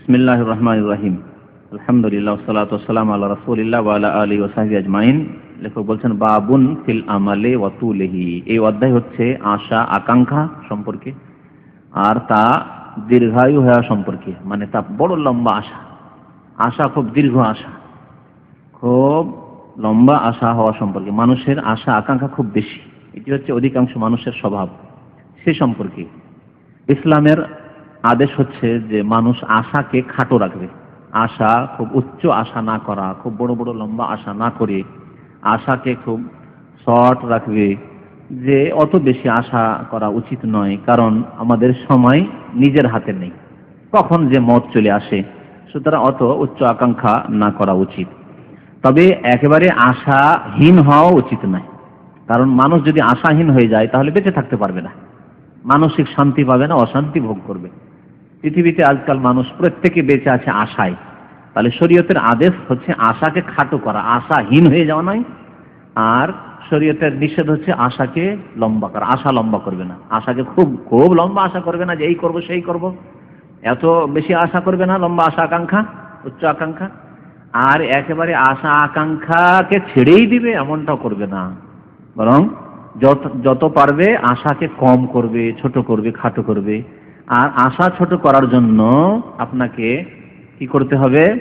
বিসমিল্লাহ রহমান রাহিম আলহামদুলিল্লাহ সালাত সালাম আল্লাহ রসুলিল্লাহ ওয়ালা আলী ওসাহি আজমাইন লেখক বলছেন, বাবুন ফিল আমালে ওয়াতুলেহি এই অধ্যায় হচ্ছে আশা, আকাঙ্ক্ষা সম্পর্কে আর তা দীর্ঘায়ু হওয়া সম্পর্কে মানে তা বড় লম্বা আশা। আশা খুব দীর্ঘ আশা। খুব লম্বা আশা হওয়া সম্পর্কে। মানুষের আশা, আকাঙ্ক্ষা খুব বেশি। এটি হচ্ছে অধিকাংশ মানুষের স্বভাব। সে সম্পর্কে। ইসলামের আদেশ হচ্ছে যে মানুষ আশাকে খাটো রাখবে। আশা খুব উচ্চ আশা না করা, খুব বড় বড় লম্বা আশা না করে আশাকে খুব শর্ট রাখবে। যে অত বেশি আশা করা উচিত নয়, কারণ আমাদের সময় নিজের হাতে নেই। কখন যে মত চলে আসে, সুতরাং অত উচ্চ আকাঙ্ক্ষা না করা উচিত। তবে একেবারে আশাহীন হওয়া উচিত নয়। কারণ মানুষ যদি আশাহীন হয়ে যায়, তাহলে বেঁচে থাকতে পারবে না। মানসিক শান্তি পাবে না, অশান্তি ভোগ করবে। পৃথিবীতে আজকাল মানুষ প্রত্যেকে বেঁচে আছে আশায়। তাহলে শরীয়তের আদেশ হচ্ছে আশাকে খাটো করা, আশাহীন হয়ে যাওয়া নয়। আর শরীয়তের নিষেধ হচ্ছে আশাকে লম্বা করা, আশা লম্বা করবে না। আশাকে খুব খুব লম্বা আশা করবে না যে এই করব, সেই করব। এত বেশি আশা করবে না, লম্বা আশা আকাঙ্ক্ষা, উচ্চ আকাঙ্ক্ষা। আর একেবারে আশা আকাঙ্ক্ষাকে ছেড়েই দিবে, এমনটাও করবে না। বরং যত যত পারবে আশাকে কম করবে, ছোট করবে, খাটো করবে। আর আশা ছোট করার জন্য আপনাকে কি করতে হবে?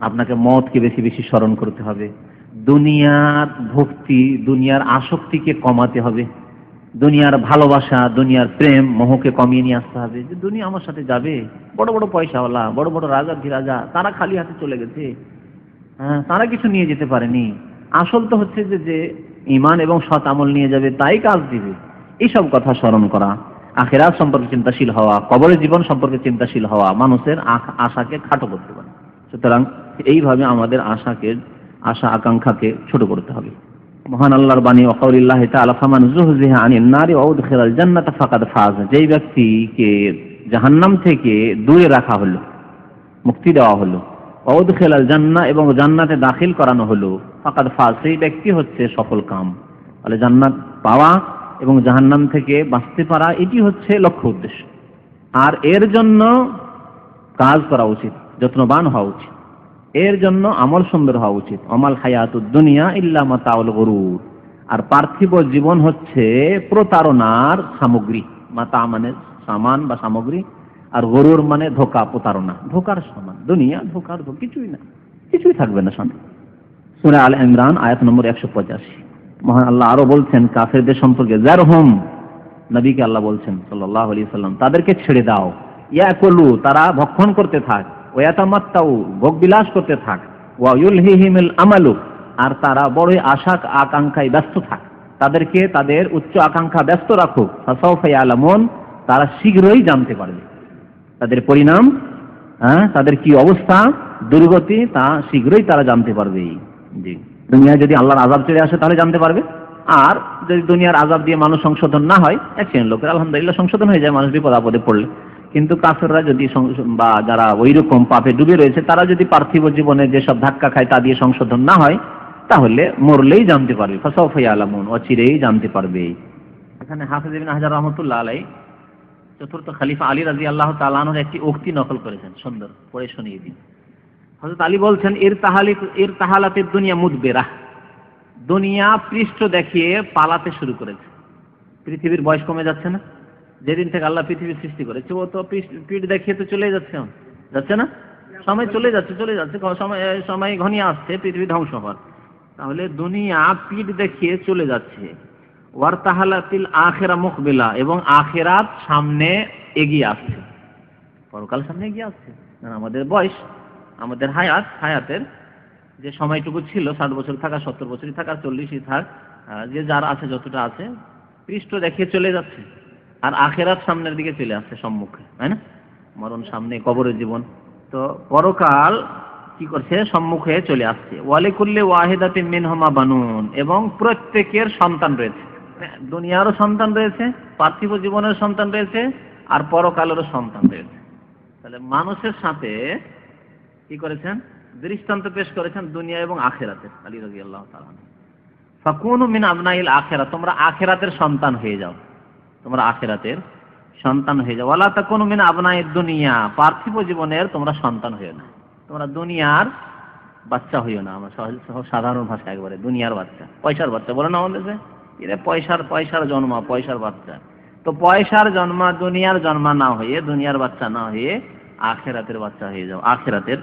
আপনাকে মতকে বেশি বেশি স্মরণ করতে হবে। দুনিয়ার ভক্তি, দুনিয়ার আসক্তিকে কমাতে হবে। দুনিয়ার ভালোবাসা, দুনিয়ার প্রেম মোহকে কমিয়ে নিয়ে আসতে হবে। যে দুনিয়া আমার সাথে যাবে, বড় বড় পয়সাওয়ালা, বড় বড় রাজা রাজা তারা খালি হাতে চলে গেছে। হ্যাঁ তারা কিছু নিয়ে যেতে পারেনি। আসল তো হচ্ছে যে যে ইমান এবং সৎ আমল নিয়ে যাবে, তাই কাজ দিবে। এইসব কথা স্মরণ করা। আখেরাত সম্পর্কে চিন্তাশীল হওয়া, কবরের জীবন সম্পর্কে চিন্তাশীল হওয়া মানুষের আশাকে খাটো করতে পারে। সুতরাং এইভাবে আমাদের আশাকে, আশা আকাঙ্ক্ষাকে ছোট করতে হবে। মহান আল্লাহর বাণী ওকাউলিল্লাহ তাআলা, ফামান যুহজিহা আনিন নারি ওয়া উদখিলাল জান্নাতা ফাকাদ ফাজ। যেই ব্যক্তিকে জাহান্নাম থেকে দূরে রাখা হলো, মুক্তি দেওয়া হলো ওয়া উদখিলাল জান্নাহ এবং জান্নাতে দাখিল করানো হলো, ফাকাদ ফাজ, সেই ব্যক্তি হচ্ছে সফল কাম। তাহলে জান্নাত পাওয়া এবং জাহান্নাম থেকে বাঁচতে পারা এটি হচ্ছে লক্ষ্য উদ্দেশ্য। আর এর জন্য কাজ করা উচিত, যত্নবান হওয়া উচিত। এর জন্য আমল সুন্দর হওয়া উচিত। অমাল হায়াতুদ দুনিয়া ইল্লামা তাউল গরুর। আর পার্থিব জীবন হচ্ছে প্রতারণার সামগ্রী। মাতা মানে সামান বা সামগ্রী, আর গরুর মানে ধোকা, প্রতারণা। ধোকার সমান। দুনিয়া ধোকার কিছুই না। কিছুই থাকবে না সামনে সুরা আল ইমরান, আয়াত নম্বর একশো পঁচাশি। মহান আল্লাহ আরও বলছেন, কাফেরদের সম্পর্কে যার হোম নবীকে আল্লাহ বলছেন সাল্লাহ আলি সাল্লাম তাদেরকে ছেড়ে দাও। ইয়া করলু তারা ভক্ষণ করতে থাক। ওয়াতামাত্তাউ ভোগ বিলাস করতে থাক। ওয়ায়ুলহিহিমিল আমালু, আর তারা বড়ই আশা আকাঙ্ক্ষায় ব্যস্ত থাক। তাদেরকে তাদের উচ্চ আকাঙ্ক্ষা ব্যস্ত রাখুক। ফাসাউফা আলামুন তারা শীঘ্রই জানতে পারবে। তাদের পরিণাম হ্যাঁ তাদের কি অবস্থা, দুর্গতি, তা শীঘ্রই তারা জানতে পারবে। জি। দুনিয়ায় যদি আল্লাহর আজাব চলে আসে, তাহলে জানতে পারবে। আর যদি দুনিয়ার আজাব দিয়ে মানুষ সংশোধন না হয় এক শ্রেণির লোকের আলহামদুলিল্লাহ সংশোধন হয়ে যায়, মানুষ বিপদ আপদে পড়লে। কিন্তু কাফেররা যদি বা যারা ওই রকম পাপে ডুবে রয়েছে, তারা যদি পার্থিব জীবনে যেসব ধাক্কা খায়, তা দিয়ে সংশোধন না হয়, তাহলে মরলেই জানতে পারবে। ফসফাই আলামুন অচিরেই জানতে পারবে। এখানে হাফিজ ইবিন হাজার রহমতুল্লাহ আলাই চতুর্থ খালিফা আলী রাজি আল্লাহ তালানোর একটি উক্তি নকল করেছেন, সুন্দর, পড়ে শুনিয়ে দিন। হজরত আলী বলছেন এর তাহালি এর তাহালাতের দুনিয়া মুদবেরা। দুনিয়া পৃষ্ঠ দেখিয়ে পালাতে শুরু করেছে। পৃথিবীর বয়স কমে যাচ্ছে না। যেদিন থেকে আল্লাহ পৃথিবী সৃষ্টি করেছে, ও তো পিঠ দেখিয়ে তো চলে যাচ্ছে যাচ্ছে না? সময় চলে যাচ্ছে চলে যাচ্ছে। সময় সময় ঘনিয়ে আসছে, পৃথিবী ধ্বংস হওয়ার। তাহলে দুনিয়া পিঠ দেখিয়ে চলে যাচ্ছে। ওয়ার তাহালাতিল আখেরা মুখবিলা, এবং আখেরাত সামনে এগিয়ে আসছে। পরকাল সামনে এগিয়ে আসছে। আমাদের বয়স। আমাদের হায়াত, হায়াতের যে সময়টুকু ছিল, ষাট বছর থাকা, সত্তর বছরই থাকা, চল্লিশই থাক যে যার আছে, যতটা আছে পৃষ্ঠ দেখিয়ে চলে যাচ্ছে। আর আখেরাত সামনের দিকে চলে আসছে সম্মুখে, তাই না? মরণ সামনে, কবরের জীবন। তো পরকাল কি করছে? সম্মুখে চলে আসছে। ওয়ালে করলে ওয়াহেদাতে মিনহমা বানুন। এবং প্রত্যেকের সন্তান রয়েছে। দুনিয়ারও সন্তান রয়েছে, পার্থিব জীবনের সন্তান রয়েছে, আর পরকালেরও সন্তান রয়েছে। তাহলে মানুষের সাথে কি করেছেন? দৃষ্টান্ত পেশ করেছেন দুনিয়া এবং আখেরাতের, আলী রাজি আল্লাহ ফাকুন মিন আবনাইল আখেরা, তোমরা আখেরাতের সন্তান হয়ে যাও। তোমরা আখেরাতের সন্তান হয়ে যাও। ওয়ালা তা কোনো মিন আবনাই দুনিয়া, পার্থিব জীবনের তোমরা সন্তান হয়ে না। তোমরা দুনিয়ার বাচ্চা হইও না, আমরা সহজ সাধারণ ভাষা একবারে, দুনিয়ার বাচ্চা, পয়সার বাচ্চা। বলে না আমাদের এরা পয়সার পয়সার জন্মা, পয়সার বাচ্চা। তো পয়সার জন্মা, দুনিয়ার জন্মা না হয়ে, দুনিয়ার বাচ্চা না হয়ে আখেরাতের বাচ্চা হয়ে যাও, আখেরাতের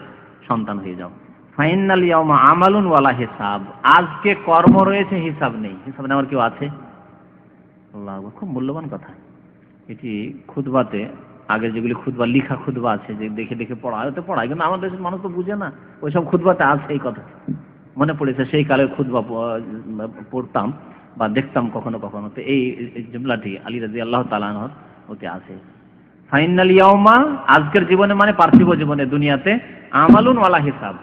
সন্তান হয়ে যাও। ফাইনাল ইয়াউমা আমালুন ওয়ালা হিসাব। আজকে কর্ম রয়েছে, হিসাব নেই। হিসাব নেওয়ার কেউ আছে? আল্লাহ খুব মূল্যবান কথা। এটি খুদবাতে আগের যেগুলি খুদবা লিখা খুদবা আছে, যে দেখে দেখে পড়া। হয়তো পড়ায়, কিন্তু আমাদের দেশের মানুষ তো বুঝে না। ওইসব খুদবাতে আছে এই কথা। মনে পড়েছে সেই কালের খুদবা পড়তাম বা দেখতাম কখনো কখনো। তো এই এই জুমলাটি আলী রাজি আল্লাহ তালানহর ওতে আছে। ফাইনাল ইয়াউমা, আজকের জীবনে মানে পার্থিব জীবনে, দুনিয়াতে আমালুন ওয়ালা হিসাব।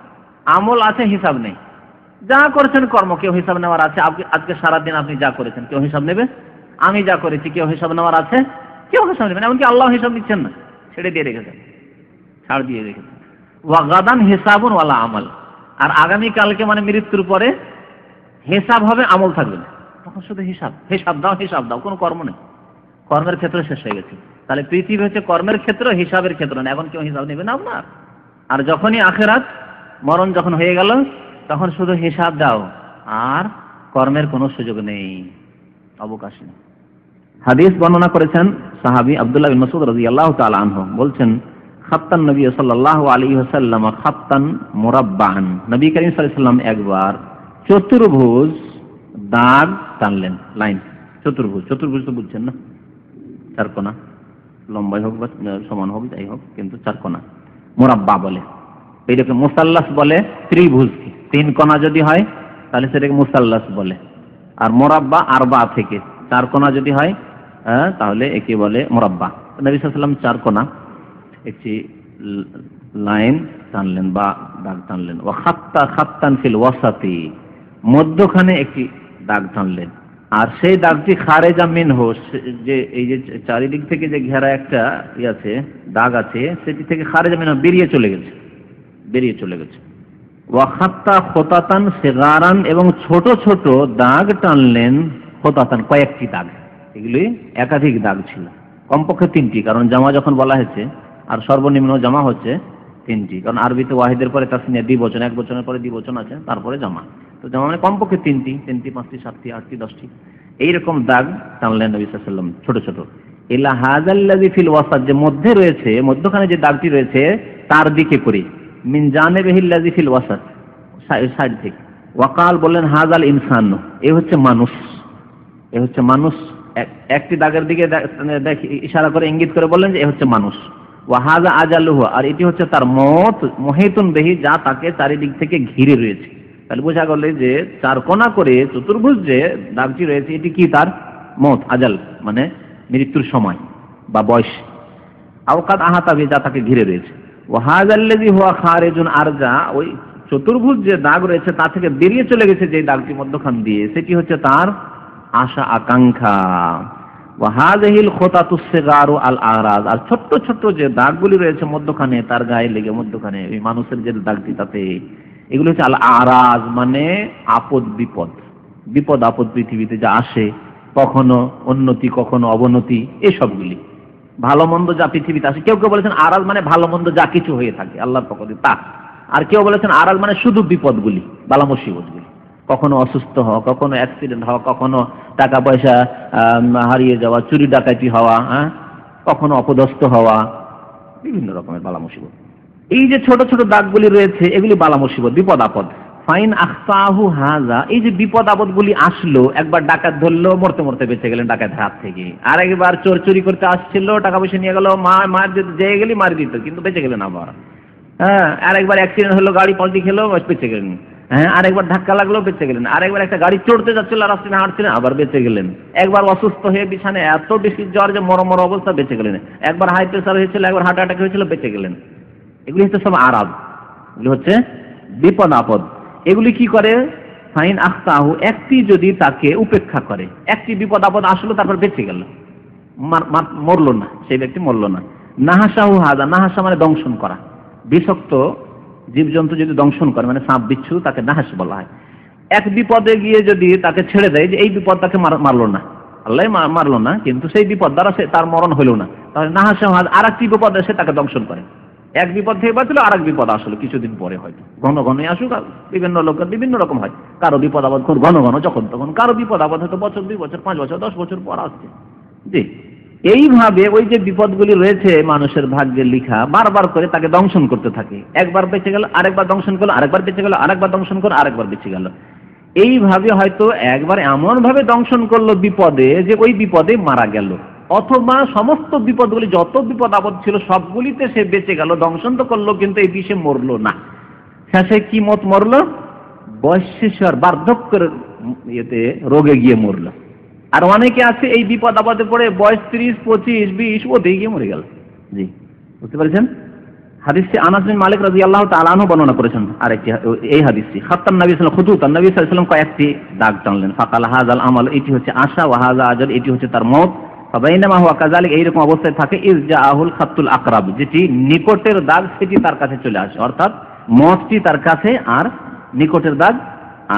আমল আছে, হিসাব নেই। যা করেছেন কর্ম, কেউ হিসাব নেওয়ার আছে। আজকে সারাদিন আপনি যা করেছেন, কেউ হিসাব নেবে? আমি যা করেছি, কেউ হিসাব নেওয়ার আছে? কেউ হিসাব নেবেন এমনকি আল্লাহ হিসাব নিচ্ছেন না। ছেড়ে দিয়ে রেখেছেন। ছাড় দিয়ে রেখেছেন। ওয়া গাদান হিসাবুন ওয়ালা আমল। আর আগামী কালকে মানে মৃত্যুর পরে হিসাব হবে, আমল থাকবে না। তখন শুধু হিসাব। হিসাব দাও হিসাব দাও, কোনো কর্ম নেই। কর্মের ক্ষেত্র শেষ হয়ে গেছে। তাহলে পৃথিবী হচ্ছে কর্মের ক্ষেত্র, হিসাবের ক্ষেত্র না। এখন কেউ হিসাব নেবে না আপনার। আর যখনই আখেরাত, মরণ যখন হয়ে গেল, তখন শুধু হিসাব দাও, আর কর্মের কোনো সুযোগ নেই, অবকাশ নেই। হাদিস বর্ণনা করেছেন সাহাবী আব্দুল্লাহ বিন মাসউদ রাদিয়াল্লাহু তাআলা আনহু। বলছেন, খাত্তান নবী সাল্লাল্লাহু আলাইহি ওয়াসাল্লাম খাত্তান মুরাব্বান নবী করিম ওয়াসাল্লাম একবার চতুর্ভুজ দাগ টানলেন, লাইন। চতুর্ভুজ চতুর্ভুজ তো বুঝছেন না? চারকোনা লম্বাই হোক বা, সমান হোক, যাই হোক, কিন্তু চারকোনা মোরাব্বা বলে। এইটাকে মুসাল্লাস বলে ত্রিভুজ তিন কোণা যদি হয়, তাহলে সেটাকে মুসাল্লাস বলে। আর মোরাব্বা আরবা থেকে। চার কোণা যদি হয় তাহলে একে বলে মোরাব্বা। নবী সাল্লাম চার কোণা। একটি লাইন টানলেন বা দাগ টানলেন। ও খাত্তা খাত্তান ফিল ওয়াসাতি। মধ্যখানে একটি দাগ টানলেন। আর সেই দাগটি খারেজা মিনহ যে, এই যে চারিদিক থেকে যে ঘেরা একটা ই আছে, দাগ আছে, সেটি থেকে খারেজা মিনহ বেরিয়ে চলে গেছে, বেরিয়ে চলে গেছে। ওয়াখাত্তা খোতাতান সেগারান, এবং ছোট ছোট দাগ টানলেন খোতাতান, কয়েকটি দাগ। এগুলি একাধিক দাগ ছিল, কমপক্ষে তিনটি, কারণ জামা যখন বলা হয়েছে, আর সর্বনিম্ন জামা হচ্ছে তিনটি, কারণ আরবিতে ওয়াহিদের পরে তার তাসনিয়া দ্বিবচন এক বচনের পরে দ্বিবচন আছে, তারপরে জামা। তো জামা মানে কমপক্ষে তিনটি তিনটি, পাঁচটি, সাতটি, আটটি, দশটি। এইরকম দাগ টানলেন নবী সাল্লাম ছোট ছোট। ইলা হাজাল্লাযী ফিল ওয়াসাত, যে মধ্যে রয়েছে, মধ্যখানে যে দাগটি রয়েছে, তার দিকে করে। মিন জানেবিহিল্লাযী ফিল ওয়াসাদ সাইড থেকে। ওয়াকাল বললেন হাজাল ইনসান। এ হচ্ছে মানুষ। এ হচ্ছে মানুষ। এক- একটি দাগের দিকে দেখ- ইশারা করে, ইঙ্গিত করে বললেন যে, এ হচ্ছে মানুষ। ওয়াহাজা আজালুহু, আর এটি হচ্ছে তার মত, মহেতুন বেহি, যা তাকে চারিদিক থেকে ঘিরে রয়েছে। তাহলে বোঝা গেল যে চার কোণা করে চতুর্ভুজ যে দাগটি রয়েছে, এটি কি তার মত, আজাল মানে মৃত্যুর সময় বা বয়স। আওকাত আহাতাবি যা তাকে ঘিরে রয়েছে। ওয়াহাজাল্লাযী হুয়া খারিজুন আরজা, ওই চতুর্ভুজ যে দাগ রয়েছে তা থেকে বেরিয়ে চলে গেছে যে দাগটি মধ্যখান দিয়ে, সেটি হচ্ছে তার আশা আকাঙ্ক্ষা। ওয়াহাজহিল খোতাতুস সিগারু আল আরাজ আর ছোট্ট ছোট্ট যে দাগগুলি রয়েছে মধ্যখানে, তার গায়ে লেগে মধ্যখানে, ওই মানুষের যে দাগটি তাতে এগুলো হচ্ছে আল আরাজ মানে আপদ বিপদ। বিপদ আপদ পৃথিবীতে যা আসে, কখনো উন্নতি, কখনো অবনতি, এসবগুলি। ভালো মন্দ যা পৃথিবীতে আসে, কেউ কেউ বলেছেন আরাজ মানে ভালো মন্দ যা কিছু হয়ে থাকে, আল্লাহর পক্ষ তা। আর কেউ বলেছেন আরাজ মানে শুধু বিপদগুলি, বালা মুসিবতগুলি। কখনো অসুস্থ হওয়া, কখনো অ্যাক্সিডেন্ট হওয়া, কখনো টাকা পয়সা হারিয়ে যাওয়া, চুরি ডাকাতি হওয়া হ্যাঁ? কখনো অপদস্থ হওয়া, বিভিন্ন রকমের বালা মুসিবত। এই যে ছোট ছোট দাগগুলি রয়েছে, এগুলি বালা মুসিবত, বিপদ আপদ। ফাইন আখতাহু হাজা, এই যে বিপদ আপদ গুলি আসলো, একবার ডাকাত ধরলো, মরতে মরতে বেঁচে গেলেন ডাকাত হাত থেকে। আর একবার চোর চুরি করতে আসছিল, টাকা পয়সা নিয়ে গেল, মা, মার দিতে যেয়ে গেলি, মার দিত, কিন্তু বেঁচে গেলেন আবার। হ্যাঁ আর একবার অ্যাক্সিডেন্ট হলো, গাড়ি পাল্টি খেলো বেঁচে গেলেন। হ্যাঁ আর একবার ধাক্কা লাগল, বেঁচে গেলেন। আর একবার একটা গাড়ি চড়তে যাচ্ছিল, রাস্তায় হাঁটছিলেন, আবার বেঁচে গেলেন। একবার অসুস্থ হয়ে বিছানে এত বেশি জ্বর যে মর মর অবস্থা, বেঁচে গেলেন। একবার হাই প্রেসার হয়েছিল, একবার হার্ট অ্যাটাক হয়েছিল, বেঁচে গেলেন। এগুলি হচ্ছে সব আরাব। এগুলি হচ্ছে বিপদ আপদ এগুলি কি করে? ফাইন আখতাহু, একটি যদি তাকে উপেক্ষা করে, একটি বিপদ আপদ আসলো, তারপর বেঁচে গেল। মার- মার- না, সেই ব্যক্তি মরল না। নাহাসাহু হাজা নাহাসা মানে দংশন করা। বিষাক্ত জীবজন্তু যদি দংশন করে মানে সাপ, বিচ্ছু, তাকে নাহাস বলা হয়। এক বিপদে গিয়ে যদি তাকে ছেড়ে দেয়, যে এই বিপদ তাকে মার- মারলো না। আল্লাহ মারলো না, কিন্তু সেই বিপদ দ্বারা সে, তার মরণ হলো না। তাহলে নাহাসে আর একটি বিপদ এসে তাকে দংশন করে। এক বিপদ থেকে বাঁচল আর এক বিপদ আসলো কিছুদিন পরে হয়তো। ঘন ঘনই আসুক বিভিন্ন লোকের বিভিন্ন রকম হয়। কারও বিপদ আপদ কোন ঘন ঘন যখন তখন। কারও বিপদ আপদ হয়তো বছর, দুই বছর, পাঁচ বছর, দশ বছর পর আসছে। জি। এইভাবে ওই যে বিপদগুলি রয়েছে মানুষের ভাগ্যে লিখা, বারবার করে তাকে দংশন করতে থাকে। একবার বেঁচে গেল, আরেকবার দংশন করল, আরেকবার বেঁচে গেল, আরেকবার দংশন করল, আরেকবার বেঁচে গেল। এইভাবে হয়তো একবার এমন ভাবে দংশন করল বিপদে যে ওই বিপদে মারা গেল। অথবা সমস্ত বিপদগুলি, যত বিপদ আপদ ছিল, সবগুলিতে সে বেঁচে গেল। দংশন তো করল, কিন্তু এই বিষে মরলো না। শেষে কি মত মরলো? বয়স শেষ হওয়ার বার্ধক্যের ইয়েতে রোগে গিয়ে মরলো। আর অনেকে আছে, এই বিপদ আপদে পড়ে বয়স ত্রিশ, পঁচিশ, বিশ, ওতেই গিয়ে মরে গেল। জি, বুঝতে পেরেছেন? হাদিসটি আনাস বিন মালিক রাজি আল্লাহ তালানও বর্ণনা করেছেন আর আরেকটি এই হাদিসটি। খাত্তান নবী সাল্লাম খুতুত নবী সাল্লাম কয়েকটি দাগ টানলেন। ফাকাল হাজাল আমল, এটি হচ্ছে আশা ওয়াহাজা আজল এটি হচ্ছে তার মত। ফাবাইনামা হুয়া কাজালিক এইরকম অবস্থায় থাকে ইজজা আহুল খাতুল আকরাব, যেটি নিকটের দাগ সেটি তার কাছে চলে আসে। অর্থাৎ মতটি তার কাছে আর নিকটের দাগ,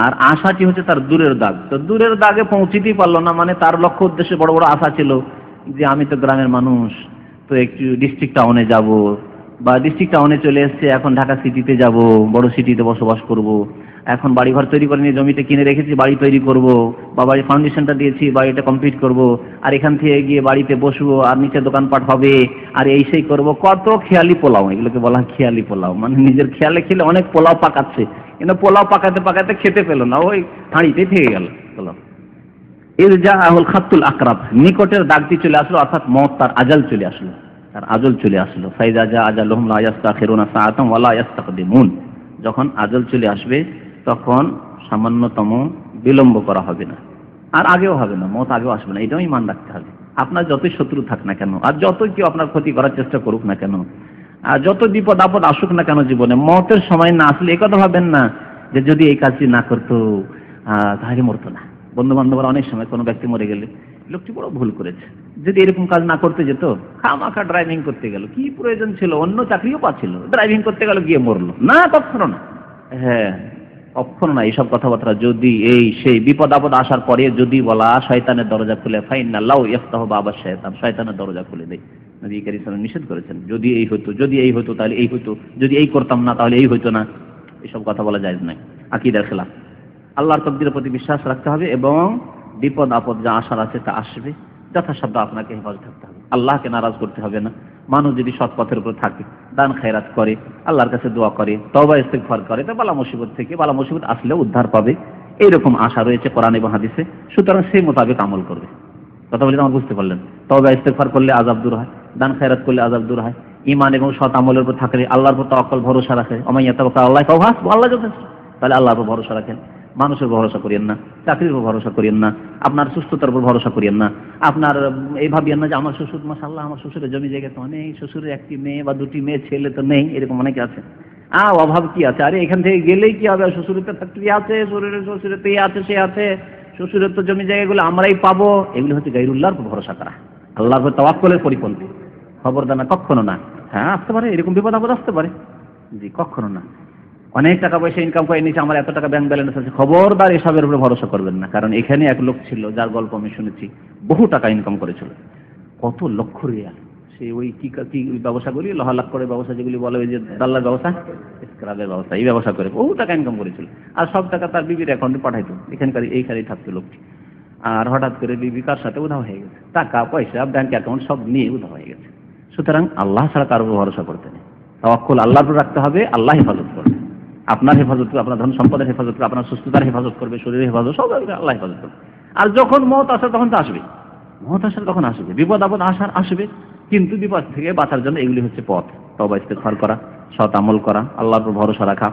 আর আশাটি হচ্ছে তার দূরের দাগ। তো দূরের দাগে পৌঁছিতেই পারল না মানে তার লক্ষ্য উদ্দেশ্যে বড় বড় আশা ছিল যে আমি তো গ্রামের মানুষ, তো একটু ডিস্ট্রিক্ট টাউনে যাব, বা ডিস্ট্রিক্ট টাউনে চলে এসছে, এখন ঢাকা সিটিতে যাব, বড় সিটিতে বসবাস করব। এখন বাড়ি ঘর তৈরি করে নিয়ে জমিতে কিনে রেখেছি, বাড়ি তৈরি করব। বা বাড়ির ফাউন্ডেশনটা দিয়েছি বাড়িটা কমপ্লিট করব। আর এখান থেকে গিয়ে বাড়িতে বসবো, আর নিচে দোকানপাট হবে, আর এই সেই করব। কত খেয়ালি পোলাও, এগুলোকে বলা খেয়ালি পোলাও। মানে নিজের খেয়ালে খেলে অনেক পোলাও পাকাচ্ছে। কিন্তু পোলাও পাকাতে পাকাতে খেতে পেল না, ওই হাঁড়িতে থেকে গেল পোলাও এর যা আহুল খাতুল আকরাব, নিকটের দাগটি চলে আসলো, অর্থাৎ মত তার আজাল চলে আসলো। তার আজল চলে আসলো। ফাইজা যা আজাল লা ইয়াস্তাখিরুনা সাআতাম ওয়া লা ইয়াস্তাকদিমুন। যখন আজল চলে আসবে তখন সামান্যতম বিলম্ব করা হবে না। আর আগেও হবে না, মত আগেও আসবে না, এটাও ইমান রাখতে হবে। আপনার যতই শত্রু থাক না কেন, আর যতই কেউ আপনার ক্ষতি করার চেষ্টা করুক না কেন, আর যত বিপদ আপদ আসুক না কেন জীবনে, মতের সময় না আসলে এই কথা ভাবেন না যে যদি এই কাজটি না করতো তাহলে মরতো না। বন্ধু বান্ধবরা অনেক সময় কোনো ব্যক্তি মরে গেলে, লোকটি বড় ভুল করেছে। যদি এরকম কাজ না করতে যেত, খামাখা ড্রাইভিং করতে গেল, কি প্রয়োজন ছিল? অন্য চাকরিও পাচ্ছিল ড্রাইভিং করতে গেল, গিয়ে মরলো। না, কখনো না। হ্যাঁ। কখনো না এইসব কথাবার্তা। যদি এই সেই বিপদ আপদ আসার পরে যদি বলা, শয়তানের দরজা খুলে ফাইন না লাউ ইফতাহ বাবা শয়তান। শয়তানের দরজা খুলে দেয় নিষেধ করেছেন, যদি এই হতো, যদি এই হতো, তাহলে এই হতো, যদি এই করতাম না, তাহলে এই হতো না। এসব কথা বলা যায় নাই। আকিদার খেলা আল্লাহর তকদিরের প্রতি বিশ্বাস রাখতে হবে এবং বিপদ আপদ যা আসার আছে তা আসবে। যথাসাধ্য আপনাকে হেফাজত থাকতে হবে। আল্লাহকে নারাজ করতে হবে না। মানুষ যদি সৎ পথের উপর থাকে, দান, খায়রাত করে, আল্লাহর কাছে দোয়া করে তবা ইস্তেকফার করে, তো বালা মুসিবত থেকে বালা মুসিবত আসলে উদ্ধার পাবে। এইরকম আশা রয়েছে কোরআন এবং হাদিসে। সুতরাং সেই মোতাবেক আমল করবে। কথা বলি, আমার বুঝতে পারলেন? তবে ইস্তেকফার করলে আজাব দূর হয়, দান, খায়রাত করলে আজাব দূর হয়। ইমান এবং সৎ আমলের উপর থাকলে আল্লাহর উপর অকল ভরসা রাখে। অমাইয়া তাবকা আল্লাহ আল্লাহ যথেষ্ট। তাহলে আল্লাহর উপর ভরসা রাখেন। মানুষের ভরসা করিয়েন না, চাকরির উপর ভরসা করিয়েন না, আপনার সুস্থতার উপর ভরসা করিয়েন না। আপনার এই ভাবিয়েন না যে আমার শ্বশুর মাসাল্লাহ আমার শ্বশুরের জমি জায়গা তো নেই শ্বশুরের একটি মেয়ে বা দুটি মেয়ে, ছেলে তো নেই, এরকম অনেকে আছে। আ অভাব কি আছে? আরে, এখান থেকে গেলেই কি হবে? শ্বশুরের তো ফ্যাক্টরি আছে, শ্বশুরের তো আছে, সে আছে, শ্বশুরের তো জমি জায়গাগুলো আমরাই পাবো। এগুলো হচ্ছে গাইরুল্লাহর উপর ভরসা করা। আল্লাহর তওয়াক্কলের পরিপন্থী। খবরদানা কখনো না। হ্যাঁ আসতে পারে, এরকম বিপদ আপদ আসতে পারে। জি কখনো না। অনেক টাকা পয়সা ইনকাম করে নিয়েছে আমার এত টাকা ব্যাংক ব্যালেন্স আছে। খবরদার এসবের উপরে ভরসা করবেন না, কারণ এখানে এক লোক ছিল যার গল্প আমি শুনেছি, বহু টাকা ইনকাম করেছিল। কত লক্ষ রিয়াল? সে ওই কি কি ব্যবসাগুলি লহা লাখ করে ব্যবসা যেগুলি বলে, ওই যে দাল্লার ব্যবসা, স্ক্রাবের ব্যবসা, এই ব্যবসা করে, বহু টাকা ইনকাম করেছিল। আর সব টাকা তার বিবির অ্যাকাউন্টে পাঠাইতো এখানকার এইখানেই থাকতো লোকটি। আর হঠাৎ করে বিবি কার সাথে উধাও হয়ে গেছে? টাকা, পয়সা ব্যাংক অ্যাকাউন্ট সব নিয়ে উধাও হয়ে গেছে। সুতরাং আল্লাহ ছাড়া কারোর ভরসা করতে নেই। তাওয়াক্কুল আল্লাহর উপর রাখতে হবে আল্লাহ হেফাজত আপনার হেফাজত করবে, আপনার ধন সম্পদের হেফাজত করবে, আপনার সুস্থতার হেফাজত করবে, শরীরের হেফাজত, সব আল্লাহ হেফাজত করবে। আর যখন মত আসে তখন তো আসবে মত আসার তখন আসবে। বিপদ আপদ আসার আসবে, কিন্তু বিপদ থেকে বাঁচার জন্য এগুলি হচ্ছে পথ। তবা ইস্তেফার করা, সৎ আমল করা, আল্লাহর উপর ভরসা রাখা।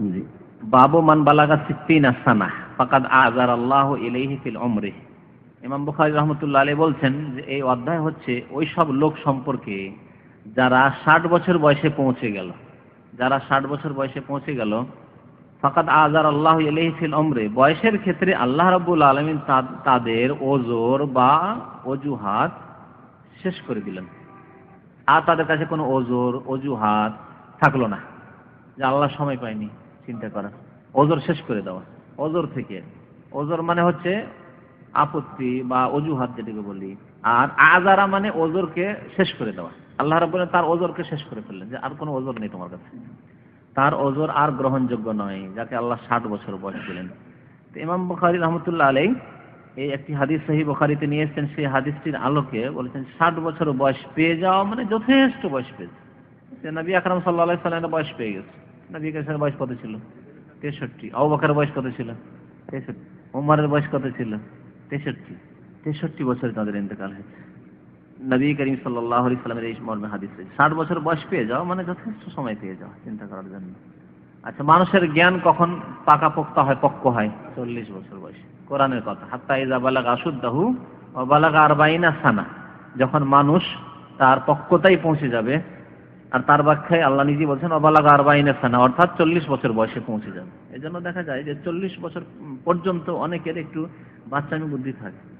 জি। বাবু মান বালাগা সিদ্দিন আসানা ফাকাদ আজার আল্লাহ ইলাইহি ফিল উমরি। ইমাম বুখারী রহমতুল্লাহ আলাইহি বলছেন যে এই অধ্যায় হচ্ছে ওই সব লোক সম্পর্কে যারা ষাট বছর বয়সে পৌঁছে গেল। যারা ষাট বছর বয়সে পৌঁছে গেল ফাকাত আজার আল্লাহ ফিল অমরে বয়সের ক্ষেত্রে আল্লাহ রাবুল আলমিন তাদের ওজোর বা অজুহাত শেষ করে দিলেন। আর তাদের কাছে কোনো ওজোর, অজুহাত থাকল না। যে আল্লাহ সময় পায়নি, চিন্তা করার। ওজোর শেষ করে দেওয়া। ওজোর থেকে। ওজোর মানে হচ্ছে আপত্তি বা অজুহাত যেটাকে বলি। আর আজারা মানে ওজোরকে শেষ করে দেওয়া। আল্লাহ রাব্বুল তার ওজোরকে শেষ করে ফেললেন যে আর কোনো ওজোর নেই তোমার কাছে। তার ওজোর আর গ্রহণযোগ্য নয়, যাকে আল্লাহ ষাট বছর বয়স দিলেন। তো ইমাম বুখারি রহমতুল্লাহ আলাই এই একটি হাদিস সহি বুখারিতে নিয়ে এসেছেন, সেই হাদিসটির আলোকে বলেছেন, ষাট বছর বয়স পেয়ে যাওয়া মানে যথেষ্ট বয়স পেয়েছে। সে নবী আকরাম সাল্লাহ সাল্লামের বয়স পেয়ে গেছে। নবী কাসের বয়স কত ছিল? তেষট্টি। আবু বয়স কত ছিল? তেষট্টি। ওমরের বয়স কত ছিল? তেষট্টি। তেষট্টি বছরে তাদের ইন্তেকাল হয়েছে। নবী করিম সাল্লাহ আলি সাল্লামের এই মর্মে হাদিস। ষাট বছর বয়স পেয়ে যাওয়া মানে যথেষ্ট সময় পেয়ে যাওয়া চিন্তা করার জন্য। আচ্ছা মানুষের জ্ঞান কখন পাকা পোক্তা হয়, পক্ক হয়? চল্লিশ বছর বয়সে। কোরআনের কথা, হাত্তা ইজা বালাগ আসুদ্দাহু বালাগ আরবাইনা সানা। যখন মানুষ তার পক্কতাই পৌঁছে যাবে, আর তার ব্যাখ্যায় আল্লাহ নিজে বলছেন অবালাগ আরবাইনা সানা অর্থাৎ চল্লিশ বছর বয়সে পৌঁছে যাবে। এই জন্য দেখা যায় যে চল্লিশ বছর পর্যন্ত অনেকের একটু বাচ্চামি বুদ্ধি থাকে।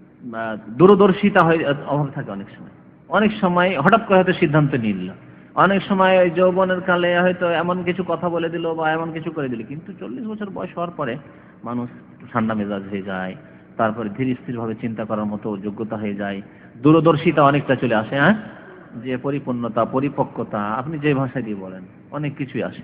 দূরদর্শিতা হয় অভাব থাকে অনেক সময়। অনেক সময় হঠাৎ করে হয়তো সিদ্ধান্ত নিল। অনেক সময় ওই যৌবনের কালে হয়তো এমন কিছু কথা বলে দিল বা এমন কিছু করে দিল। কিন্তু চল্লিশ বছর বয়স হওয়ার পরে মানুষ ঠান্ডা মেজাজ হয়ে যায়, তারপরে ধীর স্থিরভাবে চিন্তা করার মতো যোগ্যতা হয়ে যায়। দূরদর্শিতা অনেকটা চলে আসে হ্যাঁ? যে পরিপূর্ণতা, পরিপক্কতা, আপনি যে ভাষা দিয়ে বলেন, অনেক কিছুই আসে।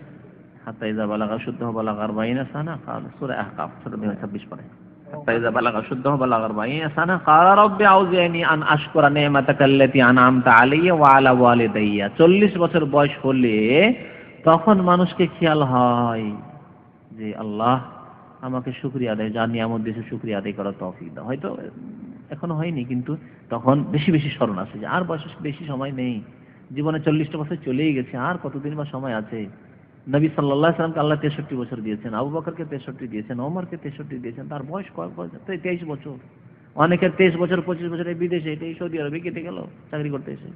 হাত্তাইজা বালাগা, শুদ্ধ বালাগার বাইনা সানা কাল সুরা আহকাফ সুরা ছাব্বিশ পরে। إذا بلغ شده بلغ أربعين سنة قال رب أوزعني أن أشكر نعمتك التي أنعمت علي وعلى والدي চল্লিশ বছর বয়স হলে তখন মানুষকে খেয়াল হয় যে আল্লাহ আমাকে শুক্রিয়া আদায় যা নিয়ামত দিয়েছে শুক্রিয়া আদায় করার তৌফিক দাও হয়তো এখনো হয়নি কিন্তু তখন বেশি বেশি স্মরণ আসে যে আর বয়স বেশি সময় নেই জীবনে চল্লিশটা বছর চলেই গেছে আর কতদিন বা সময় আছে নবী সাল্লাহ সাল্লামকে আল্লাহ তেষট্টি বছর দিয়েছেন, আবু বকরকে তেষট্টি দিয়েছেন, ওমরকে তেষট্টি দিয়েছেন, তার বয়স কয়েক বছর তেইশ বছর। অনেকের তেইশ বছর, পঁচিশ বছর এই বিদেশে, এটাই সৌদি আরবে কেটে গেল, চাকরি করতে এসে।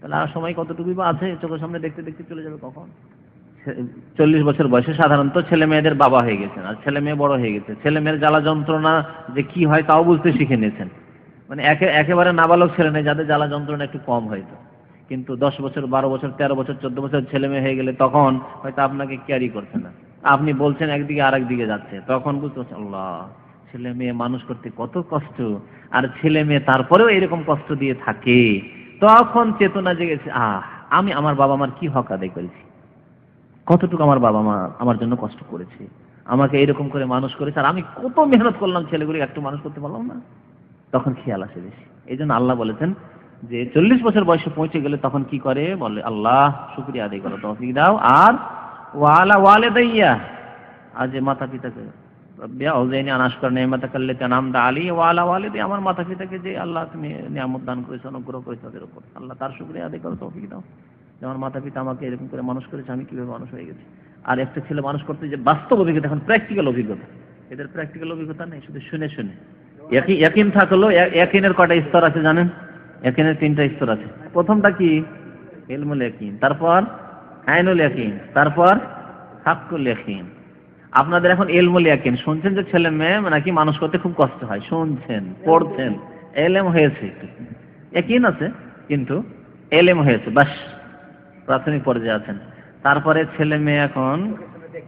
তাহলে আর সময় কতটুকু বা আছে? চোখের সামনে দেখতে দেখতে চলে যাবে কখন? চল্লিশ বছর বয়সে সাধারণত ছেলে মেয়েদের বাবা হয়ে গেছেন, আর ছেলে মেয়ে বড় হয়ে গেছে। ছেলে মেয়ের জ্বালা যন্ত্রণা যে কি হয় তাও বুঝতে শিখে নিয়েছেন। মানে একে, একেবারে নাবালক ছেলে নেই, যাদের জ্বালা যন্ত্রণা একটু কম হয়তো। কিন্তু দশ বছর, বারো বছর, তেরো বছর, চোদ্দ বছর ছেলে মেয়ে হয়ে গেলে তখন হয়তো আপনাকে ক্যারি করছে না। আপনি বলছেন একদিকে আর দিকে যাচ্ছে, তখন বুঝতে পারছেন, আল্লাহ, ছেলে মেয়ে মানুষ করতে কত কষ্ট, আর ছেলে মেয়ে তারপরেও এরকম কষ্ট দিয়ে থাকে। তখন চেতনা জেগেছে, আহ, আমি আমার বাবা মার কি হক আদায় করেছি? কতটুকু আমার বাবা মা আমার জন্য কষ্ট করেছে? আমাকে এরকম করে মানুষ করেছে, আর আমি কত মেহনত করলাম ছেলেগুলি একটু মানুষ করতে পারলাম না। তখন খেয়াল আসে বেশি। এই জন্য আল্লাহ বলেছেন যে চল্লিশ বছর বয়সে পৌঁছে গেলে তখন কি করে? বলে, আল্লাহ, শুক্রিয়া আদায় করো, তৌফিক দাও। আর, ওয়ালা ওয়ালে দাইয়া আর যে মাতা পিতাকে আনাস করে নাম দা ওয়ালা ওয়ালে আমার মাতা পিতাকে যে আল্লাহ তুমি দান করেছ, অনুগ্রহ আল্লাহ তার শুক্রিয়া করো দাও। মাতা পিতা আমাকে এরকম করে মানুষ করেছে, আমি কীভাবে মানুষ হয়ে গেছি? আর একটা ছেলে মানুষ করতে যে বাস্তব অভিজ্ঞতা, এখন প্র্যাকটিক্যাল অভিজ্ঞতা। এদের প্র্যাকটিক্যাল অভিজ্ঞতা নেই, শুধু শুনে শুনে। থাকল ইয়াকিনের কটা স্তর আছে জানেন? ইয়াকিনের তিনটা স্তর আছে। প্রথমটা কি? ইলমুল ইয়াকিন। তারপর আইনুল ইয়াকিন। তারপর হাক্কুল ইয়াকিন। আপনাদের এখন ইলমুল ইয়াকিন। শুনছেন যে ছেলে মেয়ে, নাকি মানুষ করতে খুব কষ্ট হয়? শুনছেন, পড়ছেন। এলেম হয়েছে ইয়াকিন আছে, কিন্তু এলেম হয়েছে। বাস, প্রাথমিক পর্যায়ে আছেন। তারপরে ছেলে মেয়ে এখন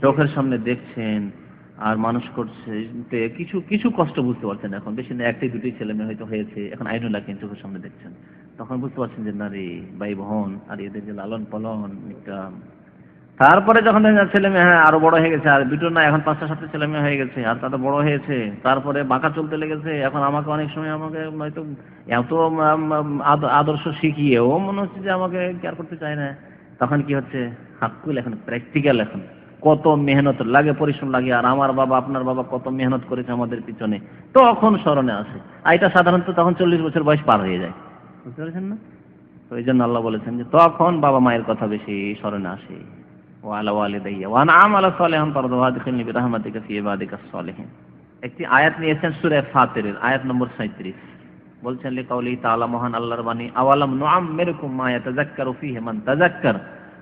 চোখের সামনে দেখছেন। আর মানুষ করছে কিছু কিছু কষ্ট বুঝতে পারছেন এখন। বেশি না একটাই দুটি ছেলে মেয়ে হয়তো হয়েছে। এখন আইনুল লাকিন চোখের সামনে দেখছেন। তখন বুঝতে পারছেন যে, না রে, ভাই বোন, আর এদের যে লালন পালন, একটা তারপরে যখন ছেলে মেয়ে হ্যাঁ আরও বড় হয়ে গেছে। আর দুটো না, এখন পাঁচটা, সাতটা ছেলে মেয়ে হয়ে গেছে। আর তাদের বড় হয়েছে। তারপরে বাঁকা চলতে লেগেছে। এখন আমাকে অনেক সময় আমাকে হয়তো এত আদ- আদর্শ শিখিয়েও মনে হচ্ছে যে আমাকে কেয়ার করতে চায় না। তখন কি হচ্ছে? হাক্কুল এখন প্র্যাকটিক্যাল এখন। কত মেহনত লাগে, পরিশ্রম লাগে, আর আমার বাবা, আপনার বাবা কত মেহনত করেছে আমাদের পিছনে, তখন স্মরণে আসে। আর এটা সাধারণত তখন চল্লিশ বছর বয়স পার হয়ে যায়। বুঝতে পেরেছেন না? এই জন্য আল্লাহ বলেছেন যে, তখন বাবা মায়ের কথা বেশি স্মরণে আসে। ফি ইবাদিকা সালিহিন। একটি আয়াত নিয়েছেন সূরা আয়াত নম্বর 37 বলছেন লিকাউলি তাআলা, মহান আল্লাহর বাণী, আওয়ালাম নুআম্মিরকুম মা ইয়াতাযাক্কারু ফীহি মান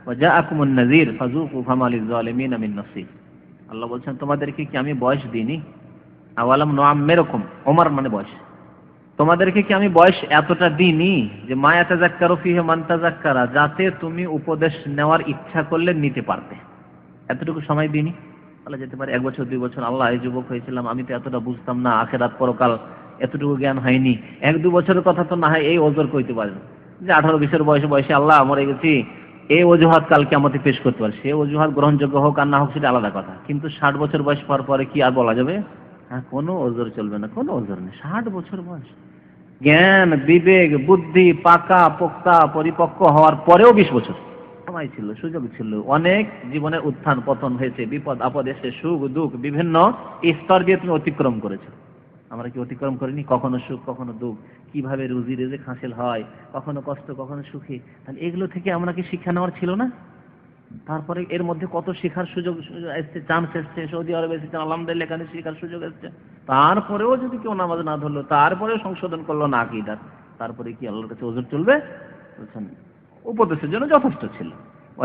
ওয়া জাআকুমুন নাযীর, ফাযুকু ফামা লিয-যালিমিন মিন নাসীর। আল্লাহ বলছেন, তোমাদেরকে কি আমি বয়স দিইনি? আওয়ালাম নুআম্মিরকুম, ওমর মানে বয়স। তোমাদেরকে কি আমি বয়স এতটা দিইনি যে মায়া তাজাক্কারু ফিহে মান তাজাক্কারা যাতে তুমি উপদেশ নেওয়ার ইচ্ছা করলে নিতে পারতে? এতটুকু সময় দিইনি। বলা যেতে পারে, এক বছর, দুই বছর, আল্লাহ এই যুবক হয়েছিলাম, আমি তো এতটা বুঝতাম না, আখেরাত পরকাল এতটুকু জ্ঞান হয়নি। এক, দু বছরের কথা তো না হয় এই ওজোর কইতে পারে না যে আঠারো, বিশের বয়সে বয়সে আল্লাহ মরে গেছি এই অজুহাত কালকে আমাকে পেশ করতে পারে। সে অজুহাত গ্রহণযোগ্য হোক আর না হোক, সেটা আলাদা কথা। কিন্তু ষাট বছর বয়স পর পরে কি আর বলা যাবে? হ্যাঁ কোনো ওজোর চলবে না, কোনো ওজোর নেই। ষাট বছর বয়স। জ্ঞান, বিবেক, বুদ্ধি, পাকা, পোক্তা, পরিপক্ক হওয়ার পরেও বিশ বছর। সময় ছিল, সুযোগ ছিল। অনেক জীবনের উত্থান, পতন হয়েছে। বিপদ, আপদ এসে সুখ, দুঃখ, বিভিন্ন স্তর দিয়ে তুমি অতিক্রম করেছ। আমরা কি অতিক্রম করিনি? কখনো সুখ, কখনো দুঃখ। কীভাবে রুজি রেজে হাসিল হয়? কখনো কষ্ট, কখনো সুখী। তাহলে এগুলো থেকে আমরা কি শিক্ষা নেওয়ার ছিল না? তারপরে এর মধ্যে কত শেখার সুযোগ এসছে? চান্স এসছে। সৌদি আরবে এসেছে। আলহামদুলিল্লাহ, এখানে শেখার সুযোগ এসছে। তারপরেও যদি কেউ নামাজ না ধরলো, তারপরেও সংশোধন করল, না আকিদার তারপরে কি আল্লাহর কাছে ওজোর চলবে? বলছেন, উপদেশের জন্য যথেষ্ট ছিল।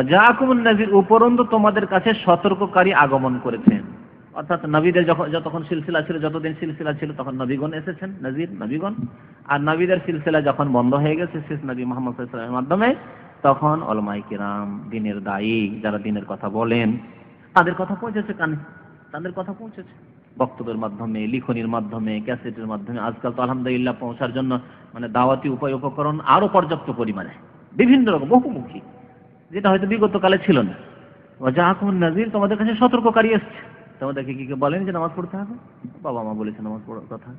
যা কুমুন নাজির, উপরন্তু তোমাদের কাছে সতর্ককারী আগমন করেছেন অর্থাৎ নবীদের যখন যতক্ষণ সিলসিলা ছিল, যতদিন সিলসিলা ছিল, তখন নবীগণ এসেছেন, নজির, নবীগণ। আর নবীদের সিলসিলা যখন বন্ধ হয়ে গেছে, শেষ নবী মোহাম্মদ সাল্লামের মাধ্যমে, তখন অলমাই কিরাম, দিনের দায়ী, যারা দিনের কথা বলেন, তাদের কথা পৌঁছেছে কানে। তাদের কথা পৌঁছেছে। বক্তব্যের মাধ্যমে, লিখনির মাধ্যমে, ক্যাসেটের মাধ্যমে, আজকাল তো আলহামদুলিল্লাহ পৌঁছার জন্য মানে দাওয়াতি উপায় উপকরণ আরও পর্যাপ্ত পরিমাণে। বিভিন্ন রকম, বহুমুখী। যেটা হয়তো বিগত কালে ছিল না। যা এখন নাজির তোমাদের কাছে সতর্ককারী এসছে। তোমাদেরকে কি বলেন যে নামাজ পড়তে হবে? বাবা মা বলেছেন নামাজ পড়ার কথা।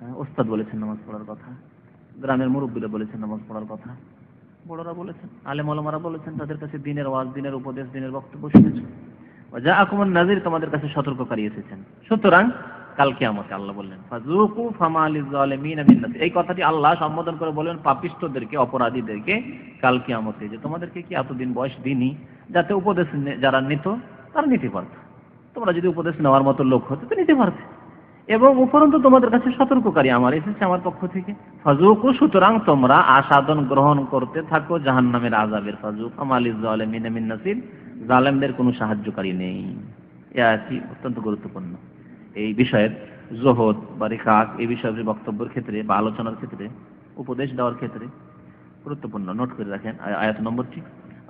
হ্যাঁ ওস্তাদ বলেছেন নামাজ পড়ার কথা। গ্রামের মুরব্বীরা বলেছেন নামাজ পড়ার কথা। বড়রা বলেছেন, আলেম আলমারা বলেছেন, তাদের কাছে দিনের ওয়াজ, দিনের উপদেশ, দিনের বক্তব্য শুনেছেন যা আকুমান নাজির তোমাদের কাছে সতর্ককারী এসেছেন। সুতরাং কালকে আমাকে আল্লাহ বললেন ফাজুকু ফামালিজ জালিমিন এই কথাটি আল্লাহ সম্বোধন করে বলেন পাপিষ্টদেরকে, অপরাধীদেরকে কালকে আমাকে যে তোমাদেরকে কি এতদিন বয়স দিনই যাতে উপদেশ যারা নিত, তারা নিতে পারত। তোমরা যদি উপদেশ নেওয়ার মতো লোক হতো, তো নিতে পারতে এবং উপরন্তু তোমাদের কাছে সতর্ককারী আমার এসেছে আমার পক্ষ থেকে। ফাজুকু সুতরাং তোমরা আসাদন গ্রহণ করতে থাকো জাহান্নামের আজাবের ফাজুক আমালিজ জালিমিন মিন নাসির, জালেমদের কোনো সাহায্যকারী নেই। এ আয়াতটি অত্যন্ত গুরুত্বপূর্ণ। এই বিষয়ের জোহদ বা রেখাক এই বিষয়ের বক্তব্যের ক্ষেত্রে বা আলোচনার ক্ষেত্রে, উপদেশ দেওয়ার ক্ষেত্রে গুরুত্বপূর্ণ। নোট করে রাখেন আয়- আয়াত নম্বরটি।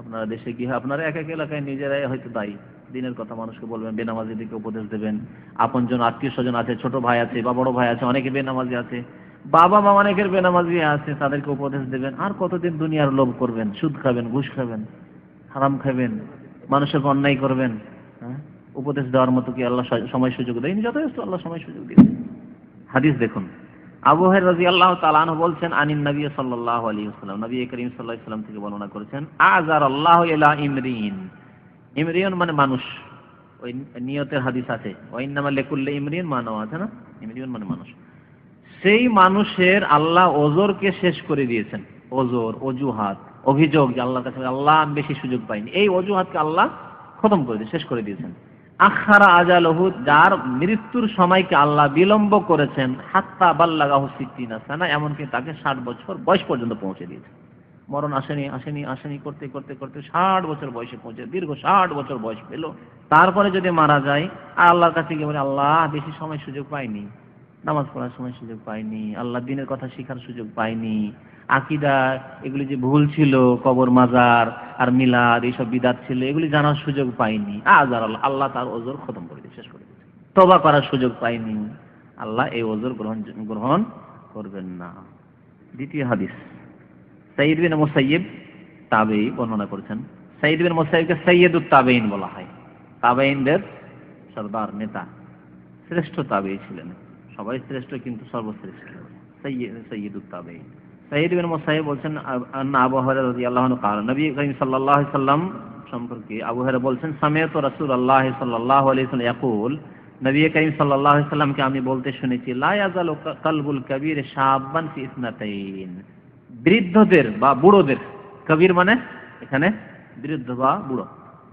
আপনারা দেশে গিয়ে, আপনারা এক এক এলাকায় নিজেরাই হয়তো দায়ী। দিনের কথা মানুষকে বলবেন বেনামাজিদেরকে উপদেশ দেবেন। আপনজন, আত্মীয় স্বজন আছে, ছোট ভাই আছে বা বড় ভাই আছে, অনেকে বেনামাজি আছে। বাবা মা অনেকের বেনামাজি আছে, তাদেরকে উপদেশ দেবেন। আর কতদিন দুনিয়ার লোভ করবেন? সুদ খাবেন, ঘুষ খাবেন, হারাম খাবেন, মানুষের অন্যায় করবেন হ্যাঁ? উপদেশ দেওয়ার মতো কি আল্লাহ সময় সুযোগ দেয়নি যথেষ্ট আল্লাহ সময় সুযোগ দিয়েছে হাদিস দেখুন। আবু হের রাজি আল্লাহ তালানহ বলছেন, আনিন নবী সাল্লাহ আলী আসসালাম নবী করিম সাল্লাহ ইসলাম থেকে বর্ণনা করেছেন আজার আল্লাহ ইলা ইমরিন। ইমরিয়ন মানে মানুষ। ওই নিয়তের হাদিস আছে ওই নামা লেকুল্লে ইমরিয়ন মানব আছে না? ইমরিয়ন মানে মানুষ। সেই মানুষের আল্লাহ ওজোরকে শেষ করে দিয়েছেন। ওজোর, অজুহাত, অভিযোগ যে আল্লাহর কাছে আল্লাহ বেশি সুযোগ পাইনি। এই অজুহাতকে আল্লাহ খতম করে দিয়ে, শেষ করে দিয়েছেন। আখারা আজালহু, যার মৃত্যুর সময়কে আল্লাহ বিলম্ব করেছেন, হাত্তা বাল্লাগাহু সিদ্দিনা সানা, এমনকি তাকে ষাট বছর বয়স পর্যন্ত পৌঁছে দিয়েছে। মরণ আসেনি আসেনি আসেনি করতে করতে করতে ষাট বছর বয়সে পৌঁছে, দীর্ঘ ষাট বছর বয়স পেল। তারপরে যদি মারা যায়, আর আল্লাহর কাছে গিয়ে বলে, আল্লাহ, বেশি সময় সুযোগ পাইনি। নামাজ পড়ার সময় সুযোগ পাইনি। আল্লাহ দিনের কথা শেখার সুযোগ পাইনি। আকিদা, এগুলি যে ভুল ছিল, কবর মাজার আর মিলাদ, এইসব বিদাত ছিল, এগুলি জানার সুযোগ পাইনি। আজার আল্লাহ আল্লাহ তার ওজোর খতম করে দিয়ে শেষ করে দিয়েছে। তবা করার সুযোগ পাইনি। আল্লাহ এই ওজোর গ্রহণ গ্রহণ করবেন না। দ্বিতীয় হাদিস সাইদ বিন মুসাইয়িব তাবেই বর্ণনা করেছেন। সাইদ বিন মুসাইয়িবকে সৈয়দুত তাবেইন বলা হয়। তাবেইনদের সর্দার, নেতা, শ্রেষ্ঠ তাবেই ছিলেন। সবাই শ্রেষ্ঠ, কিন্তু সর্বশ্রেষ্ঠ। সৈয়দ সৈয়দুত তাবেইন সাইদ বিন মোসাহিব বলছেন আন্না আবু হরে রাজি আল্লাহ কাল, নবী করিম সাল্লাহ সাল্লাম সম্পর্কে আবু হরে বলছেন সামেত রাসুল আল্লাহ সাল্লাহ আলাইসাল ইয়াকুল, নবী করিম সাল্লাহ সাল্লামকে আমি বলতে শুনেছি লায়াজাল কালবুল কবির শাহবান ফি ইসনাতাইন। বৃদ্ধদের বা বুড়োদের, কবির মানে এখানে বৃদ্ধ বা বুড়ো।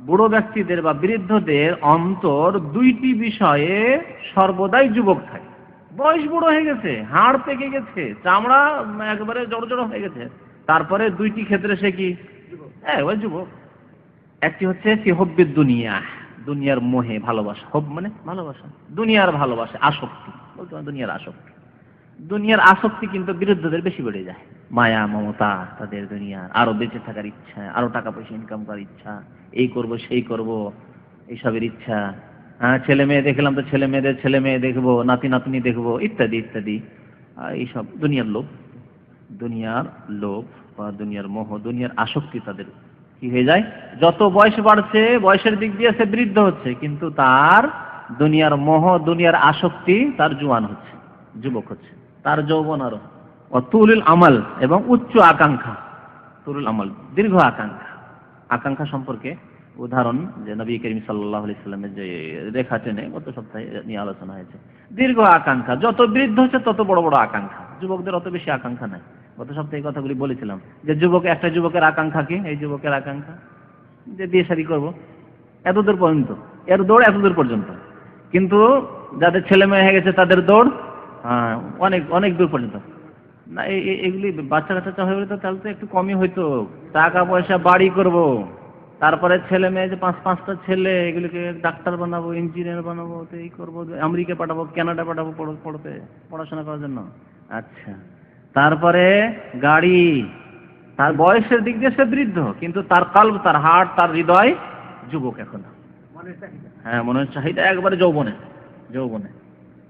বুড়ো ব্যক্তিদের বা বৃদ্ধদের অন্তর দুইটি বিষয়ে সর্বদাই যুবক থাকে। বয়স বুড়ো হয়ে গেছে হাড় পেকে গেছে চামড়া একবারে জড় জড়ো হয়ে গেছে। তারপরে দুইটি ক্ষেত্রে সে কি? হ্যাঁ ওই যুবক। একটি হচ্ছে কি হব্বির দুনিয়া দুনিয়ার মোহে ভালোবাসা। হব মানে? ভালোবাসা। দুনিয়ার ভালোবাসা আসক্তি। বলতে দুনিয়ার আসক্তি। দুনিয়ার আসক্তি কিন্তু বিরুদ্ধদের বেশি বেড়ে যায়। মায়া মমতা তাদের দুনিয়ার আরও বেঁচে থাকার ইচ্ছা আরও টাকা পয়সা ইনকাম করার ইচ্ছা এই করব সেই করব এইসবের ইচ্ছা। ছেলে মেয়ে দেখলাম তো ছেলে মেয়েদের, ছেলে মেয়ে দেখব, নাতি নাতনি দেখব, ইত্যাদি ইত্যাদি। এইসব দুনিয়ার লোভ দুনিয়ার লোভ বা দুনিয়ার মোহ, দুনিয়ার আসক্তি তাদের কি হয়ে যায়? যত বয়স বাড়ছে, বয়সের দিক দিয়ে সে বৃদ্ধ হচ্ছে, কিন্তু তার দুনিয়ার মোহ, দুনিয়ার আসক্তি তার জোয়ান হচ্ছে, যুবক হচ্ছে, তার যৌবন আরও। অতুল আমাল এবং উচ্চ আকাঙ্ক্ষা তুরুল আমাল, দীর্ঘ আকাঙ্ক্ষা। আকাঙ্ক্ষা সম্পর্কে উদাহরণ যে নবী করিম সাল্লাহ সাল্লামের যে রেখা টেনে গত সপ্তাহে নিয়ে আলোচনা হয়েছে। দীর্ঘ আকাঙ্ক্ষা যত বৃদ্ধ হচ্ছে তত বড় বড় আকাঙ্ক্ষা। যুবকদের অত বেশি আকাঙ্ক্ষা নাই। গত সপ্তাহে কথাগুলি বলেছিলাম যে যুবক একটা যুবকের আকাঙ্ক্ষা কি? এই যুবকের আকাঙ্ক্ষা যে বিয়ে শাদী করব। এতদূর পর্যন্ত এর দৌড় এতদূর পর্যন্ত। কিন্তু যাদের ছেলে মেয়ে হয়ে গেছে তাদের দৌড় হ্যাঁ, অনেক অনেক দূর পর্যন্ত। না এগুলি বাচ্চা কাচ্চা হয়ে গেলে তো তাহলে তো একটু কমই হইতো। টাকা পয়সা বাড়ি করব। তারপরে ছেলে মেয়ে যে পাঁচ পাঁচটা ছেলে, এগুলিকে ডাক্তার বানাবো ইঞ্জিনিয়ার বানাবো এই করব আমেরিকা পাঠাবো, কানাডা পাঠাবো পড়- পড়তে, পড়াশোনা করার জন্য। আচ্ছা। তারপরে গাড়ি। তার বয়সের দিক দিয়ে সে বৃদ্ধ, কিন্তু তার কাল্ব তার হার্ট তার হৃদয় যুবক এখন। হ্যাঁ মনের চাহিদা একবারে যৌবনে যৌবনে।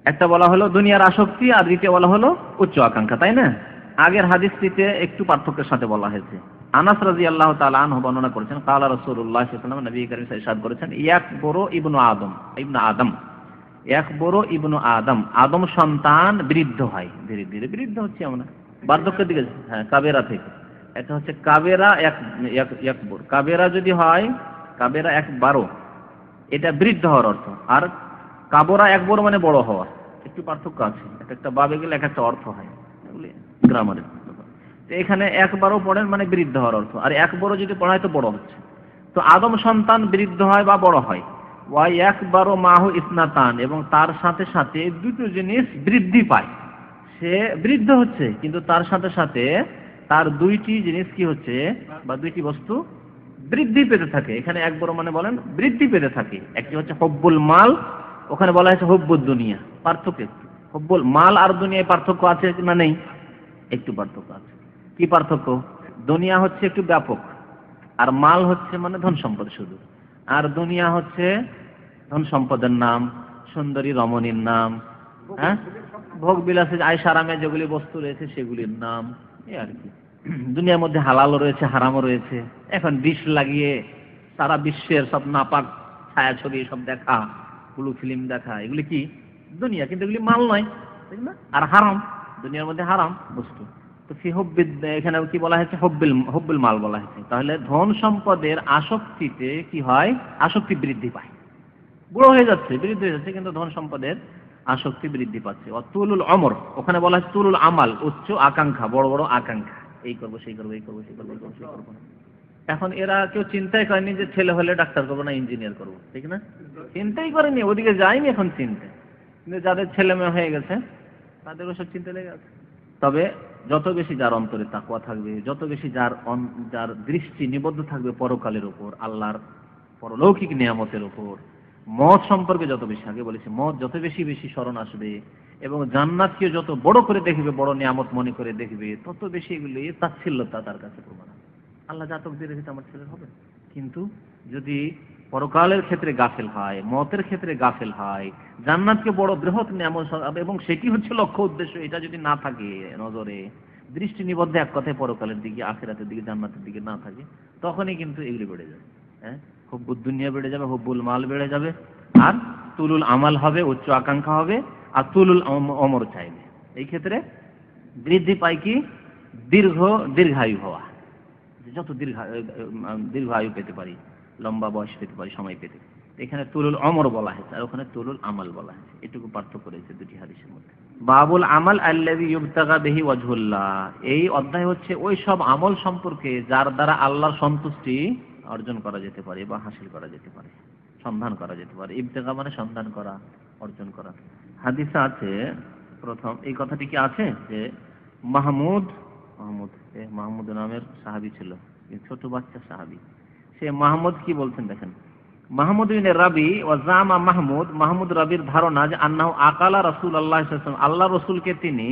একটা বলা হলো দুনিয়ার আসক্তি, আর দ্বিতীয় বলা হলো উচ্চ আকাঙ্ক্ষা, তাই না? আগের হাদিসটিতে একটু পার্থক্যের সাথে বলা হয়েছে। আনাস রাজি আল্লাহ তাআলা আনহু বর্ণনা করেছেন, কালা আলাইহি ওয়াসাল্লাম নবী করিম ওয়াসাল্লাম করেছেন, ইয়াকবুরু ইবনু আদম ইবনু আদম। ইয়াকবুরু ইবনু আদম আদম সন্তান বৃদ্ধ হয়। ধীরে ধীরে বৃদ্ধ হচ্ছে আমরা। বার্ধক্যের দিকে হ্যাঁ কাবেরা থেকে। এটা হচ্ছে কাবেরা এক, এক- একবর। কাবেরা যদি হয়, কাবেরা এক বারো এটা বৃদ্ধ হওয়ার অর্থ। আর কাবরা একবার মানে বড় হওয়া। একটু পার্থক্য আছে। এক একটা বাবে গেলে এক একটা অর্থ হয়। গ্রামারের এখানে একবারও পড়েন মানে বৃদ্ধ হওয়ার অর্থ। আর একবারও যদি পড়ায় তো বড় হচ্ছে। তো আদম সন্তান বৃদ্ধ হয় বা বড় হয়। ওয়াই একবারও মাহু ইসনাতান এবং তার সাথে সাথে দুটো জিনিস বৃদ্ধি পায়। সে বৃদ্ধ হচ্ছে, কিন্তু তার সাথে সাথে তার দুইটি জিনিস কি হচ্ছে বা দুইটি বস্তু বৃদ্ধি পেতে থাকে। এখানে এক বড় মানে বলেন বৃদ্ধি পেতে থাকে। একটি হচ্ছে হব্বুল মাল, ওখানে বলা হয়েছে হব্বুল দুনিয়া, পার্থক্য হব্বুল মাল আর দুনিয়ায় পার্থক্য আছে না নেই? একটু পার্থক্য আছে। কি পার্থক্য? দুনিয়া হচ্ছে একটু ব্যাপক, আর মাল হচ্ছে মানে ধন সম্পদ শুধু। আর দুনিয়া হচ্ছে ধন সম্পদের নাম, সুন্দরী রমণীর নাম হ্যাঁ? ভোগ বিলাসে আয়সা আরামে যেগুলি বস্তু রয়েছে সেগুলির নাম এই আর কি। দুনিয়ার মধ্যে হালালও রয়েছে, হারামও রয়েছে। এখন বিষ লাগিয়ে সারা বিশ্বের সব নাপাক ছায়াছবি সব দেখা ব্লু ফিল্ম দেখা, এগুলি কি? দুনিয়া, কিন্তু এগুলি মাল নয় ঠিক না? আর হারাম, দুনিয়ার মধ্যে হারাম বস্তু। তো ফি হব্বিদ এখানে কি বলা হয়েছে? হব্বিল হব্বিল মাল বলা হয়েছে। তাহলে ধন সম্পদের আসক্তিতে কি হয়? আসক্তি বৃদ্ধি পায়। বুড়ো হয়ে যাচ্ছে, বৃদ্ধি হয়ে যাচ্ছে, কিন্তু ধন সম্পদের আসক্তি বৃদ্ধি পাচ্ছে। অতুলুল অমর, ওখানে বলা হচ্ছে তুলুল আমাল, উচ্চ আকাঙ্ক্ষা, বড় বড় আকাঙ্ক্ষা। এই করব, সেই করব, এই করব, সেই করব সেই করব। এখন এরা কেউ চিন্তাই করেনি যে ছেলে হলে ডাক্তার করব না ইঞ্জিনিয়ার করব, ঠিক না? চিন্তাই করেনি, ওদিকে যায়নি এখন চিন্তা কিন্তু যাদের ছেলে মেয়ে হয়ে গেছে, তাদের ওসব চিন্তা লেগে আছে। তবে যত বেশি যার অন্তরে তাকুয়া থাকবে, যত বেশি যার যার দৃষ্টি নিবদ্ধ থাকবে পরকালের উপর, আল্লাহর পরলৌকিক নিয়ামতের উপর, মত সম্পর্কে যত বেশি আগে বলেছি, মত যত বেশি বেশি স্মরণ আসবে এবং জান্নাতকে যত বড় করে দেখবে, বড় নিয়ামত মনে করে দেখবে, তত বেশি এগুলি তাচ্ছিল্যতা তার কাছে প্রমাণ আল্লাহ জাতক দিয়ে রেখেছে আমার ছেলের হবে। কিন্তু যদি পরকালের ক্ষেত্রে গাফেল হয়, মতের ক্ষেত্রে গাফেল হয়, জান্নাতকে বড় বৃহৎ এবং সেটি হচ্ছে লক্ষ্য উদ্দেশ্য, এটা যদি না থাকে নজরে, দৃষ্টি নিবদ্ধ এক কথায় পরকালের দিকে, আখেরাতের দিকে, জান্নাতের দিকে না থাকে, তখনই কিন্তু এগুলি বেড়ে যাবে হ্যাঁ? হব্বুল দুনিয়া বেড়ে যাবে, হব্বুল মাল বেড়ে যাবে, আর তুলুল আমাল হবে, উচ্চ আকাঙ্ক্ষা হবে, আর তুলুল অমর চাইবে। এই ক্ষেত্রে বৃদ্ধি পায় কি? দীর্ঘ, দীর্ঘায়ু হওয়া। যত দীর্ঘ দীর্ঘ আয়ু পেতে পারি। লম্বা বয়স পেতে পারি, সময় পেতে এখানে তুলুল অমর বলা হয়েছে আর ওখানে তুলুল আমাল বলা হয়েছে। এটুকু পার্থক্য রয়েছে দুটি হাদিসের মধ্যে। বাবুল আমাল আল্লাযী ইউবতাগা বিহি ওয়াজহুল্লাহ। এই অধ্যায় হচ্ছে ওই সব আমল সম্পর্কে যার দ্বারা আল্লাহর সন্তুষ্টি অর্জন করা যেতে পারে বা হাসিল করা যেতে পারে, সন্ধান করা যেতে পারে। ইবতেগা মানে সন্ধান করা, অর্জন করা। হাদিসে আছে, প্রথম, এই কথাটি কি আছে? যে মাহমুদ মাহমুদ মাহমুদ নামের সাহাবী ছিল ছোট বাচ্চা সাহাবী। সে মাহমুদ কি বলছেন দেখেন? মাহমুদ বিন রাবি ও জামা মাহমুদ মাহমুদ রাবির ধারণা যে আন্নাহু আকালা রাসূল আল্লাহ আল্লাহ রসুলকে তিনি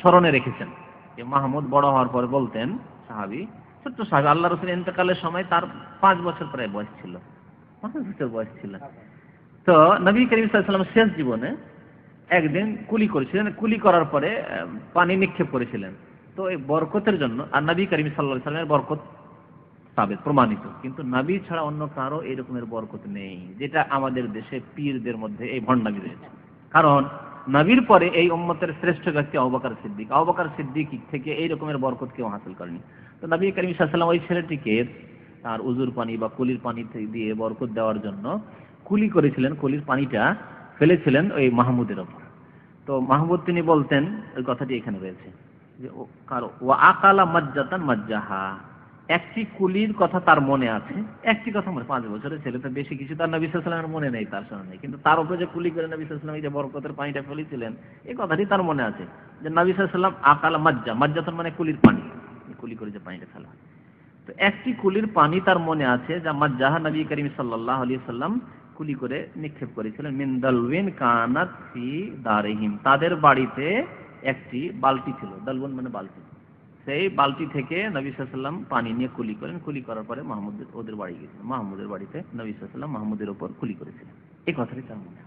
স্মরণে রেখেছেন। যে মাহমুদ বড় হওয়ার পর বলতেন, সাহাবী, ছোট্ট সাহাবী আল্লাহ রসুল ইন্তেকালের সময় তার পাঁচ বছর প্রায় বয়স ছিল। পাঁচ বছর বয়স ছিল। তো নবী করিম সাল্লাল্লাহু শেষ জীবনে একদিন কুলি করেছিলেন। কুলি করার পরে পানি নিক্ষেপ করেছিলেন। তো এই বরকতের জন্য, আর নবী করিম সাল্লাহ সাল্লামের বরকত সাবেত প্রমাণিত। কিন্তু নবী ছাড়া অন্য কারও এই রকমের বরকত নেই, যেটা আমাদের দেশে পীরদের মধ্যে এই ভণ্ডামি রয়েছে। কারণ নবীর পরে এই উম্মতের শ্রেষ্ঠ ব্যক্তি অবকার সিদ্দিক। অবকার সিদ্দিক থেকে এই রকমের বরকত কেউ হাসিল করেনি। তো নবী করিম সাল্লাম ওই ছেলেটিকে তার উজুর পানি বা কুলির পানি দিয়ে বরকত দেওয়ার জন্য কুলি করেছিলেন। কুলির পানিটা ফেলেছিলেন ওই মাহমুদের ওপর। তো মাহমুদ তিনি বলতেন, ওই কথাটি এখানে রয়েছে যে কারও ও আকালা মজ্জাতান মজ্জাহা। একটি কুলির কথা তার মনে আছে, একটি কথা মনে, পাঁচ বছরের ছেলে তো বেশি কিছু তার নবী সাল্লামের মনে নেই, তার সামনে কিন্তু তার উপরে যে কুলি করে নবী সাল্লাম যে বরকতের পানিটা ফেলেছিলেন, এই কথাটি তার মনে আছে। যে নবী সাল্লাম আকালা মজ্জা মজ্জাতন মানে কুলির পানি কুলি করে যে পানিটা ফেলা। তো একটি কুলির পানি তার মনে আছে যা মজ্জাহা নবী করিম সাল্লাহ আলী সাল্লাম কুলি করে নিক্ষেপ করেছিলেন। মিন্দালউইন কানাত ফি দারিহিম, তাদের বাড়িতে একটি বালতি ছিল দালবন মানে বালতি। সেই বালতি থেকে নবী সাল্লাম পানি নিয়ে কুলি করেন। কুলি করার পরে মাহমুদ ওদের বাড়ি গেছিলেন মাহমুদের বাড়িতে নবী সাল্লাম মাহমুদের ওপর কুলি করেছিলেন। এই কথাটি তার মনে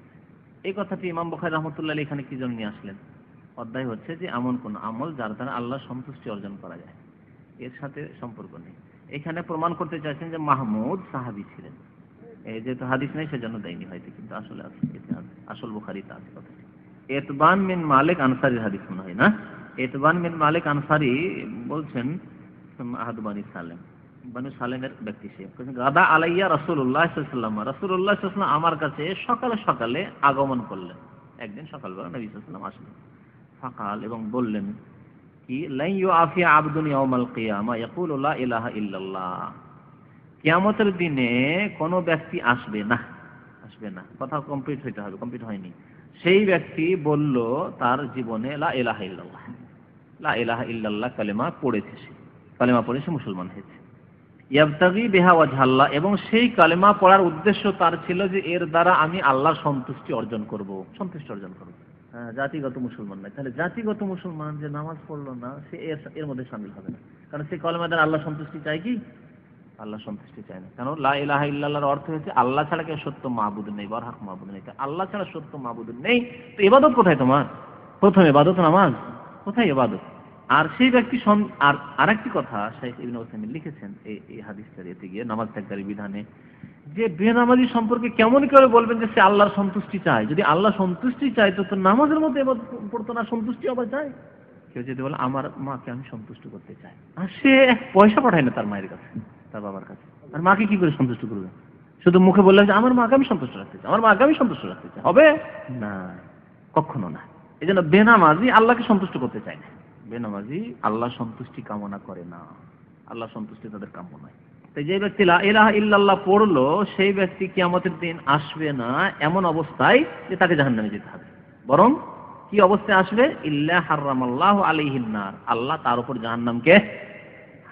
এই কথাটি ইমাম বখাই রহমতুল্লাহ এখানে কি জন্য নিয়ে আসলেন? অধ্যায় হচ্ছে যে এমন কোন আমল যার দ্বারা আল্লাহ সন্তুষ্টি অর্জন করা যায়। এর সাথে সম্পর্ক নেই। এখানে প্রমাণ করতে চাইছেন যে মাহমুদ সাহাবি ছিলেন। এই যেহেতু হাদিস নেই, সেজন্য দেয়নি হয়তো, কিন্তু আসলে আছে। আসল বুখারিতে আছে কথাটি। এতবান মিন মালিক আনসারির হাদিস মনে হয়, না? এতবান মিন মালিক আনসারি বলছেন, আহাদ বানি সালেম, বানু সালেমের ব্যক্তি সে। গাদা আলাইয়া রসুল্লাহ সাল্লাম রসুল্লাহ সাল্লাম আমার কাছে সকালে সকালে আগমন করলেন। একদিন সকালবেলা নবী সাল্লাম আসলেন। ফাকাল এবং বললেন কি লাই ইউ আফিয়া আবদুন ইয়াউমাল কিয়ামা, ইয়াকুলু লা ইলাহা ইল্লাল্লাহ। কিয়ামতের দিনে কোনো ব্যক্তি আসবে না আসবে না। কথা কমপ্লিট হইতে হবে কমপ্লিট হয়নি। সেই ব্যক্তি বলল, তার জীবনে লা ইলাহা ইল্লাল্লাহ। লা ইলাহা ইল্লাল্লাহ কালেমা পড়েছে সে। কালেমা পড়ে সে মুসলমান হয়েছে। ইয়াবতাগি বিহা ওয়াজহাল্লাহ এবং সেই কালেমা পড়ার উদ্দেশ্য তার ছিল যে এর দ্বারা আমি আল্লাহর সন্তুষ্টি অর্জন করব সন্তুষ্টি অর্জন করব। হ্যাঁ, জাতিগত মুসলমান নাই তাহলে জাতিগত মুসলমান যে নামাজ পড়ল না সে এর মধ্যে সামিল হবে না। কারণ সে কলেমা দ্বারা আল্লাহ সন্তুষ্টি চায় কি? আল্লাহ সন্তুষ্টি চায় না। কারণ লা ইলাহা ইল্লাল্লাহর অর্থ হচ্ছে আল্লাহ ছাড়া কেউ সত্য মাহবুদ নেই বরহাক মাহবুদ নেই। আল্লাহ ছাড়া সত্য মাহবুদ নেই। তো ইবাদত কোথায় তোমার? প্রথম ইবাদত নামাজ? কোথায় ইবাদত আর সেই ব্যক্তি আর আরেকটি কথা শাইখ লিখেছেন এই এই হাদিসটার এতে গিয়ে নামাজ ত্যাগকারী বিধানে, যে বেনামাজি সম্পর্কে কেমন করে বলবেন যে সে আল্লাহর সন্তুষ্টি চায়? যদি আল্লাহ সন্তুষ্টি চায়, তো তো নামাজের মধ্যে এবার পড়তো না, সন্তুষ্টি আবার চায়? কেউ যদি বলে, আমার মাকে আমি সন্তুষ্ট করতে চাই। আর সে পয়সা পাঠায় না তার মায়ের কাছে, তার বাবার কাছে। আর মাকে কি করে সন্তুষ্ট করবে? শুধু মুখে বললাম যে, আমার মাকে আমি সন্তুষ্ট রাখতে চাই। আমার মাকে আমি সন্তুষ্ট রাখতে চাই। হবে? না, কখনো না। এই জন্য বেনামাজি আল্লাহকে সন্তুষ্ট করতে চায় না। বেনামাজি আল্লাহ সন্তুষ্টি কামনা করে না। আল্লাহ সন্তুষ্টি তাদের কাম্য নয়। তো যে ব্যক্তি ইলাহা ইল্লাল্লাহ পড়ল, সেই ব্যক্তি কিয়ামতের দিন আসবে না এমন অবস্থায় যে তাকে জাহান্নামে যেতে হবে। বরং কি অবস্থায় আসবে? ইল্লা হারামাল্লাহু আলাইহিন নার। আল্লাহ তার উপর জাহান্নামকে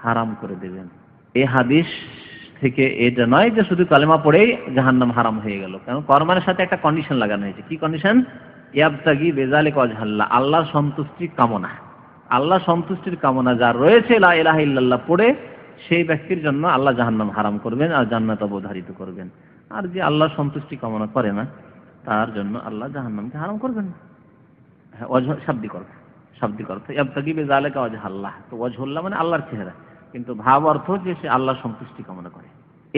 হারাম করে দেবেন। এই হাদিস থেকে এটা নয় যে শুধু কালেমা পড়েই জাহান্নাম হারাম হয়ে গেল। কারণ কর্মের সাথে একটা কন্ডিশন লাগানো হয়েছে। কি কন্ডিশন ইয়াবতাগি বেজালিক অজহাল্লাহ আল্লাহর সন্তুষ্টি কামনা। আল্লাহ সন্তুষ্টির কামনা যার রয়েছে, লা ইলাহা ইল্লাল্লাহ পড়ে, সেই ব্যক্তির জন্য আল্লাহ জাহান্নাম হারাম করবেন আর জান্নাত অবধারিত করবেন। আর যে আল্লাহ সন্তুষ্টি কামনা করে না, তার জন্য আল্লাহ জাহান্নামকে হারাম করবেন না। হ্যাঁ শাব্দিক অর্থ শাব্দিক অর্থ ইয়াবতাগি বেজালিকা অজহাল্লাহ তো অজহুল্লাহ মানে আল্লাহর চেহারা। কিন্তু ভাব অর্থ যে সে আল্লাহ সন্তুষ্টি কামনা করে।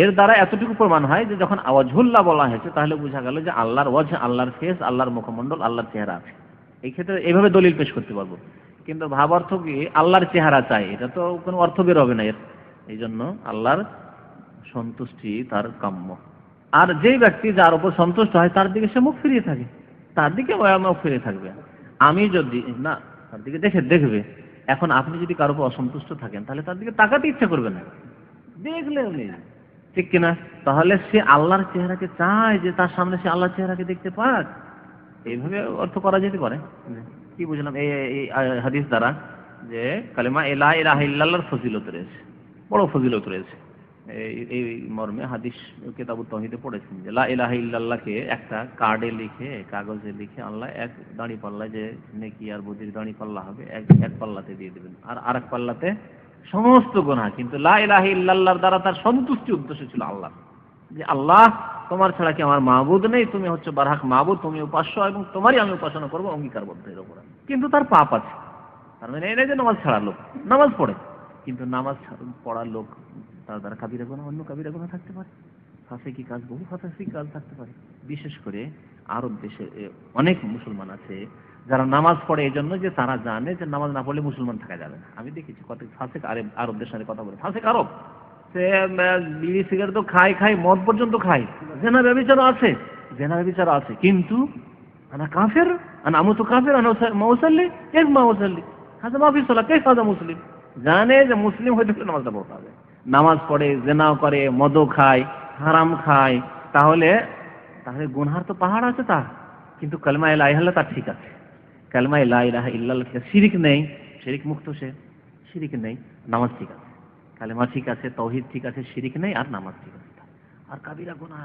এর দ্বারা এতটুকু প্রমাণ হয় যে যখন ওয়াজহুল্লাহ বলা হয়েছে, তাহলে বোঝা গেল যে আল্লাহর ওয়াজ, আল্লাহর ফেস, আল্লাহর মুখমণ্ডল, আল্লাহর চেহারা আছে। এই ক্ষেত্রে এইভাবে দলিল পেশ করতে পারব। কিন্তু ভাব অর্থ কি? আল্লাহর চেহারা চাই। এটা তো কোনো অর্থ বের হবে না এর। এই জন্য আল্লাহর সন্তুষ্টি তার কাম্য। আর যেই ব্যক্তি যার উপর সন্তুষ্ট হয়, তার দিকে সে মুখ ফিরিয়ে থাকে। তার দিকে মুখ ফিরিয়ে থাকবে। আমি যদি, না, তার দিকে দেখে দেখবে। এখন আপনি যদি কারও উপর অসন্তুষ্ট থাকেন, তাহলে তার দিকে তাকাতে ইচ্ছা করবে না। দেখলে উনি। ঠিক কিনা? তাহলে সে আল্লাহর চেহারাকে চায় যে তার সামনে সে আল্লাহর চেহারাকে দেখতে পাক। এইভাবে অর্থ করা যেতে পারে। কি বুঝলাম, এই হাদিস দ্বারা যে কালিমা এলা ইলাহা ইল্লাল্লাহর ফজিলত রয়েছে, বড় ফজিলত রয়েছে। এই মর্মে হাদিস, কেতাবুত তহিদে পড়েছেন যে লা ইলাহা ইল্লাল্লাহকে একটা কার্ডে লিখে, কাগজে লিখে আল্লাহ এক দাঁড়ি পাল্লা যে নেকি আর বুদ্ধির দাঁড়ি পাল্লা হবে, এক এক পাল্লাতে দিয়ে দেবেন। আর আরেক পাল্লাতে সমস্ত গুনাহ, কিন্তু লা ইলাহা ইল্লাল্লাহর দ্বারা তার সন্তুষ্টি উদ্দেশ্য ছিল আল্লাহ যে আল্লাহ তোমার ছাড়া কি আমার মাহবুদ নেই? তুমি হচ্ছে বারহাক মাহবুদ তুমি উপাস্য এবং তোমারই আমি উপাসনা করব অঙ্গীকারবদ্ধ এর উপর। কিন্তু তার পাপ আছে। তার মানে এই যে নামাজ ছাড়া লোক, নামাজ পড়ে। কিন্তু নামাজ পড়ার লোক, তার দ্বারা কাবিরা গোনা অন্য কাবিরা গোনা থাকতে পারে। ফাঁসেকি কাজ, বহু ফাঁসেকি কাজ থাকতে পারে। বিশেষ করে আরব দেশে অনেক মুসলমান আছে, যারা নামাজ পড়ে এই জন্য যে তারা জানে যে নামাজ না পড়লে মুসলমান থাকা যাবে না। আমি দেখেছি কত ফাঁসেক আরব আরব দেশের কথা বলে। ফাঁসেক আরব। সে বিড়ি, সিগারেট তো খাই খাই, মদ পর্যন্ত খাই। জেনা ব্যবচারও আছে, জেনা ব্যবচারও আছে। কিন্তু, আনা কাফের, আনা আমু তো কাফের, আনা মৌসাল্লি এক মৌসাল্লি হাজা মাফি কে হাজা মুসলিম? জানে যে মুসলিম হলে নামাজটা পড়তে হবে। নামাজ পড়ে, জেনাও করে, মদও খায়, হারাম খায়। তাহলে তাহলে গুনহার তো পাহাড় আছে তার। কিন্তু কালমা ইলাহা ইল্লাল্লাহ তার ঠিক আছে। কালমা ইলাহা ইলাহা ইল্লাল্লাহ শিরিক নেই, শিরিক মুক্ত সে, শিরিক নেই, নামাজ ঠিক আছে। কালেমা ঠিক আছে, তৌহিদ ঠিক আছে, শিরিক নেই, আর নামাজ ঠিক আছে। আর কাবিরা গুনাহ।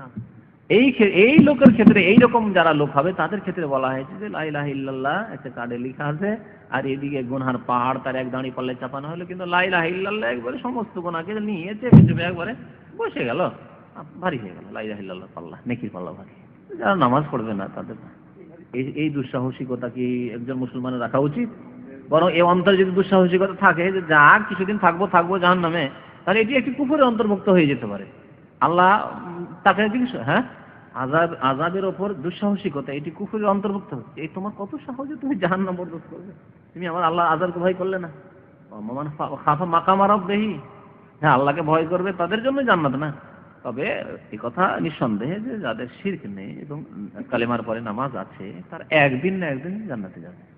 এই এই লোকের ক্ষেত্রে এই রকম যারা লোক হবে, তাদের ক্ষেত্রে বলা হয়েছে যে, লা ইলাহা ইল্লাল্লাহ, একটা কার্ডে লেখা আছে, আর এদিকে গুনহার পাহাড়, তার এক দাঁড়ি পাল্লে চাপানো হলো, কিন্তু লা ইলাহা ইল্লাল্লাহ একবারে সমস্ত গুনাহকে নিয়ে চেপে চেপে একবারে বসে গেল ভারী হয়ে গেল, লা ইলাহা ইল্লাল্লাহ পাল্লা, নেকির পাল্লা ভারী। যারা নামাজ পড়বে না, তাদের এই এই দুঃসাহসিকতা কি একজন মুসলমানের রাখা উচিত? বরং এই অন্তরে যদি দুঃসাহসিকতা থাকে যে যা কিছুদিন থাকব থাকব জাহান নামে তাহলে এটি একটি কুফুরের অন্তর্ভুক্ত হয়ে যেতে পারে। আল্লাহ তাকে হ্যাঁ আজাব আজাবের ওপর দুঃসাহসিকতা, এটি কুফুরের অন্তর্ভুক্ত হচ্ছে? এই তোমার কত সহজে তুমি জাহান নাম বরদাস্ত করবে? তুমি আমার আল্লাহ আজাবকে ভয় করলে না? মানে খাফা মাকাম আরব দেহি হ্যাঁ আল্লাহকে ভয় করবে, তাদের জন্য জান্নাত না। তবে এই কথা নিঃসন্দেহে যে যাদের শিরক নেই এবং কালেমার পরে নামাজ আছে, তার একদিন না একদিন জান্নাতে যাবে।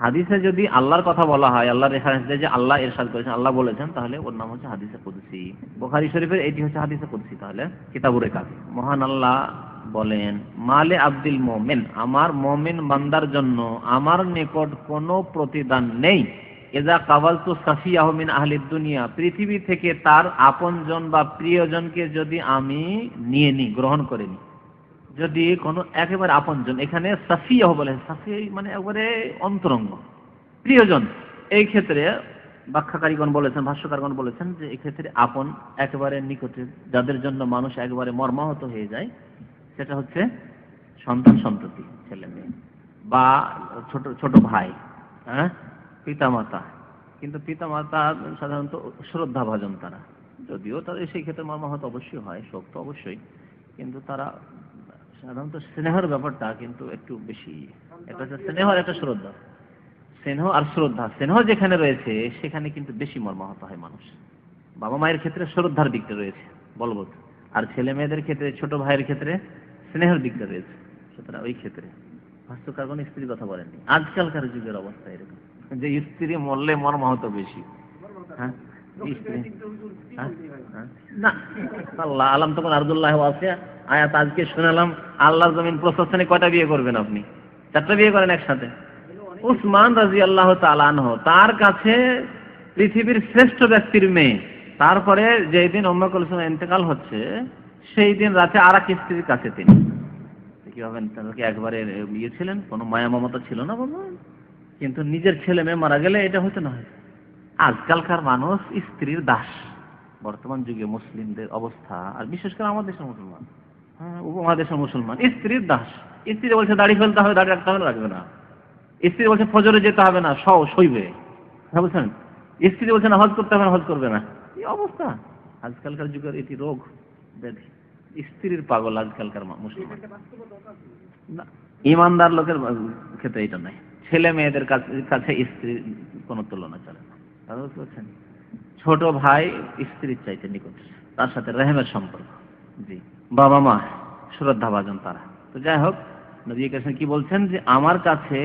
হাদিসে যদি আল্লাহর কথা বলা হয়, আল্লাহর রেফারেন্স দিয়ে যে আল্লাহ ইরশাদ করেছেন, আল্লাহ বলেছেন, তাহলে ওর নাম হচ্ছে হাদিসে কুদসি। বুখারী শরীফের এটি হচ্ছে হাদিসে কুদসি তাহলে, কিতাবুর কাজ মহান আল্লাহ বলেন, মালে আব্দুল মোমেন, আমার মোমেন বান্দার জন্য আমার নিকট কোনো প্রতিদান নেই। এজা কাবাল তো সাফি আহমিন আহলিদ দুনিয়া, পৃথিবী থেকে তার আপনজন বা প্রিয়জনকে যদি আমি নিয়ে নিই, গ্রহণ করে নিই। যদি কোনো একেবারে আপনজন, এখানে সাফিয়াহ বলে সাফি মানে একবারে অন্তরঙ্গ। প্রিয়জন, এই ক্ষেত্রে ব্যাখ্যাকারীগণ বলেছেন, ভাষ্যকারগণ বলেছেন যে এক্ষেত্রে আপন একেবারে নিকটে, যাদের জন্য মানুষ একবারে মর্মাহত হয়ে যায়, সেটা হচ্ছে সন্তান সন্ততি ছেলে মেয়ে বা ছোট ছোট ভাই হ্যাঁ? পিতামাতা। কিন্তু পিতামাতা সাধারণত শ্রদ্ধা ভাজন তারা। যদিও তাদের সেই ক্ষেত্রে মর্মাহত অবশ্যই হয়, শোক তো অবশ্যই, কিন্তু তারা সাধারণত স্নেহের ব্যাপারটা কিন্তু একটু বেশি এটা হচ্ছে স্নেহ আর একটা শ্রদ্ধা। স্নেহ আর শ্রদ্ধা স্নেহ যেখানে রয়েছে সেখানে কিন্তু বেশি মর্মাহত হয় মানুষ। বাবা মায়ের ক্ষেত্রে শ্রদ্ধার দিকটা রয়েছে বলবৎ আর ছেলে মেয়েদের ক্ষেত্রে ছোট ভাইয়ের ক্ষেত্রে স্নেহের দিকটা রয়েছে সুতরাং ওই ক্ষেত্রে। ভাস্যকার কোনো স্ত্রীর কথা বলেননি? আজকালকার যুগের অবস্থা এরকম। যে স্ত্রী মরলে মর্মাহত বেশি। হ্যাঁ? স্ত্রী হ্যাঁ? হ্যাঁ? না আল্লাহ আলাম তখন আব্দুল্লাহ আছে আয়াত আজকে শোনালাম, আল্লাহর জমিন প্রশাসনে কয়টা বিয়ে করবেন আপনি? চারটা বিয়ে করেন একসাথে? উসমান রাজি আল্লাহ তালানহ তার কাছে পৃথিবীর শ্রেষ্ঠ ব্যক্তির মেয়ে। তারপরে যেই দিন অম্মা ইন্তেকাল হচ্ছে, সেই দিন রাতে আর এক স্ত্রীর কাছে তিনি। কি ভাবেন তাদেরকে একবারে বিয়ে ছিলেন? কোনো মায়া মমতা ছিল না বাবা? কিন্তু নিজের ছেলে মেয়ে মারা গেলে এটা হতে না আজকালকার মানুষ স্ত্রীর দাস। বর্তমান যুগে মুসলিমদের অবস্থা, আর বিশেষ করে আমাদের দেশের মুসলমান। উপমহাদেশের মুসলমান। স্ত্রীর দাস। স্ত্রী বলছে, দাড়ি ফেলতে হবে, দাড়ি রাখতে হবে রাখবে না। স্ত্রী বলছে, ফজরে যেতে হবে না সও সইবে হ্যাঁ বলছেন? স্ত্রী বলছে না হজ করতে হবে না হজ করবে না। এই অবস্থা। আজকালকার যুগের এটি রোগ ব্যাধি স্ত্রীর পাগল আজকালকার মুসলমান। ইমানদার লোকের ক্ষেত্রে এটা নাই। ছেলে মেয়েদের কাছে স্ত্রীর কোনো তুলনা চলে না। বুঝতে ছোট ভাই স্ত্রীর চাইতে নিকট। তার সাথে রেহেমের সম্পর্ক। জি। বাবা মা, শ্রদ্ধা ভাজন তারা। তো যাই হোক, নবী কৃষ্ণ কি বলছেন যে, আমার কাছে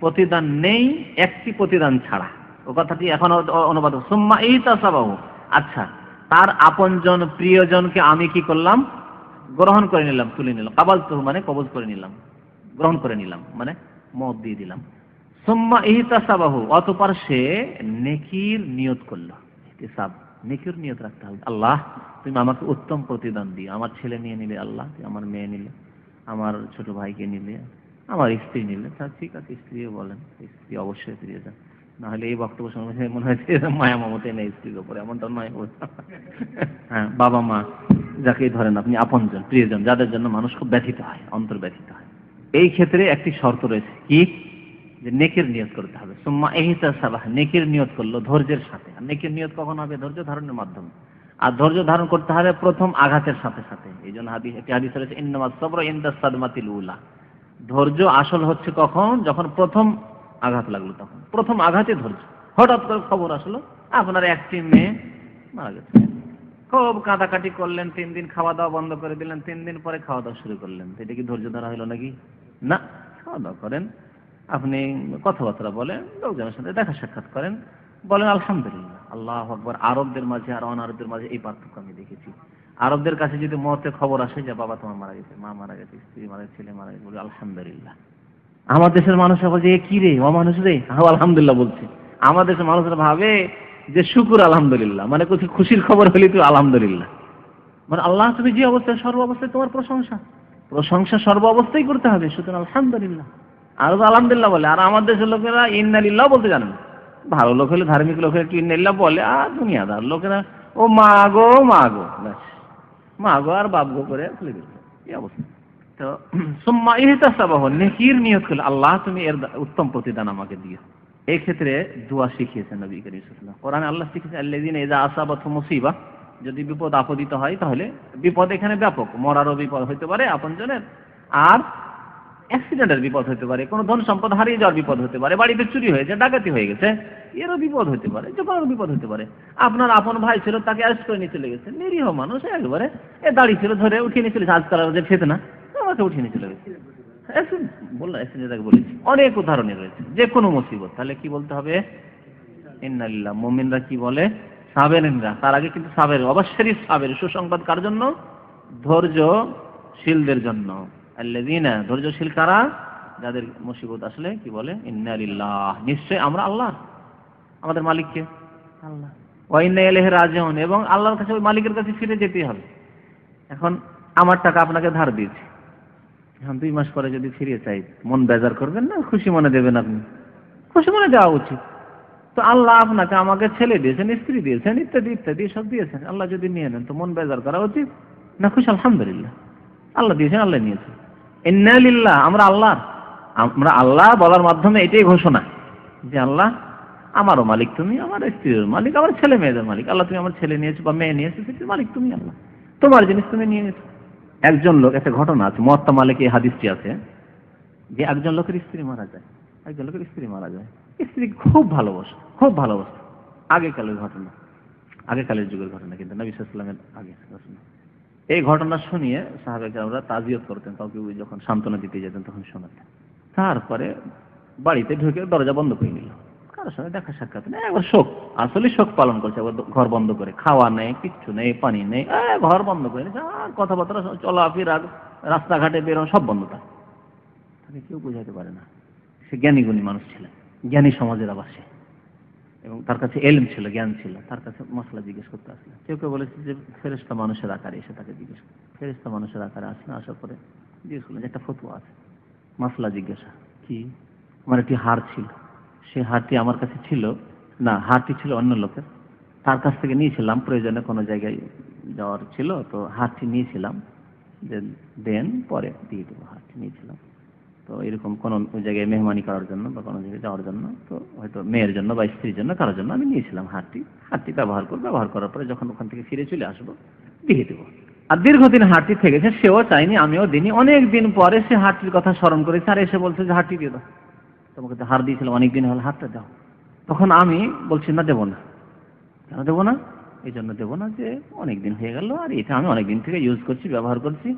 প্রতিদান নেই, একটি প্রতিদান ছাড়া। ও কথাটি এখন অনুবাদ সুম্মা এই তাসাবাহু আচ্ছা তার আপনজন প্রিয়জনকে আমি কি করলাম? গ্রহণ করে নিলাম, তুলে নিলাম। কাবাল তুহু মানে কবজ করে নিলাম, গ্রহণ করে নিলাম মানে মত দিয়ে দিলাম। সোম্মা ইহতাসাবাহু অতপর সে নেকির নিয়ত করল ইহতিসাব নেকির নিয়ত রাখতে হবে। আল্লাহ, তুমি আমাকে উত্তম প্রতিদান দিও। আমার ছেলে নিয়ে নিলে আল্লাহ আমার মেয়ে নিলে, আমার ছোট ভাইকে নিলে, আমার স্ত্রী নিলে। তা ঠিক আছে, স্ত্রীও বলেন, স্ত্রী অবশ্যই ফিরিয়ে যান। নাহলে এই বক্তব্য শুনে মনে হয়েছে মায়া মমতে নেই স্ত্রীর উপরে এমনটা নয় হ্যাঁ বাবা মা, যাকেই ধরেন আপনি, আপনজন, প্রিয়জন, যাদের জন্য মানুষ খুব ব্যথিত হয় অন্তর ব্যথিত হয়। এই ক্ষেত্রে একটি শর্ত রয়েছে। কি? যে নেকের নিয়ত করতে হবে। সুম্মা এহিতা সাবাহ, নেকের নিয়ত করল ধৈর্যের সাথে। আর নেকের নিয়ত কখন হবে? ধৈর্য ধারণের মাধ্যমে। আর ধৈর্য ধারণ করতে হবে প্রথম আঘাতের সাথে সাথে। এই জন্য হাদিস একটি হাদিস রয়েছে ইন্নামা সবর ইন্দা সাদমাতিল উলা। ধৈর্য আসল হচ্ছে কখন? যখন প্রথম আঘাত লাগল তখন। প্রথম আঘাতে ধৈর্য। হঠাৎ করে খবর আসলো, আপনার একটি মেয়ে মারা গেছে। খুব কাঁদাকাটি করলেন, তিন দিন খাওয়া দাওয়া বন্ধ করে দিলেন, তিন দিন পরে খাওয়া দাওয়া শুরু করলেন। এটা কি ধৈর্য ধরা হলো নাকি? না খাওয়া দাওয়া করেন। আপনি কথাবার্তা বলেন, লোকজনের সাথে দেখা সাক্ষাৎ করেন, বলেন, আলহামদুলিল্লাহ, আল্লাহ আকবর। আরবদের মাঝে আর অন আরবদের মাঝে এই পার্থক্য আমি দেখেছি। আরবদের কাছে যদি মহতে খবর আসে যে, বাবা তোমার মারা গেছে, মা মারা গেছে, স্ত্রী মারা গেছে, ছেলে মারা গেছে, বলি, আলহামদুলিল্লাহ। আমার দেশের মানুষরা বলছে, এ কি রে ও মানুষ রে? হ্যাঁ আলহামদুলিল্লাহ, বলছে। আমার দেশের মানুষরা ভাবে যে, শুকুর, আলহামদুলিল্লাহ। মানে কিছু খুশির খবর হলে তুই আলহামদুলিল্লাহ। মানে আল্লাহ, তুমি যে অবস্থায়, সর্ব অবস্থায় তোমার প্রশংসা। প্রশংসা সর্ব অবস্থায় করতে হবে, সুতরাং আলহামদুলিল্লাহ। আর আলহামদুলিল্লাহ বলে, আর আমার দেশের লোকেরা ইন্নালিল্লাহ বলতে জানে না। ভালো লোক হলে, ধার্মিক লোকের একটু ইন্নালিল্লাহ বলে, আর দুনিয়াদার লোকেরা, ও মা গো মা গো মা গো আর বাপ গো করে ফেলে দিল এই অবস্থা। তো, সুম্মা ইহতাসাবাহ, নেকির নিয়ত করলে আল্লাহ তুমি এর উত্তম প্রতিদান আমাকে দিও। এই ক্ষেত্রে দোয়া শিখিয়েছেন নবী করিম সাল্লাল্লাহু কোরআনে আল্লাহ শিখিয়েছেন আল্লাযিনা ইযা আসাবাতহুম মুসিবা, যদি বিপদ আপদিত হয় তাহলে বিপদ এখানে ব্যাপক, মরারও বিপদ হইতে পারে আপনজনের। আর অ্যাক্সিডেন্টের বিপদ হতে পারে, কোনো ধন সম্পদ হারিয়ে যাওয়ার বিপদ হতে পারে, বাড়িতে চুরি হয়েছে, ডাকাতি হয়ে গেছে, এরও বিপদ হতে পারে, যে কোনো বিপদ হতে পারে। আপনার আপন ভাই ছিল, তাকে অ্যারেস্ট করে নিয়ে চলে গেছে, নিরীহ মানুষ একবারে, এ দাড়ি ছিল, ধরে উঠিয়ে নিয়ে চলেছে, আজকাল যে ফেতনা আমাকে উঠিয়ে নিয়ে চলে গেছে। বললাম অ্যাক্সিডেন্ট বলেছি, অনেক উদাহরণই রয়েছে, যে কোনো মুসিবত, তাহলে কি বলতে হবে? ইন্নালিল্লাহ মোমিনরা কি বলে? সাবেরিনরা, তার আগে কিন্তু সাবের, অবশ্যই সাবের, সুসংবাদ কার জন্য? ধৈর্যশীলদের জন্য। আল্লাযিনা ধৈর্যশীল কারা? যাদের মুসিবত আসলে কি বলে? ইন্নালিল্লাহ। নিশ্চয় আমরা আল্লাহ আমাদের মালিককে। আল্লাহ। ওয়া ইন্না ইলাইহি রাজিউন। এবং আল্লাহর কাছে ওই মালিকের কাছে ফিরে যেতেই হবে। এখন আমার টাকা আপনাকে ধার দিয়েছি। এখন দুই মাস পরে যদি ফিরে চাই মন বেজার করবেন না? খুশি মনে দেবেন আপনি? খুশি মনে দেওয়া উচিত। তো আল্লাহ আপনাকে আমাকে ছেলে দিয়েছেন স্ত্রী দিয়েছেন ইত্যাদি ইত্যাদি সব দিয়েছেন। আল্লাহ যদি নিয়ে নেন তো মন বেজার করা উচিত। না খুশি আলহামদুলিল্লাহ। আল্লাহ দিয়েছেন আল্লাহ নিয়েছেন। ইন্নালিল্লাহ আমরা আল্লাহ আমরা আল্লাহ বলার মাধ্যমে এটাই ঘোষণা যে আল্লাহ আমারও মালিক তুমি, আমার স্ত্রীর মালিক, আমার ছেলে মেয়েদের মালিক। আল্লাহ, তুমি আমার ছেলে নিয়েছো বা মেয়ে নিয়েছো সেটির মালিক তুমি আল্লাহ। তোমার জিনিস তুমি নিয়ে নিয়েছো। একজন লোক, একটা ঘটনা আছে মহাত্মা মালিক এই হাদিসটি আছে, যে একজন লোকের স্ত্রী মারা যায়। একজন লোকের স্ত্রী মারা যায়। স্ত্রী খুব ভালোবাসে খুব ভালোবাসে। আগেকালের ঘটনা, আগেকালের যুগের ঘটনা, কিন্তু নবী সাল্লামের আগে ঘটনা। এই ঘটনা শুনিয়ে সাহাবেকে আমরা তাজিয়ত করতেন কাউকে উনি যখন সান্ত্বনা দিতে যেতেন তখন শোনাতেন। তারপরে বাড়িতে ঢুকে দরজা বন্ধ করে নিল। কারোর সঙ্গে দেখা সাক্ষাৎ নেই, একবার শোক আসলে শোক পালন করছে, একবার ঘর বন্ধ করে। খাওয়া নেই, কিচ্ছু নেই, পানি নেই ঘর বন্ধ করে আর কথাবার্তা, চলাফেরা, রাস্তাঘাটে বেরোনো সব বন্ধ তার। তাকে কেউ বোঝাতে পারে না। সে জ্ঞানী গুণী মানুষ ছিলেন, জ্ঞানী সমাজের আবাসে। এবং তার কাছে এলম ছিল, জ্ঞান ছিল, তার কাছে মশলা জিজ্ঞেস করতে আসলে কেউ কেউ বলেছে যে ফেরেস্তা মানুষের আকারে এসে তাকে জিজ্ঞেস ফেরেস্তা মানুষের আকারে আসলে আসার পরে জিজ্ঞেস করলেন একটা ফতুয়া আছে। মশলা জিজ্ঞাসা, কি? আমার একটি হার ছিল। সে হারটি আমার কাছে ছিল? না, হারটি ছিল অন্য লোকের। তার কাছ থেকে নিয়েছিলাম, প্রয়োজনে কোনো জায়গায় যাওয়ার ছিল, তো হারটি নিয়েছিলাম। দেন পরে দিয়ে দেবো, হারটি নিয়েছিলাম। তো এরকম কোনো জায়গায় মেহমানি করার জন্য বা কোনো জায়গায় যাওয়ার জন্য, তো হয়তো মেয়ের জন্য বা স্ত্রীর জন্য, কারোর জন্য আমি নিয়েছিলাম হারটি হারটি ব্যবহার করব, ব্যবহার করার পরে যখন ওখান থেকে ফিরে চলে আসব, দিয়ে দেবো। আর দীর্ঘদিন হারটি থেকেছে, সেও চাইনি আমিও দিনই অনেক দিন পরে সে হারটির কথা স্মরণ করেছে আর এসে বলছে যে হারটি দিয়ে দাও। তোমাকে তো হার দিয়েছিলাম অনেকদিন হলে হারটা দাও। তখন আমি বলছি, না, দেবো না। কেন দেবো না? এই জন্য দেবো না যে, অনেক দিন হয়ে গেল, আর এটা আমি অনেক দিন থেকে ইউজ করছি, ব্যবহার করছি।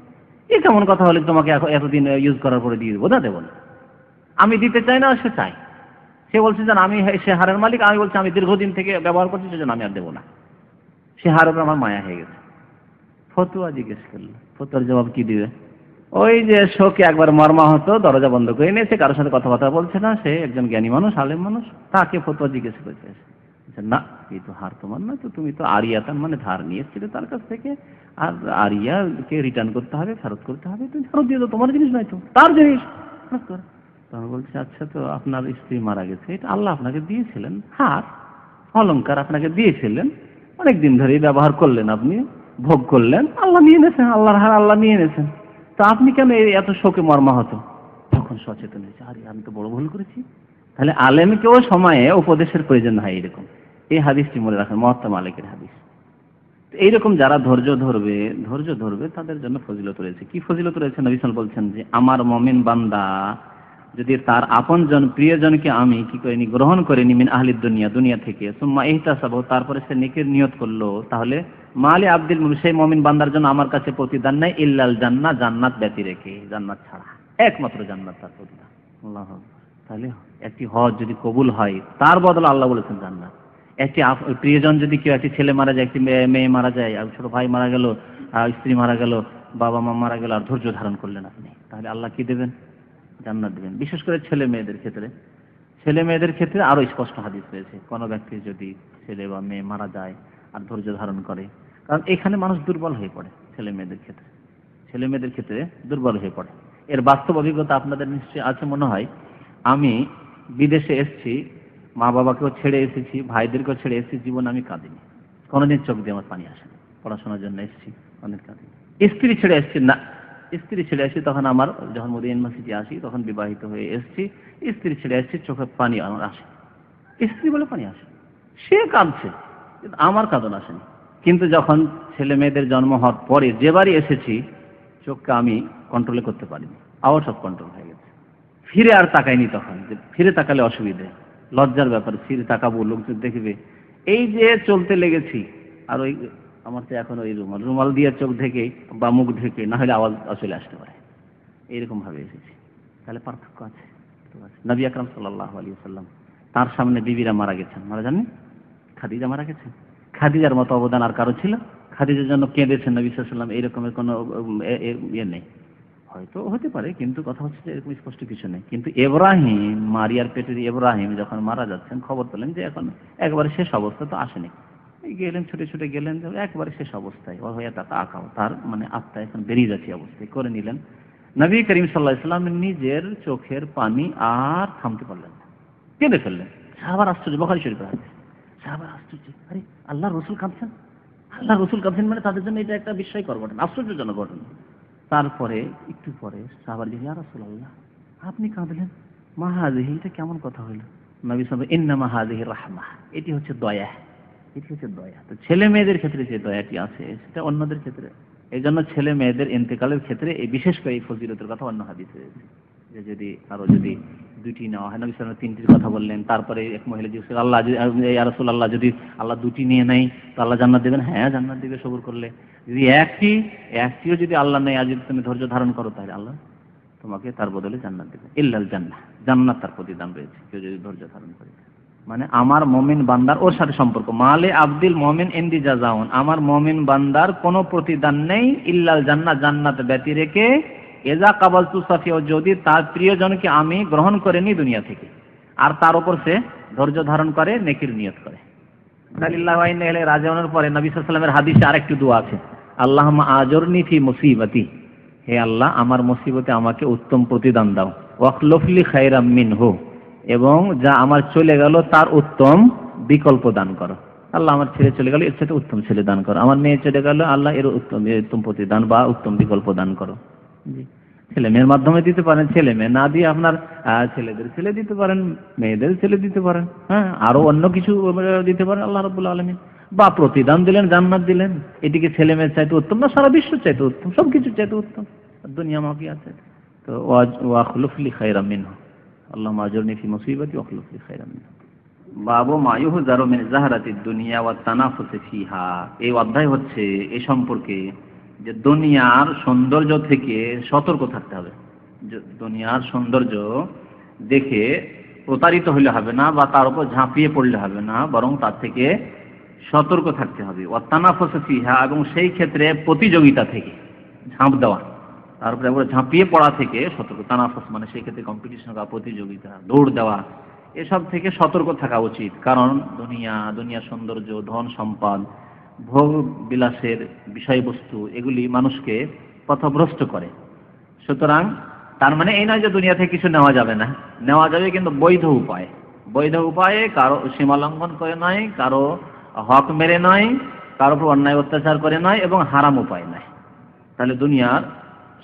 এ কেমন কথা হলে তোমাকে এতদিন ইউজ করার পরে দিয়ে দেবো? না দেবো না। আমি দিতে চাই না সে চাই সে বলছে যে আমি সে হারের মালিক। আমি বলছি আমি দীর্ঘদিন থেকে ব্যবহার করছি সেজন্য আমি আর দেবো না। সে হারের উপর আমার মায়া হয়ে গেছে। ফতুয়া জিজ্ঞেস করল। ফতুয়ার জবাব কি দিবে? ওই যে শোকে একবার মর্মা হতো দরজা বন্ধ করে নিয়েছে কারোর সাথে কথাবার্তা বলছে না সে একজন জ্ঞানী মানুষ আলেম মানুষ তাকে ফতুয়া জিজ্ঞেস বলছে, না এই তো হার তোমার না তো তুমি তো আরিয়াতান মানে ধার নিয়েছিলে তার কাছ থেকে। আর আরিয়াকে রিটার্ন করতে হবে, ফেরত করতে হবে, তুমি ফেরত দিয়ে দাও, তোমার জিনিস নয় তো, তার জিনিস। তখন বলছে আচ্ছা তো আপনার স্ত্রী মারা গেছে, এটা আল্লাহ আপনাকে দিয়েছিলেন, হার, অলংকার আপনাকে দিয়েছিলেন অনেক দিন ধরেই ব্যবহার করলেন আপনি, ভোগ করলেন, আল্লাহ নিয়ে নিয়েছেন আল্লাহর হার আল্লাহ নিয়ে নিয়েছেন তো আপনি কেন এত শোকে মর্মাহত? তখন সচেতন হয়েছে, আরে আমি তো বড় ভুল করেছি। তাহলে আলেমকেও সময়ে উপদেশের প্রয়োজন হয় এরকম। এই হাদিসটি মনে রাখেন মহাত্মা মালিকের হাদিস। এইরকম যারা ধৈর্য ধরবে ধৈর্য ধরবে, তাদের জন্য ফজিলত রয়েছে। কি ফজিলত রয়েছে? নবিসাল বলছেন যে, আমার মমিন বান্দা, যদি তার আপনজন, প্রিয়জনকে আমি কি করিনি, গ্রহণ করিনি, মিন আহলিদ দুনিয়া দুনিয়া থেকে, সুম্মা ইহতাসাব তারপরে সে নেকের নিয়ত করল, তাহলে মালি আব্দুল সেই মমিন বান্দার জন্য আমার কাছে প্রতিদান নেই, ইল্লাল জান্নাত জান্নাত ব্যতি রেখে, জান্নাত ছাড়া। একমাত্র জান্নাত তার প্রতিদান। আল্লাহ। তাহলে একটি হজ যদি কবুল হয়, তার বদলে আল্লাহ বলেছেন জান্নাত। একটি প্রিয়জন যদি কেউ একটি ছেলে মারা যায়, একটি মেয়ে মারা যায়, আর ছোট ভাই মারা গেল স্ত্রী মারা গেল, বাবা মা মারা গেল, আর ধৈর্য ধারণ করলেন আপনি, তাহলে আল্লাহ কি দেবেন? জান্নাত দেবেন। বিশেষ করে ছেলে মেয়েদের ক্ষেত্রে। ছেলে মেয়েদের ক্ষেত্রে আরও স্পষ্ট হাদিস রয়েছে, কোনো ব্যক্তি যদি ছেলে বা মেয়ে মারা যায়, আর ধৈর্য ধারণ করে, কারণ এখানে মানুষ দুর্বল হয়ে পড়ে ছেলে মেয়েদের ক্ষেত্রে। ছেলে মেয়েদের ক্ষেত্রে দুর্বল হয়ে পড়ে। এর বাস্তব অভিজ্ঞতা আপনাদের নিশ্চয়ই আছে মনে হয় আমি বিদেশে এসেছি, মা বাবাকেও ছেড়ে এসেছি, ভাইদেরকেও ছেড়ে এসেছি, জীবন আমি কাঁদিনি। কোনোদিন চোখ দিয়ে আমার পানি আসেনি পড়াশোনার জন্য এসেছি, অনেক কাঁদিনি। স্ত্রী ছেড়ে এসেছি না। স্ত্রী ছেড়ে আসি তখন আমার যখন মোদী ইউনিভার্সিটি আসি, তখন বিবাহিত হয়ে এসেছি। স্ত্রী ছেড়ে আসছি চোখে পানি আমার আসে স্ত্রী বলে পানি আসে সে কাঁদছে, কিন্তু আমার কাঁদন আসেনি কিন্তু যখন ছেলে মেয়েদের জন্ম হওয়ার পরে যেবারই এসেছি, চোখকে আমি কন্ট্রোলে করতে পারিনি। আউট অফ কন্ট্রোল হয়ে গেছে। ফিরে আর তাকাইনি তখন, যে ফিরে তাকালে অসুবিধে। লজ্জার ব্যাপার, ফিরে তাকাবো, লোকজন দেখবে, এই যে চলতে লেগেছি, আর ওই আমার তো এখন ওই রুমাল রুমাল দিয়ে চোখ ঢেকে বা মুখ ঢেকে, না হলে আওয়াজ চলে আসতে পারে। এইরকম ভাবে এসেছি। তাহলে পার্থক্য আছে? নবী আকরাম সাল্লাহ আলী সাল্লাম তার সামনে বিবিরা মারা গেছেন। মারা যাননি? খাদিজা মারা গেছেন? খাদিজার মতো অবদান আর কারও ছিল? খাদিজার জন্য কেঁদেছেন নবী সাল্লাম এইরকমের কোনো ইয়ে নেই। হয়তো হতে পারে, কিন্তু কথা হচ্ছে যে এরকম স্পষ্ট কিছু নেই। কিন্তু এব্রাহিম, মারিয়ার পেটের এব্রাহিম যখন মারা যাচ্ছেন, খবর পেলেন যে এখন একবারে শেষ অবস্থা তো আসেনি। গেলেন, ছুটে ছুটে গেলেন একবারে শেষ অবস্থায়। ও হয়ে তাকে আঁকাও তার মানে আত্মা এখন বেরিয়ে যাচ্ছে অবস্থায়, করে নিলেন। নবী করিম সাল্লাহ ইসলাম নিজের চোখের পানি আর থামতে পারলেন কেঁদে ফেললেন। সাহাবার আশ্চর্য, বখারি শরীফ আছে সাহাবার আশ্চর্য, আরে আল্লাহ রসুল কাঁদছেন? আল্লাহ রসুল কাঁদছেন মানে তাদের জন্য এটা একটা বিস্ময়কর ঘটনা, আশ্চর্যজনক ঘটনা। তারপরে, একটু পরে সাহাবার জিজ্ঞাসা রাসূলুল্লাহ, আপনি কাঁদলেন? মাহাদিহি এটা কেমন কথা হইল? নবী সাহেব ইন্না মাহাদিহি রাহমা। এটি হচ্ছে দয়া। এটি হচ্ছে দয়া। তো ছেলে মেয়েদের ক্ষেত্রে যে দয়াটি আছে, সেটা অন্যদের ক্ষেত্রে। এই ছেলে মেয়েদের ইন্তেকালের ক্ষেত্রে এই বিশেষ করে এই ফজিলতের কথা অন্য হাদিস যে যদি আরও যদি দুটি নেওয়া হয় নবী সাল্লাল্লাহু তিনটির কথা বললেন তারপরে এক মহিলা জিজ্ঞেস করলেন, আল্লাহ যদি রাসুল আল্লাহ যদি আল্লাহ দুটি নিয়ে নেয় তো আল্লাহ জান্নাত দেবেন? হ্যাঁ জান্নাত দেবে সবর করলে। যদি একটি একটিও যদি আল্লাহ নেয় আর যদি তুমি ধৈর্য ধারণ করো তাহলে আল্লাহ তোমাকে তার বদলে জান্নাত দেবে। ইল্লাল জান্নাহ জান্নাত তার প্রতিদান রয়েছে কেউ যদি ধৈর্য ধারণ করে। মানে আমার মমিন বান্দার ওর সাথে সম্পর্ক। মালে আব্দুল মমিন ইন্দি জাজাউন আমার মমিন বান্দার কোনো প্রতিদান নেই ইল্লাল জান্নাত জান্নাত ব্যতি রেখে এজা কাবাল তুসাফিও যদি তার প্রিয়জনকে আমি গ্রহণ করে নি দুনিয়া থেকে, আর তার উপর সে ধৈর্য ধারণ করে, নেকির নিয়ত করে। রাজানের পরে নবী সাল্লামের হাদিসে আরেকটি দোয়া আছে। আল্লাহ আজরনি ফি মুসিবতি। হে আল্লাহ, আমার মুসিবতে আমাকে উত্তম প্রতিদান দাও। ওয়াকলফলি খাইরাম মিন হো এবং যা আমার চলে গেল, তার উত্তম বিকল্প দান করো। আল্লাহ আমার ছেলে চলে গেল, এর সাথে উত্তম ছেলে দান করো। আমার মেয়ে চলে গেল, আল্লাহ এর উত্তম উত্তম প্রতিদান বা উত্তম বিকল্প দান করো। জি। ছেলে মেয়ের মাধ্যমে দিতে পারেন। ছেলে মেয়ে না দিয়ে আপনার ছেলেদের ছেলে দিতে পারেন, মেয়েদের ছেলে দিতে পারেন হ্যাঁ? আরও অন্য কিছু দিতে পারেন আল্লাহ রবুল্লা আলমিন। বা প্রতিদান দিলেন, জান্নাত দিলেন। এটিকে ছেলে মেয়ের চাইতে উত্তম না, সারা বিশ্ব চাইতে উত্তম সব কিছু চাইতে উত্তম। দুনিয়া মাকি আছে। তো ওয়াখলুফলি খাইরা মিনহু। আল্লাহ মাজরনি ফি মুসিবতি ওয়াখলুফলি খাইরা মিনহু। বাবু মায়ুহু জারু মিন দুনিয়া ওয়া তানাফুসি ফিহা। এই অধ্যায় হচ্ছে এ সম্পর্কে যে দুনিয়ার সৌন্দর্য থেকে সতর্ক থাকতে হবে। দুনিয়ার সৌন্দর্য দেখে প্রতারিত হলে হবে না বা তার উপর ঝাঁপিয়ে পড়লে হবে না, বরং তার থেকে সতর্ক থাকতে হবে। অত্যানাফসে এবং সেই ক্ষেত্রে প্রতিযোগিতা থেকে ঝাঁপ দেওয়া তারপরে একবার ঝাঁপিয়ে পড়া থেকে সতর্ক। তানাফাস মানে সেই ক্ষেত্রে কম্পিটিশন বা প্রতিযোগিতা, দৌড় দেওয়া, এসব থেকে সতর্ক থাকা উচিত। কারণ দুনিয়া, দুনিয়ার সৌন্দর্য, ধন সম্পদ ভোগ বিলাসের বিষয়বস্তু এগুলি মানুষকে পথভ্রষ্ট করে। সুতরাং তার মানে এই নয় যে দুনিয়া থেকে কিছু নেওয়া যাবে না। নেওয়া যাবে কিন্তু বৈধ উপায়। বৈধ উপায়ে কারও সীমা লঙ্ঘন করে নয়, কারও হক মেরে নয়, কারও উপর অন্যায় অত্যাচার করে নয় এবং হারাম উপায় নয়। তাহলে দুনিয়ার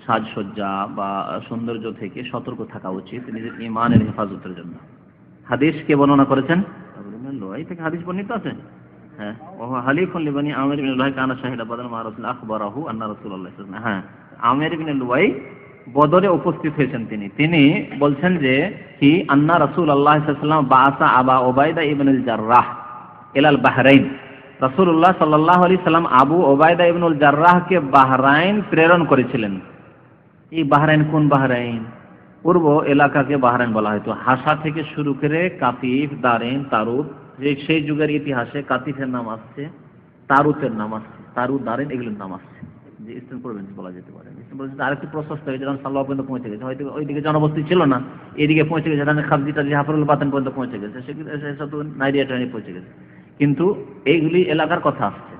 সাজসজ্জা বা সৌন্দর্য থেকে সতর্ক থাকা উচিত নিজের ইমানের হেফাজতের জন্য। হাদিস কে বর্ণনা করেছেন? লোহাই থেকে হাদিস বর্ণিত আছে। হ্যাঁ ও হালিফুন লিবানি আমির বিন লোহাই কানা শাহিদা বাদান মা রাসূল আখবরাহু আন্না রাসূলুল্লাহ সাল্লাল্লাহু হ্যাঁ আমির বিন লোহাই বদরে উপস্থিত হয়েছেন তিনি। তিনি বলছেন যে কি, আন্না রাসূল আল্লাহ সাল্লাম বাসা আবা ওবায়দা ইবনুল জাররাহ ইলাল বাহরাইন। রাসূলুল্লাহ সাল্লাল্লাহু আলাইহি সাল্লাম আবু ওবায়দা ইবনুল জাররাহকে বাহরাইন প্রেরণ করেছিলেন। এই বাহরাইন কোন বাহরাইন? পূর্ব এলাকাকে বাহরাইন বলা হয়তো। হাসা থেকে শুরু করে কাতিফ, দারেন তারুত যে সেই যুগের ইতিহাসে কাতিফের নাম আসছে তারুতের নাম আসছে তারু দারেন এগুলোর নাম আসছে যে ইস্টার্ন প্রভিন্স বলা যেতে পারে প্রভিন্স আরেকটু প্রশস্ত হয়েছে যেমন সাল্লাহ পর্যন্ত পৌঁছে গেছে হয়তো ওইদিকে জনবস্তি ছিল না এদিকে পৌঁছে গেছে তাহলে খাবজিটা যে হাফরুল বাতান পর্যন্ত পৌঁছে গেছে সেসব তো নাইরিয়া ট্রেনে পৌঁছে গেছে কিন্তু এইগুলি এলাকার কথা আসছে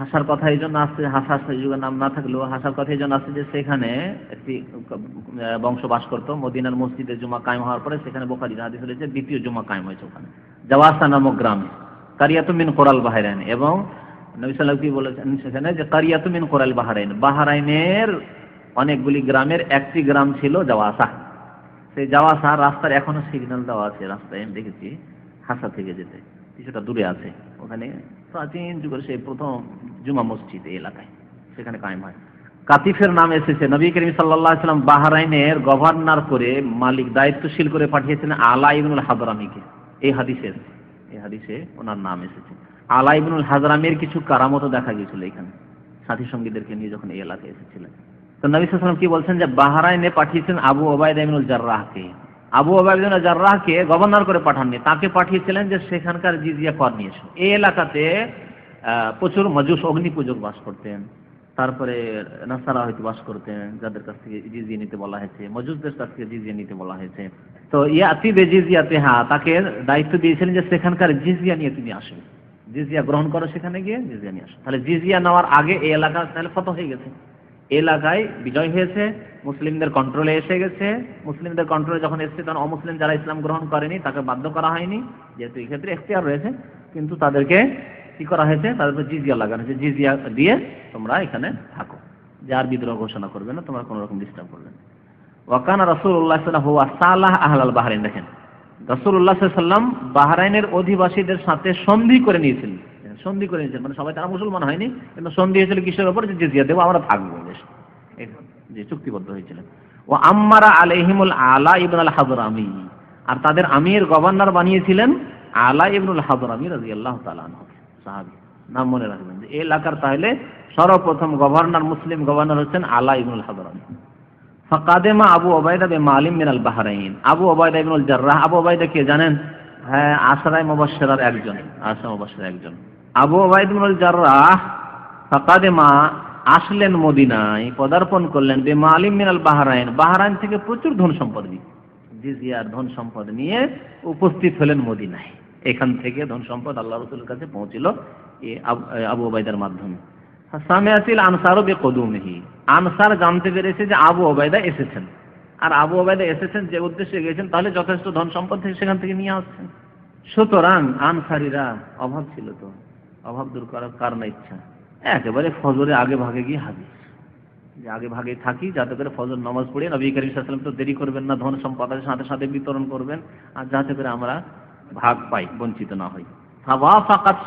হাসার কথা এই জন্য আসছে, হাসা যুগের নাম না থাকলেও হাসার কথা এই জন্য আসছে যে সেখানে একটি বংশ বাস করতো। মদিনার মসজিদের জমা কায়েম হওয়ার পরে সেখানে বোখারি হাদিস রয়েছে দ্বিতীয় জমা কায়েম হয়েছে ওখানে। জাওয়াসা নামক গ্রামে। কারিয়াতুমিন কোরাল বাহারাইন। এবং নবী সাল্লাহ কি বলেছেন সেখানে যে কারিয়াতুমিন কোরাল বাহারাইন। বাহারাইনের অনেকগুলি গ্রামের একটি গ্রাম ছিল জাওয়াসা। সেই জাওয়াসা রাস্তার এখনও সিগন্যাল দেওয়া আছে রাস্তায় আমি দেখেছি, হাসা থেকে যেতে। কিছুটা দূরে আছে, ওখানে প্রাচীন যুগের সেই প্রথম জুমা মসজিদ এই এলাকায়, সেখানে কায়েম হয়। কাতিফের নাম এসেছে। নবী করিম সাল্লাহ সাল্লাম বাহারাইনের গভর্নর করে মালিক দায়িত্বশীল করে পাঠিয়েছেন আলা ইবনুল হাদরামিকে। এই হাদিসে এই হাদিসে ওনার নাম এসেছে। আলা ইবনুল হাজরামের কিছু কারামতো দেখা গিয়েছিল এখানে। সাথী সঙ্গীদেরকে নিয়ে যখন এই এলাকায় এসেছিলেন। তো নবী সাল্লাম কি বলছেন যে, বাহারাইনে পাঠিয়েছেন আবু ওবায়দ ইবনুল জার্রাহকে। আবু ওবায়দুল জার্রাহকে গভর্নর করে পাঠাননি। তাকে পাঠিয়েছিলেন যে সেখানকার জিজিয়া কর নিয়ে এসো। এই এলাকাতে প্রচুর মজুস অগ্নি বাস করতেন। তারপরে নাসারা হয়তো বাস করতেন, যাদের কাছ থেকে জিজিয়ে নিতে বলা হয়েছে। মজুসদের কাছ থেকে জিজিয়ে নিতে বলা হয়েছে। তো ইয়াতি বে জিজিয়াতে হ্যাঁ তাকে দায়িত্ব দিয়েছিলেন যে সেখানকার জিজিয়া নিয়ে তুমি আসবে জিজিয়া গ্রহণ করো সেখানে গিয়ে, জিজিয়া নিয়ে আসো। তাহলে জিজিয়া নেওয়ার আগে এই এলাকা তাহলে ফত হয়ে গেছে। এলাকায় বিজয় হয়েছে, মুসলিমদের কন্ট্রোলে এসে গেছে। মুসলিমদের কন্ট্রোলে যখন এসেছে, তখন অমুসলিম যারা ইসলাম গ্রহণ করেনি, তাকে বাধ্য করা হয়নি। যেহেতু এই ক্ষেত্রে এখতিয়ার রয়েছে, কিন্তু তাদেরকে কি করা হয়েছে? তাদেরকে জিজিয়া লাগানো হয়েছে। জিজিয়া দিয়ে তোমরা এখানে থাকো। যে আর বিদ্রোহ ঘোষণা করবে না, তোমরা কোনো রকম ডিস্টার্ব করবে না। ওয়াকানা রসুল্লাহ হুয়া সালাহ আহলাল বাহারাইন, দেখেন। রসুল্লাহ সাল্লাম বাহারাইনের অধিবাসীদের সাথে সন্ধি করে নিয়েছিলেন। সন্ধি করে নিয়েছেন। মানে সবাই তারা মুসলমান হয়নি, কিন্তু সন্ধি হয়েছিল কিসের ওপর যে জিজিয়া দেবো, আমরা থাকব বেশ। যে চুক্তিবদ্ধ হয়েছিলেন। ও আম্মারা আলাইহিমুল আলা ইবন আল হাজরামি। আর তাদের আমির গভর্নর বানিয়েছিলেন আলা ইবনুল হাজরামি রাজি আল্লাহ সাহাবি, নাম মনে রাখবেন যে এলাকার তাহলে সর্বপ্রথম গভর্নর, মুসলিম গভর্নর হচ্ছেন আলা ইবনুল হাজরামি। ফাকাদেমা আবু ওবায়দা বে মালিম মিনাল বাহরাইন। আবু ওবায়দা ইবনুল জাররাহ। আবু ওবায়দা কে জানেন? হ্যাঁ আশরায় মুবাশশিরার একজন আশরা মুবাশশির একজন। আবু ওবায়দ ইবনুল জাররাহ ফাকাদেমা আসলেন মদিনায় পদার্পণ করলেন বে মালিম মিনাল বাহরাইন। বাহরাইন থেকে প্রচুর ধন সম্পদ নিয়ে, জিজিয়ার ধন সম্পদ নিয়ে উপস্থিত হলেন মদিনায়। এখান থেকে ধন সম্পদ আল্লাহ রসুলের কাছে পৌঁছিল আবু ওবায়দার মাধ্যমে। সামিয়াছিল আনসারও বে কদুমহি আনসার জানতে পেরেছে যে আবু ওবায়দা এসেছেন। আর আবু ওবায়দা এসেছেন যে উদ্দেশ্যে গেছেন তাহলে যথেষ্ট ধন সম্পদ থেকে সেখান থেকে নিয়ে আসছেন। সুতরাং আনসারিরা অভাব ছিল তো। অভাব দূর করার কার না ইচ্ছা। একেবারে ফজরে আগে ভাগে গিয়ে হাজির যে আগে ভাগে থাকি, যাতে করে ফজর নামাজ পড়ে নবী করিম সাল্লাম তো দেরি করবেন না, ধন সম্পদের সাথে সাথে বিতরণ করবেন, আর যাতে করে আমরা ভাগ পাই, বঞ্চিত না হই। ফাকাত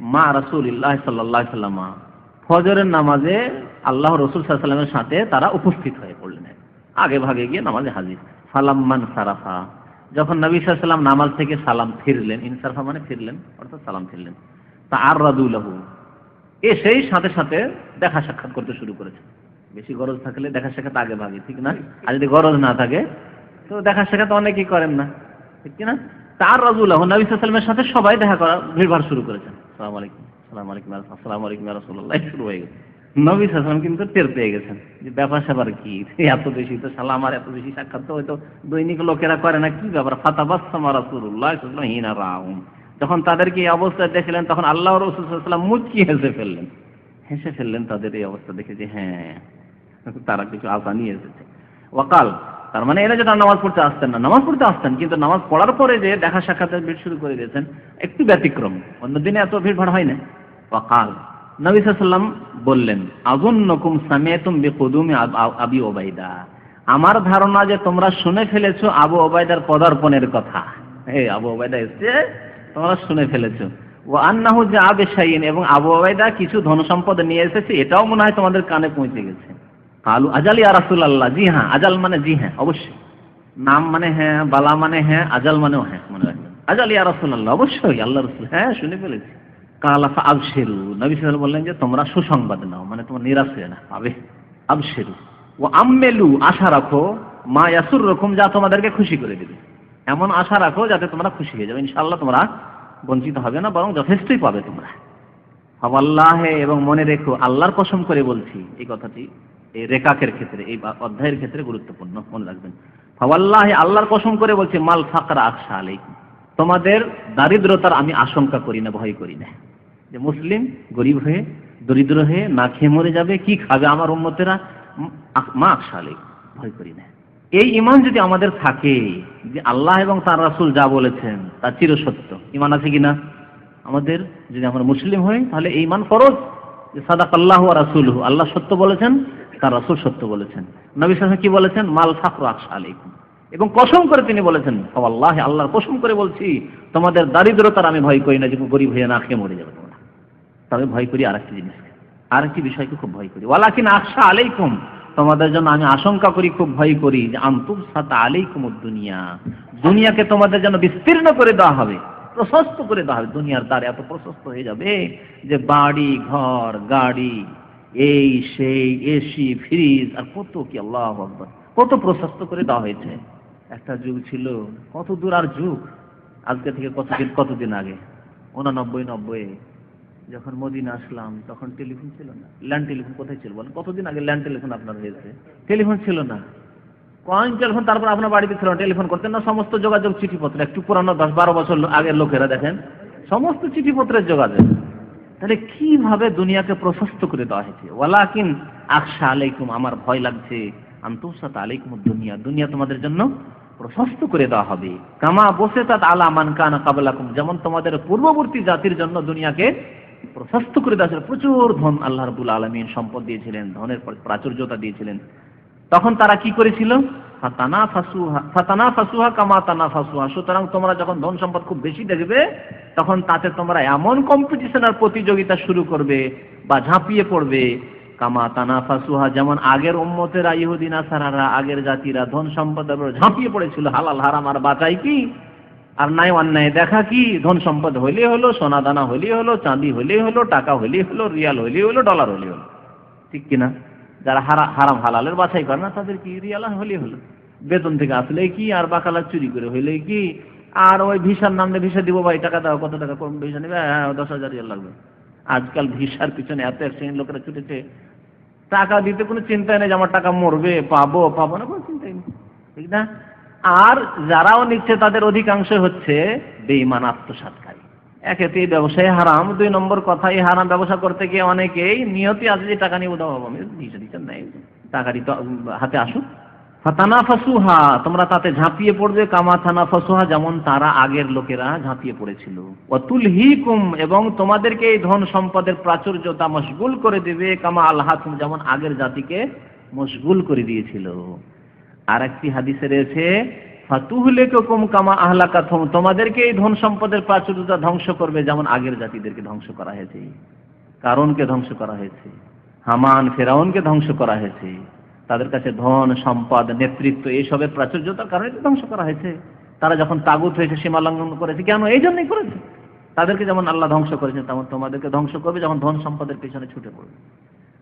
মা রাসূলুল্লাহ সাল্লাল্লাহু সাল্লাম। ফজরের নামাজে আল্লাহ রসুল সাল্লামের সাথে তারা উপস্থিত হয়ে পড়লেন। আগে ভাগে গিয়ে নামাজে হাজির। সালাম্মান সারাফা। যখন নবী সাল্লাম নামাজ থেকে সালাম ফিরলেন ইনসারফা মানে ফিরলেন, অর্থাৎ সালাম ফিরলেন। তা আর রাদুল্লাহু এসেই সাথে সাথে দেখা সাক্ষাৎ করতে শুরু করেছে। বেশি গরজ থাকলে দেখা সাক্ষাৎ আগে ভাগে, ঠিক না? আর যদি গরজ না থাকে, তো দেখা সাক্ষাৎ অনেকেই করেন না, ঠিক কিনা তার রাজুল্লাহ নবী সাল্লামের সাথে সবাই দেখা করা, ভিড়ভাড় শুরু করেছেন। সালাম আলাইকুম। সালাম আলাইকুম। আসসালাম আলাইকুম। রসুল্লাহ শুরু হয়ে গেছে। নবী সালাম কিন্তু টের পেয়ে গেছেন যে ব্যাপার স্যাপার কি? এত বেশি তো সালা আমার এত বেশি সাক্ষাৎ তো হয়তো দৈনিক লোকেরা করে না, কি ব্যাপার? ফাতাবাসমা আলাইহি হিনা যখন তাদেরকে এই অবস্থা দেখলেন, তখন আল্লাহ রসুল সাল্লাম মুচকি হেসে ফেললেন। হেসে ফেললেন তাদের এই অবস্থা দেখে যে হ্যাঁ তারা কিছু আশা নিয়ে এসেছে। ওয়াকাল, তার মানে এরা যে তারা নামাজ পড়তে আসতেন না, নামাজ পড়তে আসতেন, কিন্তু নামাজ পড়ার পরে যে দেখা সাক্ষাতের ভিড় শুরু করে দিয়েছেন, একটু ব্যতিক্রম। অন্যদিনে এত ভিড় ভাড় হয় না। ওয়াকাল নবী সাল্লাম বললেন আজুন্নকুম সামিয়াতুম বিকুদুমি আবি ওবাইদা আমার ধারণা যে তোমরা শুনে ফেলেছো আবু ওবাইদার পদার্পণের কথা। এই আবু ওবাইদা এসছে, তোমরা শুনে ফেলেছো। ও আন্নাহু যে আবে শাইন এবং আবু ওবাইদা কিছু ধন সম্পদ নিয়ে এসেছে, এটাও মনে হয় তোমাদের কানে পৌঁছে গেছে। কালু আজাল ইয়া রাসূলুল্লাহ জি হ্যাঁ আজাল মানে জি হ্যাঁ অবশ্যই। নাম মানে হ্যাঁ বালা মানে হ্যাঁ আজাল মানেও হ্যাঁ মনে রাখবেন। আজাল ইয়া রাসূলুল্লাহ অবশ্যই আল্লাহ রাসূল হ্যাঁ শুনে ফেলেছি। কালাফা আবশেরু। নবী সাল্লাল্লাহু বললেন যে, তোমরা সুসংবাদ নাও মানে তোমার নিরাশ হয়ে না, পাবে? আবশেরু। ও আম্মেলু, আশা রাখো, মা ইয়াসুর রকম যা তোমাদেরকে খুশি করে দেবে। এমন আশা রাখো যাতে তোমরা খুশি হয়ে যাবে। ইনশাআল্লাহ তোমরা বঞ্চিত হবে না, বরং যথেষ্টই পাবে তোমরা। আল্লাহে এবং মনে রেখো, আল্লাহর কসম করে বলছি। এই কথাটি এই রেকাকের ক্ষেত্রে, এই অধ্যায়ের ক্ষেত্রে গুরুত্বপূর্ণ, মনে রাখবেন। ফাওয়াল্লাহে আল্লাহর কসম করে বলছি, মাল ফাকরা আকশা আলাইকুম। তোমাদের দারিদ্রতার আমি আশঙ্কা করি না, ভয় করি না। যে মুসলিম গরিব হয়ে, দরিদ্র হয়ে না খেয়ে মরে যাবে, কি খাবে আমার উন্মতেরা মা আকশা আলাইকুম ভয় করি না। এই ইমান যদি আমাদের থাকে, যে আল্লাহ এবং তার রাসুল যা বলেছেন, তা চিরসত্য। ইমান আছে কিনা? আমাদের যদি আমরা মুসলিম হই, তাহলে এই ইমান ফরজ। যে সাদাক আল্লাহ রাসুল আল্লাহ সত্য বলেছেন, তার রাসুল সত্য বলেছেন। নবী সাহেব কি বলেছেন? মাল ফাকর আকশা এবং কসম করে তিনি বলেছেন আল্লাহ আল্লাহর কসম করে বলছি, তোমাদের দারিদ্রতার আমি ভয় করি না, যে গরিব হয়ে না খেয়ে মরে যাবে তোমরা। তবে ভয় করি আর আরেকটি জিনিস আরেকটি বিষয়কে খুব ভয় করি। ওয়ালা ওয়ালাকিন আকশা আলাইকুম, তোমাদের জন্য আমি আশঙ্কা করি, খুব ভয় করি, যে আন্তুম সাতা আলাইকুম দুনিয়া দুনিয়াকে তোমাদের জন্য বিস্তীর্ণ করে দেওয়া হবে, প্রশস্ত করে দেওয়া হবে। দুনিয়ার দ্বার এত প্রশস্ত হয়ে যাবে যে বাড়ি, ঘর, গাড়ি, এই, সেই এসি ফ্রিজ, আর কত কি, আল্লাহ কত প্রশস্ত করে দেওয়া হয়েছে। একটা যুগ ছিল, কত দূর আর যুগ? আজকে থেকে কতদিন কতদিন আগে? উনানব্বই, নব্বই। যখন মদিনা আসলাম, তখন টেলিফোন ছিল না। ল্যান্ড টেলিফোন কোথায় ছিল বলেন? কতদিন আগে ল্যান্ড টেলিফোন আপনার হয়েছে? টেলিফোন ছিল না। কয়েন টেলিফোন, তারপর আপনার বাড়িতে ছিল টেলিফোন করতেন না। সমস্ত যোগাযোগ চিঠিপত্র, একটু পুরানো দশ বারো বছর আগের লোকেরা দেখেন, সমস্ত চিঠিপত্রের যোগাযোগ। তাহলে কীভাবে দুনিয়াকে প্রশস্ত করে দেওয়া হয়েছে? ওয়ালাকিন আকশা আলাইকুম, আমার ভয় লাগছে। আন্তঃসাত আলাইকুম দুনিয়া দুনিয়া তোমাদের জন্য প্রশস্ত করে দেওয়া হবে। কামা বসে তাত আলা মান কানা কাবলাকুম। যেমন তোমাদের পূর্ববর্তী জাতির জন্য দুনিয়াকে প্রশস্ত করে দেওয়া প্রচুর ধন আল্লাহ রবুল আলমিন সম্পদ দিয়েছিলেন, ধনের প্রাচুর্যতা দিয়েছিলেন। তখন তারা কি করেছিল? ফাতানা ফাসুহা ফাতানা ফাসুহা কামা তানা সুতরাং তোমরা যখন ধন সম্পদ খুব বেশি দেখবে, তখন তাতে তোমরা এমন কম্পিটিশন আর প্রতিযোগিতা শুরু করবে বা ঝাঁপিয়ে পড়বে কামা তানা ফাসুহা যেমন আগের উম্মতেরা ইহুদিন আসারারা আগের জাতিরা ধন সম্পদ ঝাঁপিয়ে পড়েছিল, হালাল, হারাম, আর বাঁচাই কি? আর নাই অন্যায় দেখা কি? ধন সম্পদ হইলে হলো, সোনা দানা হইলে হলো, চাঁদি হইলে হলো, টাকা হইলে হলো, রিয়াল হইলে হলো, ডলার হইলে হলো। ঠিক কিনা যারা হারাম হালালের বাছাই করে না, তাদের কি রিয়াল হইলে হলো? বেতন থেকে আসলে কি? আর বাকালা চুরি করে হইলে কি? আর ওই ভিসার নাম দিয়ে ভিসা দিব, ভাই, টাকা দাও, কত টাকা কম, ভিসা নেবে? হ্যাঁ দশ হাজার রিয়াল লাগবে। আজকাল ভিসার পিছনে এত একশ্রেণী লোকেরা ছুটেছে। টাকা দিতে কোনো চিন্তাই নেই যে আমার টাকা মরবে, পাবো পাবো না, কোনো চিন্তাই নেই। ঠিক না? আর যারাও নিচ্ছে তাদের অধিকাংশ হচ্ছে বেইমান আত্মসাতকারী একেতে ব্যবসায় হারাম, দুই নম্বর কথা, এই হারাম ব্যবসা করতে গিয়ে অনেকেই নিয়তি আছে যে টাকা নিয়ে উদাহ আমি নিজে দিচ্ছেন নাই টাকা দিতে হাতে আসুক। ফাতানা ফাসুহা তোমরা তাতে ঝাঁপিয়ে পড়বে, কামা থানা ফাসুহা যেমন তারা আগের লোকেরা ঝাঁপিয়ে পড়েছিল। অতুল হিকুম এবং তোমাদেরকে এই ধন সম্পদের প্রাচুর্যতা মশগুল করে দেবে, কামা আল্লাহ যেমন আগের জাতিকে মশগুল করে দিয়েছিল। আর একটি হাদিসে রয়েছে ফাতুহলেকুম কামা আহলাকাথম তোমাদেরকে এই ধন সম্পদের প্রাচুর্যতা ধ্বংস করবে, যেমন আগের জাতিদেরকে ধ্বংস করা হয়েছে। কারণকে ধ্বংস করা হয়েছে? হামান, ফেরাউনকে ধ্বংস করা হয়েছে। তাদের কাছে ধন, সম্পদ, নেতৃত্ব, এইসবের প্রাচুর্যতার কারণে ধ্বংস করা হয়েছে। তারা যখন তাগুত হয়েছে, সীমা লঙ্ঘন করেছে, কেন? এই জন্যই করেছে। তাদেরকে যেমন আল্লাহ ধ্বংস করেছে তেমন তোমাদেরকে ধ্বংস করবে যখন ধন সম্পদের পেছনে ছুটে পড়বে।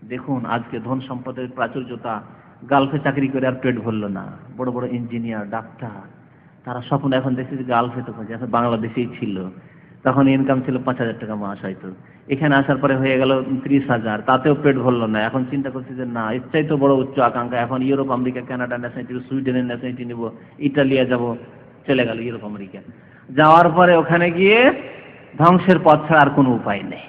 দেখুন, আজকে ধন সম্পদের প্রাচুর্যতা গালফে চাকরি করে আর পেট ভরল না। বড় বড় ইঞ্জিনিয়ার, ডাক্তার, তারা স্বপ্ন এখন দেখছে যে গালফে তো এখন বাংলাদেশেই ছিল। তখন ইনকাম ছিল পাঁচ হাজার টাকা মাস হয়তো। এখানে আসার পরে হয়ে গেল ত্রিশ হাজার। তাতেও পেট ভরলো না। এখন চিন্তা করছি যে, না এর চাইতে বড় উচ্চ আকাঙ্ক্ষা। এখন ইউরোপ, আমেরিকা, কানাডা ন্যাশনালিটি সুইডেনের ন্যাশনালিটি নিব, ইটালিয়া যাব, চলে গেল ইউরোপ, আমেরিকা। যাওয়ার পরে ওখানে গিয়ে ধ্বংসের পথ ছাড়া আর কোনো উপায় নেই।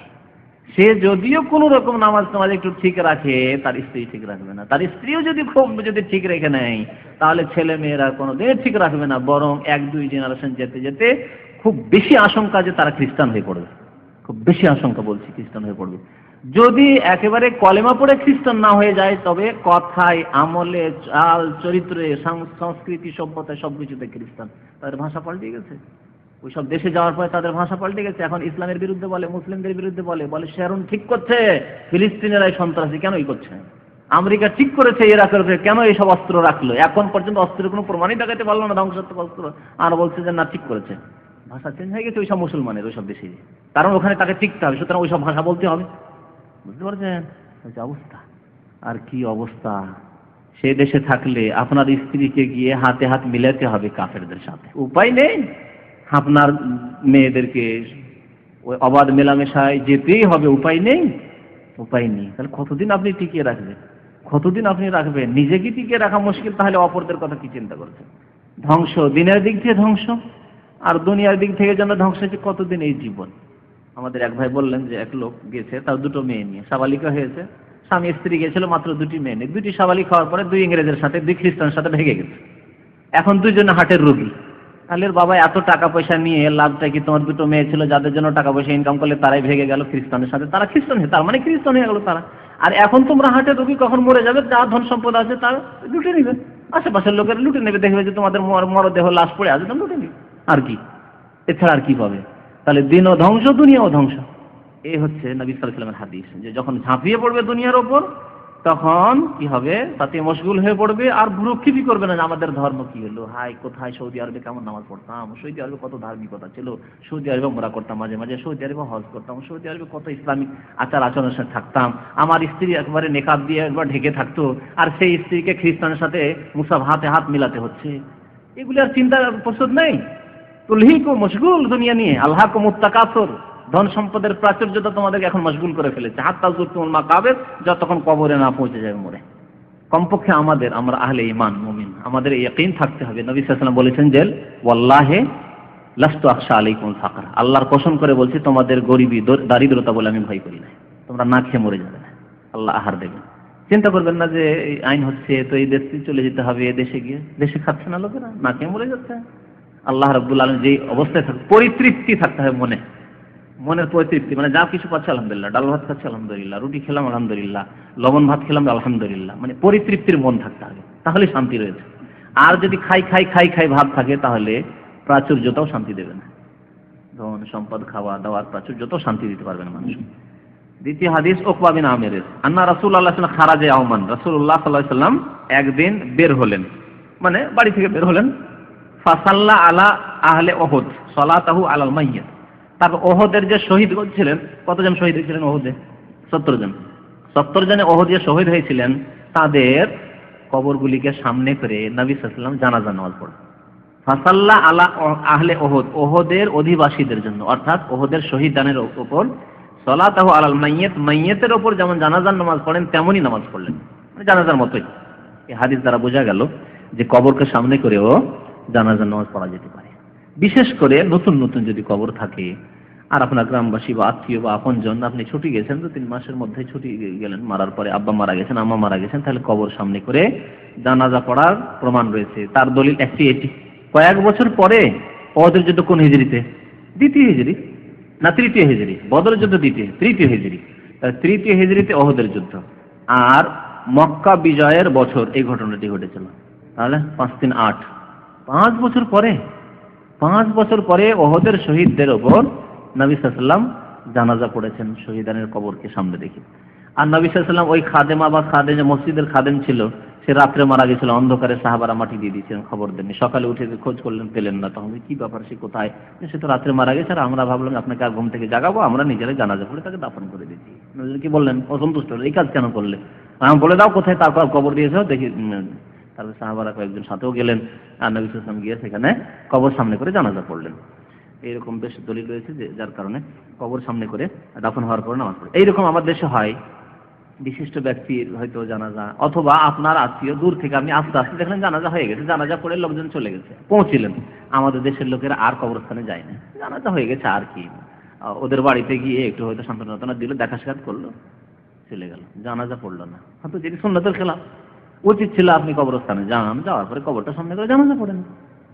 সে যদিও কোনো রকম নামাজ টামাজ একটু ঠিক রাখে, তার স্ত্রী ঠিক রাখবে না। তার স্ত্রীও যদি খুব, যদি ঠিক রেখে নেয়, তাহলে ছেলে মেয়েরা কোনো দিন ঠিক রাখবে না। বরং এক দুই জেনারেশন যেতে যেতে খুব বেশি আশঙ্কা যে তারা খ্রিস্টান হয়ে পড়বে। খুব বেশি আশঙ্কা বলছি খ্রিস্টান হয়ে পড়বে। যদি একেবারে কলেমা পড়ে খ্রিস্টান না হয়ে যায়, তবে কথায়, আমলে, চাল, চরিত্রে সংস্কৃতি সভ্যতায় সবকিছুতে খ্রিস্টান। তাদের ভাষা পাল্টে গেছে। ওই সব দেশে যাওয়ার পরে তাদের ভাষা পাল্টে গেছে। এখন ইসলামের বিরুদ্ধে বলে, মুসলিমদের বিরুদ্ধে বলে বলে শেরুন ঠিক করছে, ফিলিস্তিনেরাই সন্ত্রাসী, কেন এই করছে? আমেরিকা ঠিক করেছে ইরাকের উপরে, কেন এইসব অস্ত্র রাখল? এখন পর্যন্ত অস্ত্রের কোনো প্রমাণই দেখাতে পারল না, ধ্বংসাত্মক অস্ত্র। আর বলছে যে, না, ঠিক করেছে। ভাষা চেঞ্জ হয়ে গেছে ওইসব মুসলমানের, ওইসব দেশে কারণ ওখানে তাকে টিকতে হবে, সুতরাং ওইসব ভাষা বলতে হবে। বুঝতে পারছেন? অবস্থা। আর কি অবস্থা? সে দেশে থাকলে আপনার স্ত্রীকে গিয়ে হাতে হাত মিলাতে হবে কাফেরদের সাথে। উপায় নেই। আপনার মেয়েদেরকে ওই অবাধ মেলামেশায় যেতেই হবে, উপায় নেই। উপায় নেই। তাহলে কতদিন আপনি টিকিয়ে রাখবেন? কতদিন আপনি রাখবেন? নিজেকে টিকিয়ে রাখা মুশকিল, তাহলে অপরদের কথা কি চিন্তা করছেন? ধ্বংস, দিনের দিক দিয়ে ধ্বংস। আর দুনিয়ার দিক থেকে যেন ধ্বংস হয়েছে, কতদিন এই জীবন? আমাদের এক ভাই বললেন যে, এক লোক গেছে, তার দুটো মেয়ে নিয়ে, সাবালিকা হয়েছে। স্বামী, স্ত্রী গেছিল মাত্র দুটি মেয়ে নিয়ে। দুটি সাবালিক হওয়ার পরে দুই ইংরেজের সাথে, দুই খ্রিস্টানের সাথে ভেঙে গেছে। এখন দুজনে হাটের রোগী। তাহলে বাবা এত টাকা পয়সা নিয়ে, লাভটা কি তোমার দুটো মেয়ে ছিল, যাদের জন্য টাকা পয়সা ইনকাম করলে তারাই ভেঙে গেল খ্রিস্টানের সাথে? তারা খ্রিস্টান হয়ে, তার মানে খ্রিস্টান হয়ে গেল তারা। আর এখন তোমরা হাটে রোগী কখন মরে যাবে? যা ধন সম্পদ আছে, তার লুটে নিবে। আশেপাশের লোকের লুটে নেবে, দেখবে যে তোমাদের মর- মরদেহ লাশ পড়ে আছে তোমরা লুটে নিবে। আর কি? এছাড়া আর কি পাবে? তাহলে দিনও ধ্বংস, দুনিয়াও ধ্বংস। এই হচ্ছে নবী সাল্লামের হাদিস, যে যখন ঝাঁপিয়ে পড়বে দুনিয়ার ওপর, তখন কি হবে? তাতে মশগুল হয়ে পড়বে, আর ভ্রুক্ষেপই করবে না যে আমাদের ধর্ম কি হলো? হাই কোথায় সৌদি আরবে কেমন নামাজ পড়তাম? সৌদি আরবে কত ধার্মিকতা ছিল? সৌদি আরবে মোরা করতাম মাঝে মাঝে, সৌদি আরবে হজ করতাম, সৌদি আরবে কত ইসলামিক আচার আচরণের সাথে থাকতাম। আমার স্ত্রী একবারে নেকাব দিয়ে একবার ঢেকে থাকতো, আর সেই স্ত্রীকে খ্রিস্টানের সাথে মুসাফ হাতে হাত মিলাতে হচ্ছে। এগুলি আর চিন্তার প্রস্তুত নেই? তুলহিকু মশগুল দুনিয়া নিয়ে আল্লাহ কো মুত্তাকাসর। ধন সম্পদের প্রাচুর্যতা তোমাদেরকে এখন মশগুল করে ফেলেছে। হাত তাল তুল মা কাবের যতক্ষণ কবরে না পৌঁছে যাবে মরে। কমপক্ষে আমাদের, আমরা আহলে ইমান মুমিন, আমাদের ইয়াকিন থাকতে হবে। নবী সাল্লাল্লাহু বলেছেন যে, ওয়াল্লাহে লাস্তু আকশা আলাইকুম ফাকর আল্লাহর কসম করে বলছি, তোমাদের গরিবী দর- দারিদ্রতা বলে আমি ভয় করি না। তোমরা না খেয়ে মরে যাবে না। আল্লাহ আহার দেবেন। চিন্তা করবেন না যে, এই আইন হচ্ছে, তো এই দেশ চলে যেতে হবে দেশে গিয়ে, দেশে খাচ্ছে না লোকেরা, না খেয়ে মরে যাচ্ছে। আল্লাহ রাব্বুল আলম যেই অবস্থায় থাকবে পরিতৃপ্তি থাকতে হবে মনে। মনের পরিতৃপ্তি মানে যা কিছু পাচ্ছে আলহামদুলিল্লাহ, ডাল ভাত খাচ্ছে আলহামদুলিল্লাহ, রুটি খেলাম আলহামদুলিল্লাহ, লবণ ভাত খেলাম আলহামদুলিল্লাহ মানে পরিতৃপ্তির মন থাকতে হবে তাহলে শান্তি রয়েছে। আর যদি খাই খাই খাই খাই ভাব থাকে, তাহলে প্রাচুর্যতাও শান্তি দেবে না। ধন, সম্পদ, খাওয়া, দাওয়ার প্রাচুর্যতাও শান্তি দিতে পারবে না মানুষ। দ্বিতীয় হাদিস ওকবা বিন আন্না রাসুল আল্লাহ সাল্লাম খারাজে আহমান রাসুল্লাহ সাল্লাহ সাল্লাম একদিন বের হলেন। মানে বাড়ি থেকে বের হলেন। ফাসাল্লা আলা আহলে ওহদ, সলাতাহু আলাল মাইয়া তারপর ওহদের যে শহীদ ছিলেন, কতজন শহীদ হয়েছিলেন ওহদে? সত্তর জন সত্তর জনে যে শহীদ হয়েছিলেন, তাদের কবরগুলিকে সামনে করে নবী সাল্লাম জানাজা নামাজ পড়ে ফাসাল্লা আলা আহলে ওহদ, ওহদের অধিবাসীদের জন্য, অর্থাৎ ওহদের শহীদ দানের ওপর, সলাতাহু আলাল মাইয়াত, মাইয়াতের ওপর যেমন জানাজার নামাজ পড়েন, তেমনই নামাজ পড়লেন। মানে জানাজার মতোই। এই হাদিস দ্বারা বোঝা গেল যে কবরকে সামনে করেও জানাজার নামাজ পড়া যেতে পারে। বিশেষ করে নতুন নতুন যদি কবর থাকে, আর আপনার গ্রামবাসী বা আত্মীয় বা আপনজন, আপনি ছুটি গেছেন দু তিন মাসের মধ্যে ছুটি গেলেন, মারার পরে আব্বা মারা গেছেন, আম্মা মারা গেছেন, তাহলে কবর সামনে করে জানাজা পড়ার প্রমাণ রয়েছে। তার দলিল একটি, এটি। কয়েক বছর পরে ওদের যুদ্ধ কোন হিজড়িতে? দ্বিতীয় হিজড়ি। না, তৃতীয় হিজড়ি। বদর যুদ্ধ দ্বিতীয়, তৃতীয় হিজড়ি। তৃতীয় হিজড়িতে অহদের যুদ্ধ। আর মক্কা বিজয়ের বছর এই ঘটনাটি ঘটেছিল। তাহলে পাঁচ তিন আট। পাঁচ বছর পরে, পাঁচ বছর পরে ওহদের শহীদদের ওপর নবী জানাজা পড়েছেন শহীদানের কবরকে সামনে রেখে। আর নবী ওই খাদেমা বা খাদে যে মসজিদের খাদেম ছিল, সে রাত্রে মারা গেছিল, অন্ধকারে সাহাবারা মাটি দিয়ে দিয়েছিলেন খবর দেননি। সকালে উঠে খোঁজ করলেন, পেলেন না, তখন কি ব্যাপার, সে কোথায়? সে তো রাত্রে মারা গেছে, আর আমরা ভাবলাম আপনাকে আর ঘুম থেকে জাগাবো, আমরা নিজেরাই জানাজা পড়ে তাকে দাফন করে দিচ্ছি কি বললেন, অসন্তুষ্ট এই কাজ কেন করলে? আমি বলে দাও কোথায় তারপর কবর দিয়েছ, দেখি তারপর সাহাবারা কয়েকজন সাথেও গেলেন, আর নবী সাল্লাম গিয়ে সেখানে কবর সামনে করে জানাজা পড়লেন। এইরকম বেশ দলিল রয়েছে যে, যার কারণে কবর সামনে করে দাফন হওয়ার পরে নামাজ পড়ে। এইরকম আমার দেশে হয়, বিশিষ্ট ব্যক্তির হয়তো জানাজা, অথবা আপনার আত্মীয় দূর থেকে আপনি আস্তে আস্তে দেখলেন জানাজা হয়ে গেছে, জানাজা পড়ে লোকজন চলে গেছে, পৌঁছিলেন। আমাদের দেশের লোকেরা আর কবরস্থানে যায় না। জানাজা হয়ে গেছে আর কি। ওদের বাড়িতে গিয়ে একটু হয়তো সান্ত্বনা দিল দেখা সাক্ষাৎ করল, চলে গেল, জানাজা পড়ল না। হয়তো যেটি সুন্নতের খেলাফ। উচিত ছিল আপনি কবরস্থানে যান যাওয়ার পরে কবরটা সামনে করে জানাজা পড়েন।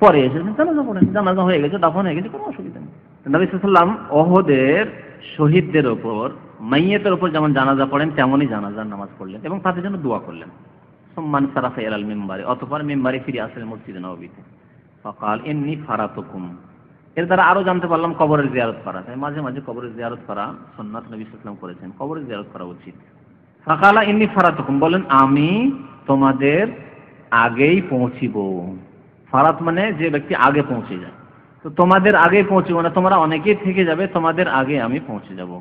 পরে এসে জানাজা পড়েন। জানাজা হয়ে গেছে, দাফন হয়ে গেছে, কোনো অসুবিধা নেই। নবী সাল্লাম অহদের শহীদদের ওপর, মাইয়েতের ওপর যেমন জানাজা পড়েন, তেমনই জানাজার নামাজ পড়লেন এবং তাদের জন্য দোয়া করলেন। সম্মান সারাফা এলাল মেম্বারে, অতপর মেম্বারে ফিরে আসলেন মসজিদে নবীতে সকাল এমনি ফারাতকুম। এর দ্বারা আরও জানতে পারলাম কবরের জিয়ারত করা। তাই মাঝে মাঝে কবরের জিয়ারত করা সন্ন্যাত নবী সাল্লাম করেছেন। কবরের জিয়ারত করা উচিত। ফাকালা ইন্নি ফারাতকুম, বলেন, আমি তোমাদের আগেই পৌঁছিব। ফারাত মানে যে ব্যক্তি আগে পৌঁছে যায়। তো তোমাদের আগে পৌঁছবো না তোমরা অনেকেই থেকে যাবে, তোমাদের আগে আমি পৌঁছে যাব।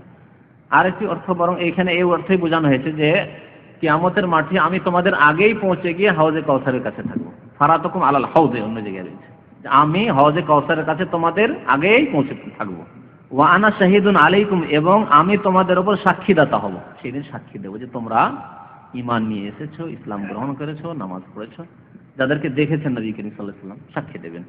আরেকটি অর্থ বরং এইখানে এই অর্থই বোঝানো হয়েছে যে, কিয়ামতের মাঠে আমি তোমাদের আগেই পৌঁছে গিয়ে হাউজে কৌসারের কাছে থাকব। ফারাতকুম আলাল হাউজে অন্য জায়গায় রয়েছে। আমি হাউজে কাউসারের কাছে তোমাদের আগেই পৌঁছে থাকব। ওয়া আনা শাহিদুন আলাইকুম, এবং আমি তোমাদের ওপর সাক্ষীদাতা হব। সেদিন সাক্ষী দেবো যে তোমরা ইমান নিয়ে এসেছ, ইসলাম গ্রহণ করেছ, নামাজ পড়েছো। যাদেরকে দেখেছেন নবী করিম ওয়াসাল্লাম সাক্ষী দেবেন।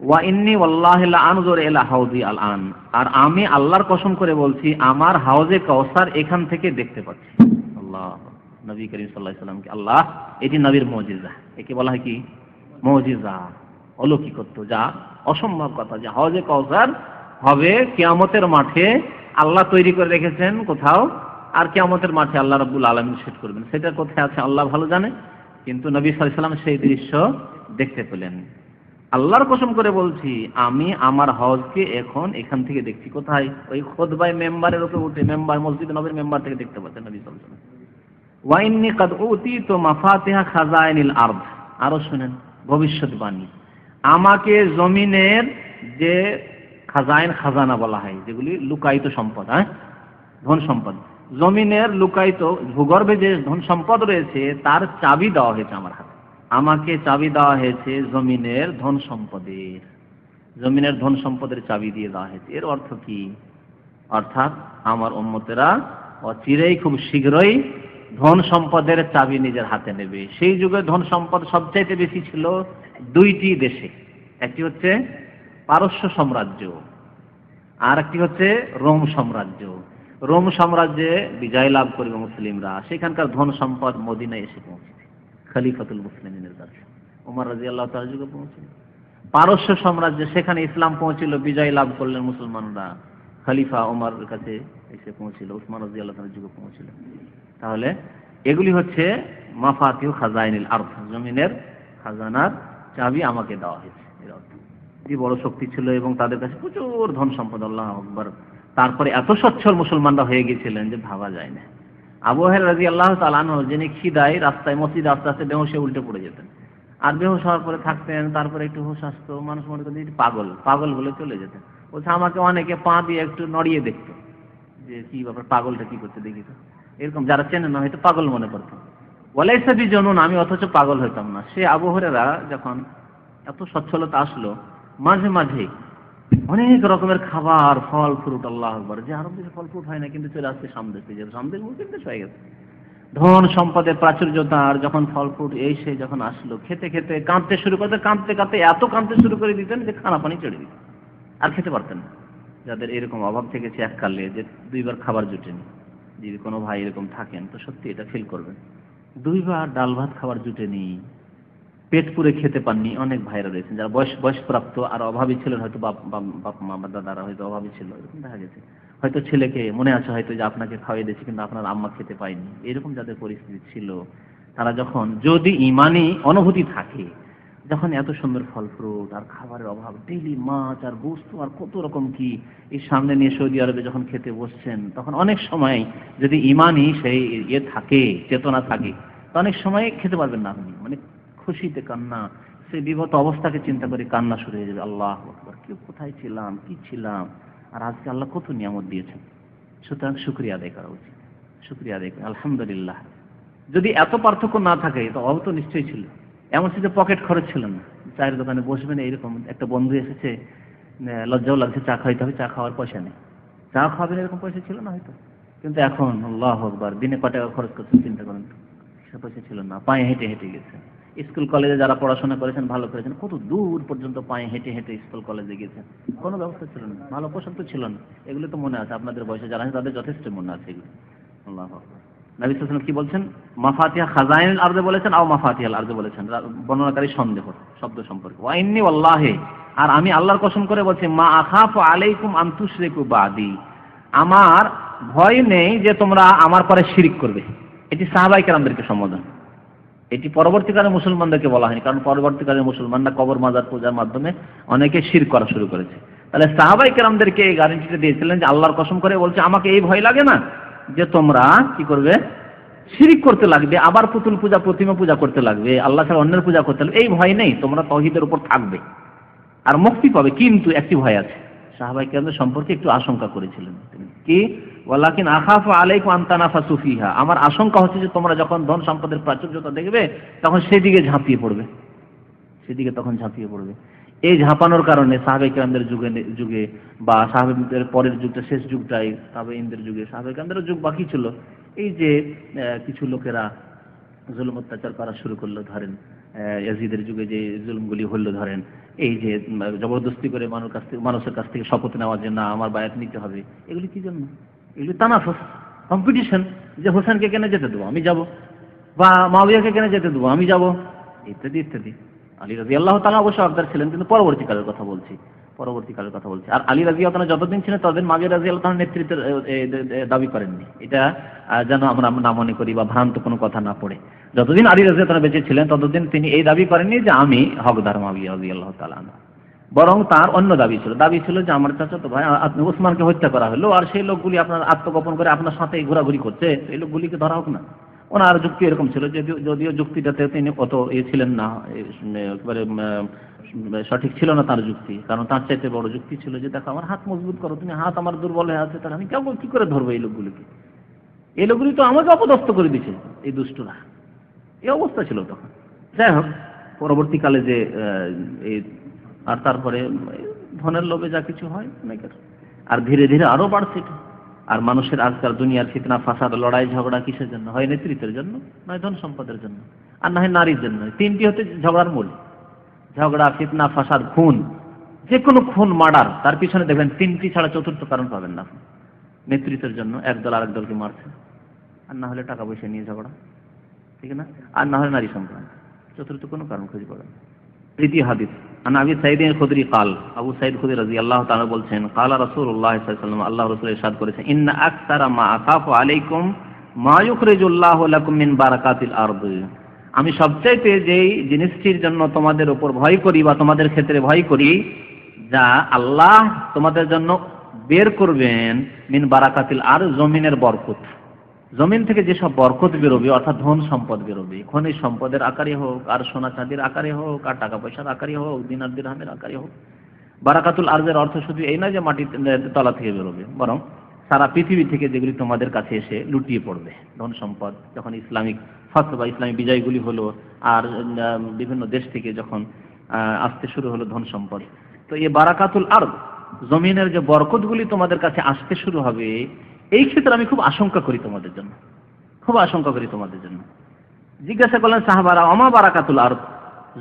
ওয়া ইন্নি ওয়াল্লাহি লা আনজুর ইলা হাউজি আল আন। আর আমি আল্লাহর কসম করে বলছি, আমার হাউজে কাউসার এখান থেকে দেখতে পাচ্ছি। আল্লাহ, নবী করিম সাল্লাল্লাহু আলাইহি আল্লাহ, এটি নবীর মুজিজা। একে বলা হয় কি? মুজিজা, অলৌকিকত্ব, যা অসম্ভব কথা, যে হাউজে কাউসার হবে, কিয়ামতের মাঠে আল্লাহ তৈরি করে রেখেছেন কোথাও আর কিয়ামতের মাঠে আল্লাহ রাব্বুল আলামিন সেট করবেন। সেটা কোথায় আছে, আল্লাহ ভালো জানে, কিন্তু নবী আলাইহি সেই দৃশ্য দেখতে পেলেন। আল্লাহর কসম করে বলছি, আমি আমার হজকে এখন এখান থেকে দেখছি কোথায়? ওই খোদবাই মেম্বারের উপরে উঠে, মেম্বার মসজিদ নবীর মেম্বার থেকে দেখতে পাচ্ছেন নবী ওয়াসাল্লাম। ওয়াইন্নি কাদ উতিতু মাফাতিহা খাজাইনিল আরদ। আরও শুনেন, ভবিষ্যৎবাণী। আমাকে জমিনের যে খাজাইন, খাজানা বলা হয়, যেগুলি লুকায়িত সম্পদ হ্যাঁ? ধন সম্পদ। জমিনের লুকায়িত ভূগর্ভে যে ধন সম্পদ রয়েছে, তার চাবি দেওয়া হয়েছে আমার হাতে। আমাকে চাবি দেওয়া হয়েছে জমিনের ধন সম্পদের। জমিনের ধন সম্পদের চাবি দিয়ে দেওয়া হয়েছে। এর অর্থ কি? অর্থাৎ আমার উম্মতেরা অচিরেই খুব শীঘ্রই ধন সম্পদের চাবি নিজের হাতে নেবে। সেই যুগে ধন সম্পদ সবচাইতে বেশি ছিল দুইটি দেশে। একটি হচ্ছে পারস্য সাম্রাজ্য, আর একটি হচ্ছে রোম সাম্রাজ্য। রোম সাম্রাজ্যে বিজয় লাভ করবে মুসলিমরা। সেখানকার ধন সম্পদ মদিনায় এসে পৌঁছেছে খলিফাতুল মুসলিমের কাছে। ওমর রাজি আল্লাহ তার যুগে পৌঁছে। পারস্য সাম্রাজ্যে সেখানে ইসলাম পৌঁছিল, বিজয় লাভ করলেন মুসলমানরা। খলিফা ওমরের কাছে এসে পৌঁছিল, উসমান রাজি আল্লাহ তার যুগে পৌঁছিল তাহলে এগুলি হচ্ছে মাফাতিউ খাজাইনিল আরফ জমিনের খাজানার চাবি আমাকে দেওয়া হয়েছে, এর অর্থ। বড় শক্তি ছিল এবং তাদের কাছে প্রচুর ধন সম্পদ, আল্লাহ আকবর। তারপরে এত সচ্ছল মুসলমানরা হয়ে গিয়েছিলেন যে ভাবা যায় না। আবু হের রাজি আল্লাহ তালান যিনি খিদায় রাস্তায়, মসজিদ আস্তে আস্তে বেহসে উল্টে পড়ে যেতেন। আর বেহুশ হওয়ার পরে থাকতেন, তারপরে একটু হুশ আসতো, মানুষ মনে করতেন এটি পাগল পাগল বলে চলে যেতেন। বলছে আমাকে অনেকে পা দিয়ে একটু নড়িয়ে দেখতো যে কি ব্যাপার, পাগলটা কি করতে দেখি তো। এরকম যারা চেনে না, হয়তো পাগল মনে করতো। ওয়ালাইসা বি জনুন আমি অথচ পাগল হইতাম না। সে আবু হরেরা যখন এত সচ্ছলতা আসলো, মাঝে মাঝে অনেক রকমের খাবার, ফল ফ্রুট আল্লাহ আকবর। যে আরব দেশে ফল ফ্রুট হয় না, কিন্তু চলে আসছে সামদেশে যে সামদেশ মুসলিম দেশ হয়ে গেছে। ধন সম্পদের প্রাচুর্যতার যখন ফল ফ্রুট এই সে যখন আসলো, খেতে খেতে কাঁদতে শুরু করতে কাঁদতে কাঁদতে এত কাঁদতে শুরু করে দিতেন যে খানা পানি চড়ে দিতেন। আর খেতে পারতেন না। যাদের এরকম অভাব থেকেছে এককালে যে দুইবার খাবার জুটেনি। যদি কোনো ভাই এরকম থাকেন, তো সত্যি এটা ফিল করবেন। দুইবার ডাল ভাত খাবার জুটেনি। পেট পুরে খেতে পাননি, অনেক ভাইরা রয়েছেন, যারা বয়স, বয়সপ্রাপ্ত আর অভাবী ছিলেন হয়তো বাপ, বাপ- মা বা দাদারা হয়তো অভাবী ছিল, এরকম দেখা গেছে। হয়তো ছেলেকে মনে আছে হয়তো যে আপনাকে খাওয়াই দিয়েছে, কিন্তু আপনার আম্মা খেতে পায়নি, এরকম যাদের পরিস্থিতি ছিল, তারা যখন, যদি ইমানি অনুভূতি থাকে, যখন এত সুন্দর ফল ফ্রুট আর খাবারের অভাব ডেইলি মাছ আর বস্তু আর কত রকম কি, এই সামনে নিয়ে সৌদি আরবে যখন খেতে বসছেন, তখন অনেক সময় যদি ইমানই সেই ইয়ে থাকে, চেতনা থাকে, তো অনেক সময় খেতে পারবেন না আপনি মানে খুশিতে কান্না সেই বিগত অবস্থাকে চিন্তা করে কান্না শুরু হয়ে যাবে। আল্লাহ আকবার, কেউ কোথায় ছিলাম, কি ছিলাম? আর আজকে আল্লাহ কত নিয়ামত দিয়েছেন? সুতরাং শুক্রিয়া আদায় করা উচিত। শুক্রিয়া আদায় করা। আলহামদুলিল্লাহ। যদি এত পার্থক্য না থাকে, তো অভাব তো নিশ্চয়ই ছিল। এমন যে পকেট খরচ ছিল না। চায়ের দোকানে বসবেন, এইরকম একটা বন্ধু এসেছে লজ্জাও লাগছে, চা খাইতে হবে, চা খাওয়ার পয়সা নেই। চা খাবেন এরকম পয়সা ছিল না হয়তো? কিন্তু এখন, আল্লাহ আকবার, দিনে ক টাকা খরচ করছেন, চিন্তা করেন। সে পয়সা ছিল না। পায়ে হেঁটে হেঁটে গেছে। স্কুল কলেজে যারা পড়াশোনা করেছেন, ভালো করেছেন, কত দূর পর্যন্ত পায়ে হেঁটে হেঁটে স্কুল কলেজে গিয়েছেন? কোনো ব্যবস্থা ছিল না, ভালো পোশাক তো ছিল না, এগুলো তো মনে আছে, আপনাদের বয়সে যারা আছে তাদের যথেষ্ট মনে আছে এগুলো। আল্লাহ নবী সাল্লাল্লাহু কি বলছেন? মাফাতিহা খাজাইন আরজে বলেছেন, আও মাফাতিহাল আরজে বলেছেন বর্ণনাকারী সন্দেহ, শব্দ সম্পর্কে। ওয়া ইন্নী ওয়াল্লাহি, আর আমি আল্লাহর কসম করে বলছি, মা আখাফু আলাইকুম আন তুশরিকু বাদি। আমার ভয় নেই যে তোমরা আমার পরে শিরিক করবে। এটি সাহাবাই কেরামদেরকে সম্বোধন। এটি পরবর্তীকালে মুসলমানদেরকে বলা হয়নি, কারণ পরবর্তীকালে মুসলমানরা কবর, মাজার, পূজার মাধ্যমে অনেকে শির করা শুরু করেছে। তাহলে সাহাবাই কেরামদেরকে এই গ্যারেন্টিটা দিয়েছিলেন যে আল্লাহর কসম করে বলছে, আমাকে এই ভয় লাগে না যে তোমরা কি করবে? শিরিক করতে লাগবে, আবার পুতুল পূজা, প্রতিমা পূজা করতে লাগবে, আল্লাহ ছাড়া অন্যের পূজা করতে লাগবে। এই ভয় নেই, তোমরা তহিদের উপর থাকবে। আর মুক্তি পাবে, কিন্তু একটি ভয় আছে। সাহাবাই কেরামদের সম্পর্কে একটু আশঙ্কা করেছিলেন কি? ওয়ালাকিন আখাফু আলাইকুম আনতানাফা সুফিহা আমার আশঙ্কা হচ্ছে যে তোমরা যখন ধন সম্পদের প্রাচুর্যতা দেখবে, তখন সেদিকে ঝাঁপিয়ে পড়বে। সেদিকে তখন ঝাঁপিয়ে পড়বে। এই ঝাঁপানোর কারণে সাহাবে কেরামদের যুগে যুগে বা সাহাবেদের পরের যুগটা, শেষ যুগটাই সাহাবে ইন্দের যুগে সাহাবে কেরামদের যুগ বাকি ছিল। এই যে কিছু লোকেরা জুলুম অত্যাচার করা শুরু করল, ধরেন ইয়াজিদের যুগে যে জুলুমগুলি হলো, ধরেন, এই যে জবরদস্তি করে মানুষ কাছ থেকে মানুষের কাছ থেকে শপথ নেওয়া যে, না, আমার বায়াত নিতে হবে। এগুলি কি জন্য? এগুলি তানাফস কম্পিটিশন যে হোসেনকে কেনে যেতে দেবো আমি যাব? বা মাবিয়াকে কেনে যেতে দেবো আমি যাব? ইত্যাদি ইত্যাদি। আলী রাজি আল্লাহ তালা অবশ্য আবদার ছিলেন কিন্তু পরবর্তীকালের কথা বলছি পরবর্তীকালের কথা বলছি। আর আলী রাজি আল্লাহ যতদিন ছিলেন ততদিন মাবিয়া রাজি আল্লাহ এ, দাবি করেননি। এটা যেন আমরা না মনে করি বা ভ্রান্ত কোনো কথা না পড়ে। যতদিন আলী রাজি তারা বেঁচে ছিলেন ততদিন তিনি এই দাবি করেননি যে আমি হকদার মাবিয়া রাজি আল্লাহ তালা বরং তার অন্য দাবি ছিল। দাবি ছিল যে, আমার চাচা তো ভাই, আপনি ওসমানকে হত্যা করা হলো আর সেই লোকগুলি আপনার আত্মগোপন করে আপনার সাথে ঘোরাঘুরি করছে। এই লোকগুলিকে ধরা হোক না। ওনার যুক্তি এরকম ছিল যদিও যদিও যুক্তিটাতে তিনি অত এ ছিলেন না একেবারে সঠিক ছিল না তার যুক্তি। কারণ তার চাইতে বড় যুক্তি ছিল যে, দেখো, আমার হাত মজবুত করো, তুমি হাত আমার দুর্বল হয়ে আছে, তাহলে আমি কেমন কি করে ধরবো এই লোকগুলিকে? এই লোকগুলি তো আমাকে অপদস্থ করে দিছে এই দুষ্টরা। এই অবস্থা ছিল তখন। যাই হোক, পরবর্তীকালে যে এই আর তারপরে ধনের লোভে যা কিছু হয়, অনেকের। আর ধীরে ধীরে আরও বাড়ছে আর মানুষের আজকাল দুনিয়ার ফিতনা, ফাসাদ, লড়াই, ঝগড়া কিসের জন্য? হয় নেতৃত্বের জন্য, নয় ধন সম্পদের জন্য। আর না হয় নারীর জন্য। তিনটি হচ্ছে ঝগড়ার মূল। ঝগড়া, ফিতনা, ফাসাদ, খুন যে কোনো খুন, মার্ডার, তার পিছনে দেখবেন তিনটি ছাড়া চতুর্থ কারণ পাবেন না। নেতৃত্বের জন্য একদল আরেক দলকে মারছে। আর না হলে টাকা পয়সা নিয়ে ঝগড়া। ঠিক না? আর না হলে নারী সম্প্রদায়। চতুর্থ কোনো কারণ খুঁজে পাবেন। তৃতীয় হাদিস। আন আবি সাইদ খুদরি কাল আবু সাইদ খুদরি রাদিয়াল্লাহু তাআলা বলছেন কালা রাসূলুল্লাহ সাল্লাল্লাহু আলাইহি আল্লাহ রাসূল ইরশাদ করেছেন ইন্না আকতারা মা আখাফু আলাইকুম মা ইউখরিজুল্লাহু লাকুম মিন বারাকাতিল আরদ আমি সবচাইতে যেই জিনিসটির জন্য তোমাদের উপর ভয় করি বা তোমাদের ক্ষেত্রে ভয় করি, যা আল্লাহ তোমাদের জন্য বের করবেন, মিন বারাকাতিল আর জমিনের বরকত। জমিন থেকে যেসব বরকত বেরোবে, অর্থাৎ ধন সম্পদ বেরোবে, খনিজ সম্পদের আকারে হোক, আর সোনা চাঁদির আকারে হোক, আর টাকা পয়সার আকারে হোক, দিনার দিরহামের আকারে হোক, বারাকাতুল আর্জের অর্থ শুধু এই নয় যে মাটির তলা থেকে বেরোবে, বরং সারা পৃথিবী থেকে যেগুলি তোমাদের কাছে এসে লুটিয়ে পড়বে, ধন সম্পদ, যখন ইসলামিক ফত বা ইসলামিক বিজয়গুলি হলো, আর বিভিন্ন দেশ থেকে যখন আসতে শুরু হলো ধন সম্পদ। তো এই বারাকাতুল আর্দ জমিনের যে বরকতগুলি তোমাদের কাছে আসতে শুরু হবে এই ক্ষেত্রে আমি খুব আশঙ্কা করি তোমাদের জন্য। খুব আশঙ্কা করি তোমাদের জন্য। জিজ্ঞাসা করলেন সাহাবারা অমা বারাকাতুল আর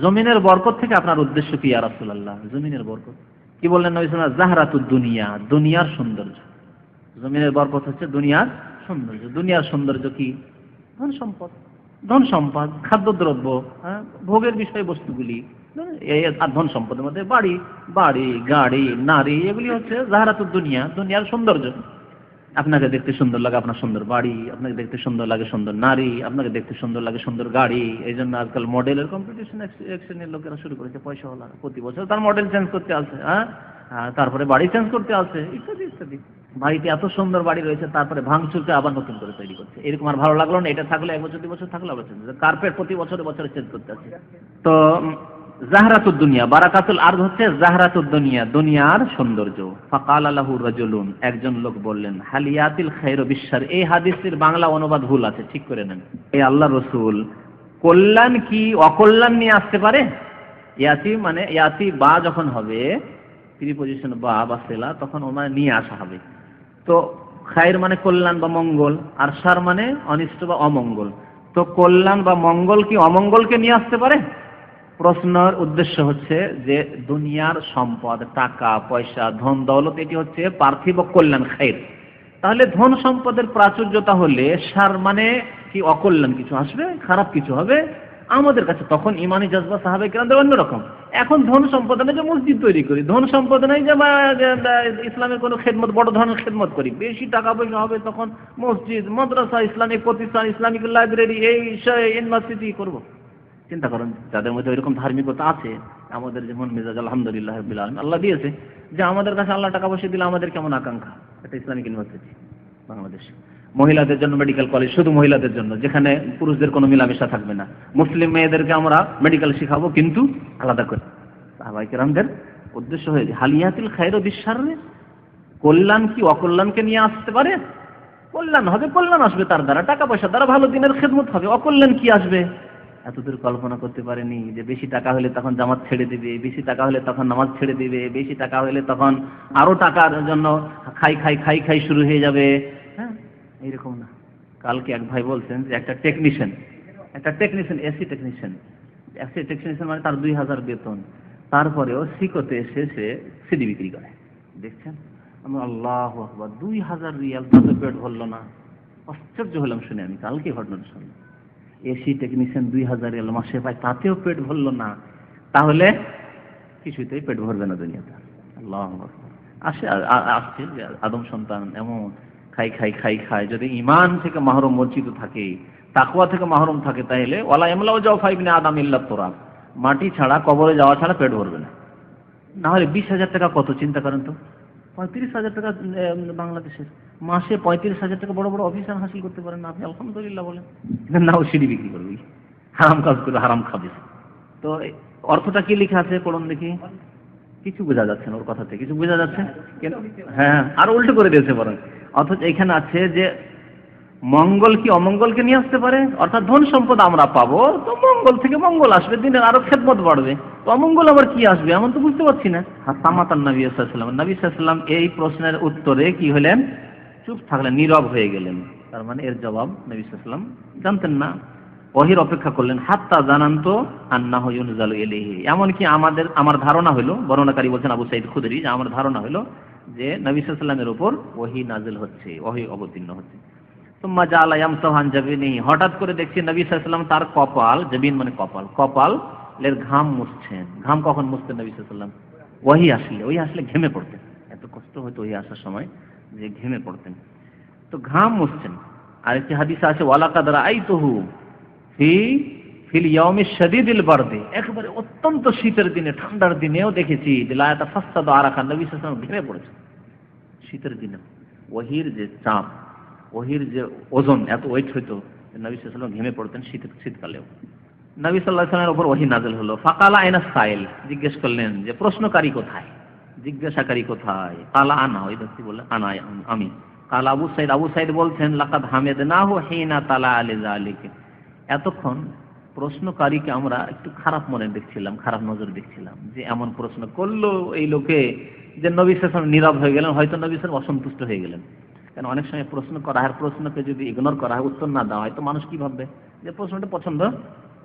জমিনের বরকত থেকে আপনার উদ্দেশ্য কি আর রাসূলুল্লাহ? জমিনের বরকত। কি বললেন নবী আলাইহি জাহরাতুদ দুনিয়া দুনিয়ার সৌন্দর্য। জমিনের বরকত হচ্ছে দুনিয়ার সৌন্দর্য। দুনিয়ার সৌন্দর্য কি? ধন সম্পদ। ধন সম্পদ খাদ্যদ্রব্য হ্যাঁ, ভোগের বিষয়বস্তুগুলি। আর ধন সম্পদের মধ্যে বাড়ি বাড়ি গাড়ি নারী এগুলি হচ্ছে জাহারাতুর দুনিয়া দুনিয়ার সৌন্দর্য। আপনাকে দেখতে সুন্দর লাগে, আপনার সুন্দর বাড়ি, আপনাকে দেখতে সুন্দর লাগে সুন্দর নারী, আপনাকে দেখতে সুন্দর লাগে সুন্দর গাড়ি। এই জন্য আজকাল মডেলের কম্পিটিশন এক শ্রেণির লোকেরা শুরু করেছে পয়সাওয়ালা প্রতি বছর তার মডেল চেঞ্জ করতে আসে হ্যাঁ? তারপরে বাড়ি চেঞ্জ করতে আসে, ইত্যাদি ইত্যাদি। বাড়িতে এত সুন্দর বাড়ি রয়েছে, তারপরে ভাঙচুরকে আবার নতুন করে তৈরি করছে। এরকম আর ভালো লাগল না, এটা থাকলে এক বছর, দুই বছর থাকলে আবার চেঞ্জ কার্পেট প্রতি বছরে বছরে চেঞ্জ করতে আছে তো জাহরাতুদ দুনিয়া, বারাকাতুল আরদ হচ্ছে জাহরাতুদ দুনিয়া, দুনিয়ার সৌন্দর্য। ফাকাল আলাহু রাজুলুন, একজন লোক বললেন, হালিয়াতিল খায়র বিশ্বর এই হাদিসের বাংলা অনুবাদ ভুল আছে, ঠিক করে নেন। এই আল্লাহ রসুল, কল্যাণ কি অকল্যাণ নিয়ে আসতে পারে? ইয়াতি মানে ইয়াতি বা যখন হবে প্রিপোজিশন বা বা সেলা, তখন ও মানে নিয়ে আসা হবে। তো খায়ের মানে কল্যাণ বা মঙ্গল, আর সার মানে অনিষ্ট বা অমঙ্গল। তো কল্যাণ বা মঙ্গল কি অমঙ্গলকে নিয়ে আসতে পারে? প্রশ্নের উদ্দেশ্য হচ্ছে যে দুনিয়ার সম্পদ, টাকা, পয়সা, ধন, দৌলত, এটি হচ্ছে পার্থিব কল্যাণ খায়ের তাহলে ধন সম্পদের প্রাচুর্যতা হলে সার মানে কি অকল্যাণ কিছু আসবে? খারাপ কিছু হবে? আমাদের কাছে তখন ইমানি জজবা সাহাবে কেরামদের অন্যরকম এখন ধন সম্পদ নেই যে মসজিদ তৈরি করি, ধন সম্পদ নেই যে ইসলামের কোনো খেদমত, বড় ধরনের খেদমত করি। বেশি টাকা পয়সা হবে তখন মসজিদ, মাদ্রাসা, ইসলামিক প্রতিষ্ঠান, ইসলামিক লাইব্রেরি এই ইউনিভার্সিটি করব। চিন্তা করেন, যাদের মধ্যে এরকম ধার্মিকতা আছে, আমাদের যেমন মেজাজ আলহামদুলিল্লাহ রবিল আল্লাহ দিয়েছে যে আমাদের কাছে আল্লাহ টাকা পয়সা দিলে আমাদের কেমন আকাঙ্ক্ষা? এটা ইসলামিক ইউনিভার্সিটি, বাংলাদেশ। মহিলাদের জন্য মেডিকেল কলেজ শুধু মহিলাদের জন্য, যেখানে পুরুষদের কোনো মিলামেশা থাকবে না। মুসলিম মেয়েদেরকে আমরা মেডিকেল শিখাবো, কিন্তু আলাদা করে। সাহাবাই কেরামদের উদ্দেশ্য হয়েছে হালিয়াতিল খায়ের বিশ্বাস কল্যাণ কি অকল্যাণকে নিয়ে আসতে পারে? কল্যাণ হবে, কল্যাণ আসবে তার দ্বারা, টাকা পয়সা দ্বারা ভালো দিনের খেদমত হবে, অকল্যাণ কি আসবে? এতদূর কল্পনা করতে পারেনি যে বেশি টাকা হলে তখন জামাত ছেড়ে দিবে, বেশি টাকা হলে তখন নামাজ ছেড়ে দিবে, বেশি টাকা হলে তখন আরও টাকার জন্য খাই খাই খাই খাই শুরু হয়ে যাবে। হ্যাঁ এইরকম না। কালকে এক ভাই বলছেন যে একটা টেকনিশিয়ান একটা technician AC technician AC technician মানে তার দুই হাজার বেতন। তারপরেও সিকোতে এসে সে সিডি বিক্রি করে। দেখছেন? আমি আল্লাহ দুই হাজার রিয়াল তাতে পেট ভরলো না। আশ্চর্য হলাম শুনে আমি কালকে ঘটনাটা শুনলাম। এসি টেকনিশিয়ান দুই হাজার রিয়াল মাসে পায় তাতেও পেট ভরলো না। তাহলে কিছুতেই পেট ভরবে না দুনিয়াতে। আল্লাহ। আসে আসছে আদম সন্তান এমন খাই খাই খাই খাই। যদি ইমান থেকে মাহরম বঞ্চিত থাকে তাকুয়া থেকে মাহরম থাকে তাহলে ওয়ালা এমলাও যাও ফাইবিনে আদাম ইল্লা তোরা মাটি ছাড়া, কবরে যাওয়া ছাড়া পেট ভরবে না। না হলে বিশ হাজার টাকা কত? চিন্তা করেন তো। পঁয়ত্রিশ হাজার টাকা বাংলাদেশের। মাসে পঁয়ত্রিশ হাজার টাকা বড় বড় অফিসার হাসিল করতে পারেন আপনি, আলহামদুলিল্লাহ বলেন। না ও সিঁড়ি বিক্রি করবি। হারাম কাজ করে হারাম খাবে। তো অর্থটা কি লেখা আছে পড়ুন দেখি? কিছু বোঝা যাচ্ছে না ওর কথাতে, কিছু বোঝা যাচ্ছে? হ্যাঁ আর উল্টো করে দিয়েছে বরং। অথচ এখানে আছে যে, মঙ্গল কি অমঙ্গলকে নিয়ে আসতে পারে? অর্থাৎ ধন সম্পদ আমরা পাবো, তো মঙ্গল থেকে মঙ্গল আসবে, দিনের আরও খেদমত বাড়বে। তো অমঙ্গল আবার কি আসবে? এমন তো বুঝতে পারছি না। সামাতান নবী সাল্লাম নবী সাল্লাম এই প্রশ্নের উত্তরে কি হলেন? চুপ থাকলেন, নীরব হয়ে গেলেন। তার মানে এর জবাব নবী সাল্লাম জানতেন না। ওহির অপেক্ষা করলেন, হাত্তা জানান্ত আন্না ইউনজালু এলিহি এমনকি আমাদের, আমার ধারণা হলো বর্ণনাকারী বলছেন আবু সাইদ খুদরি, যে আমার ধারণা হলো যে নবী সাল্লামের উপর ওহি নাজিল হচ্ছে, ওহি অবতীর্ণ হচ্ছে। তোমা জালা ইয়ামসাহান জাবিনি হঠাৎ করে দেখছি নবী তার কপাল, জাবিন মানে কপাল কপাল এর ঘাম মুছছেন। ঘাম কখন মুছতেন নবী ওহি আসলে ওই আসলে ঘেমে পড়তেন। এত কষ্ট হতো ওই আসার সময়। যে ঘেমে পড়তেন। তো ঘাম মুছছেন। আর একটি হাদিস আছে, ওয়ালাকাদ রাআইতুহু ফি, ফিল ইয়াউমি শাদীদিল বারদি। একবারে অত্যন্ত শীতের দিনে, ঠান্ডার দিনেও দেখেছি নবী সাল্লাল্লাহু ঘেমে পড়েছে শীতের দিনে। ওহির যে চাপ, ওহির যে ওজন, এত ওয়েট হইতো নবী সাল্লাল্লাহু ঘেমে পড়তেন শীত শীতকালেও। নবী সাল্লাল্লাহু আলাইহি উপর ওহি নাযিল হলো। ফাকালা আইনা সাইল, জিজ্ঞেস করলেন যে প্রশ্নকারী কোথায়? জিজ্ঞাসাকারী কোথায়? কালা আনা, ওই ব্যক্তি বললেন, আনা আমি। কালা আবু সাইদ আবু সাইদ বলছেন, লাকাদ হামেদনাহু হিনা তালা আলি যালিকা। এতক্ষণ প্রশ্নকারীকে আমরা একটু খারাপ মনে দেখছিলাম, খারাপ নজর দেখছিলাম, যে এমন প্রশ্ন করল এই লোকে যে নবী সালাম নীরব হয়ে গেলেন, হয়তো নবী সালাম অসন্তুষ্ট হয়ে গেলেন। কেন অনেক সময় প্রশ্ন করা হয়, প্রশ্নকে যদি ইগনোর করা হয়, উত্তর না দেওয়া হয়, তো মানুষ কি ভাববে? যে প্রশ্নটা পছন্দ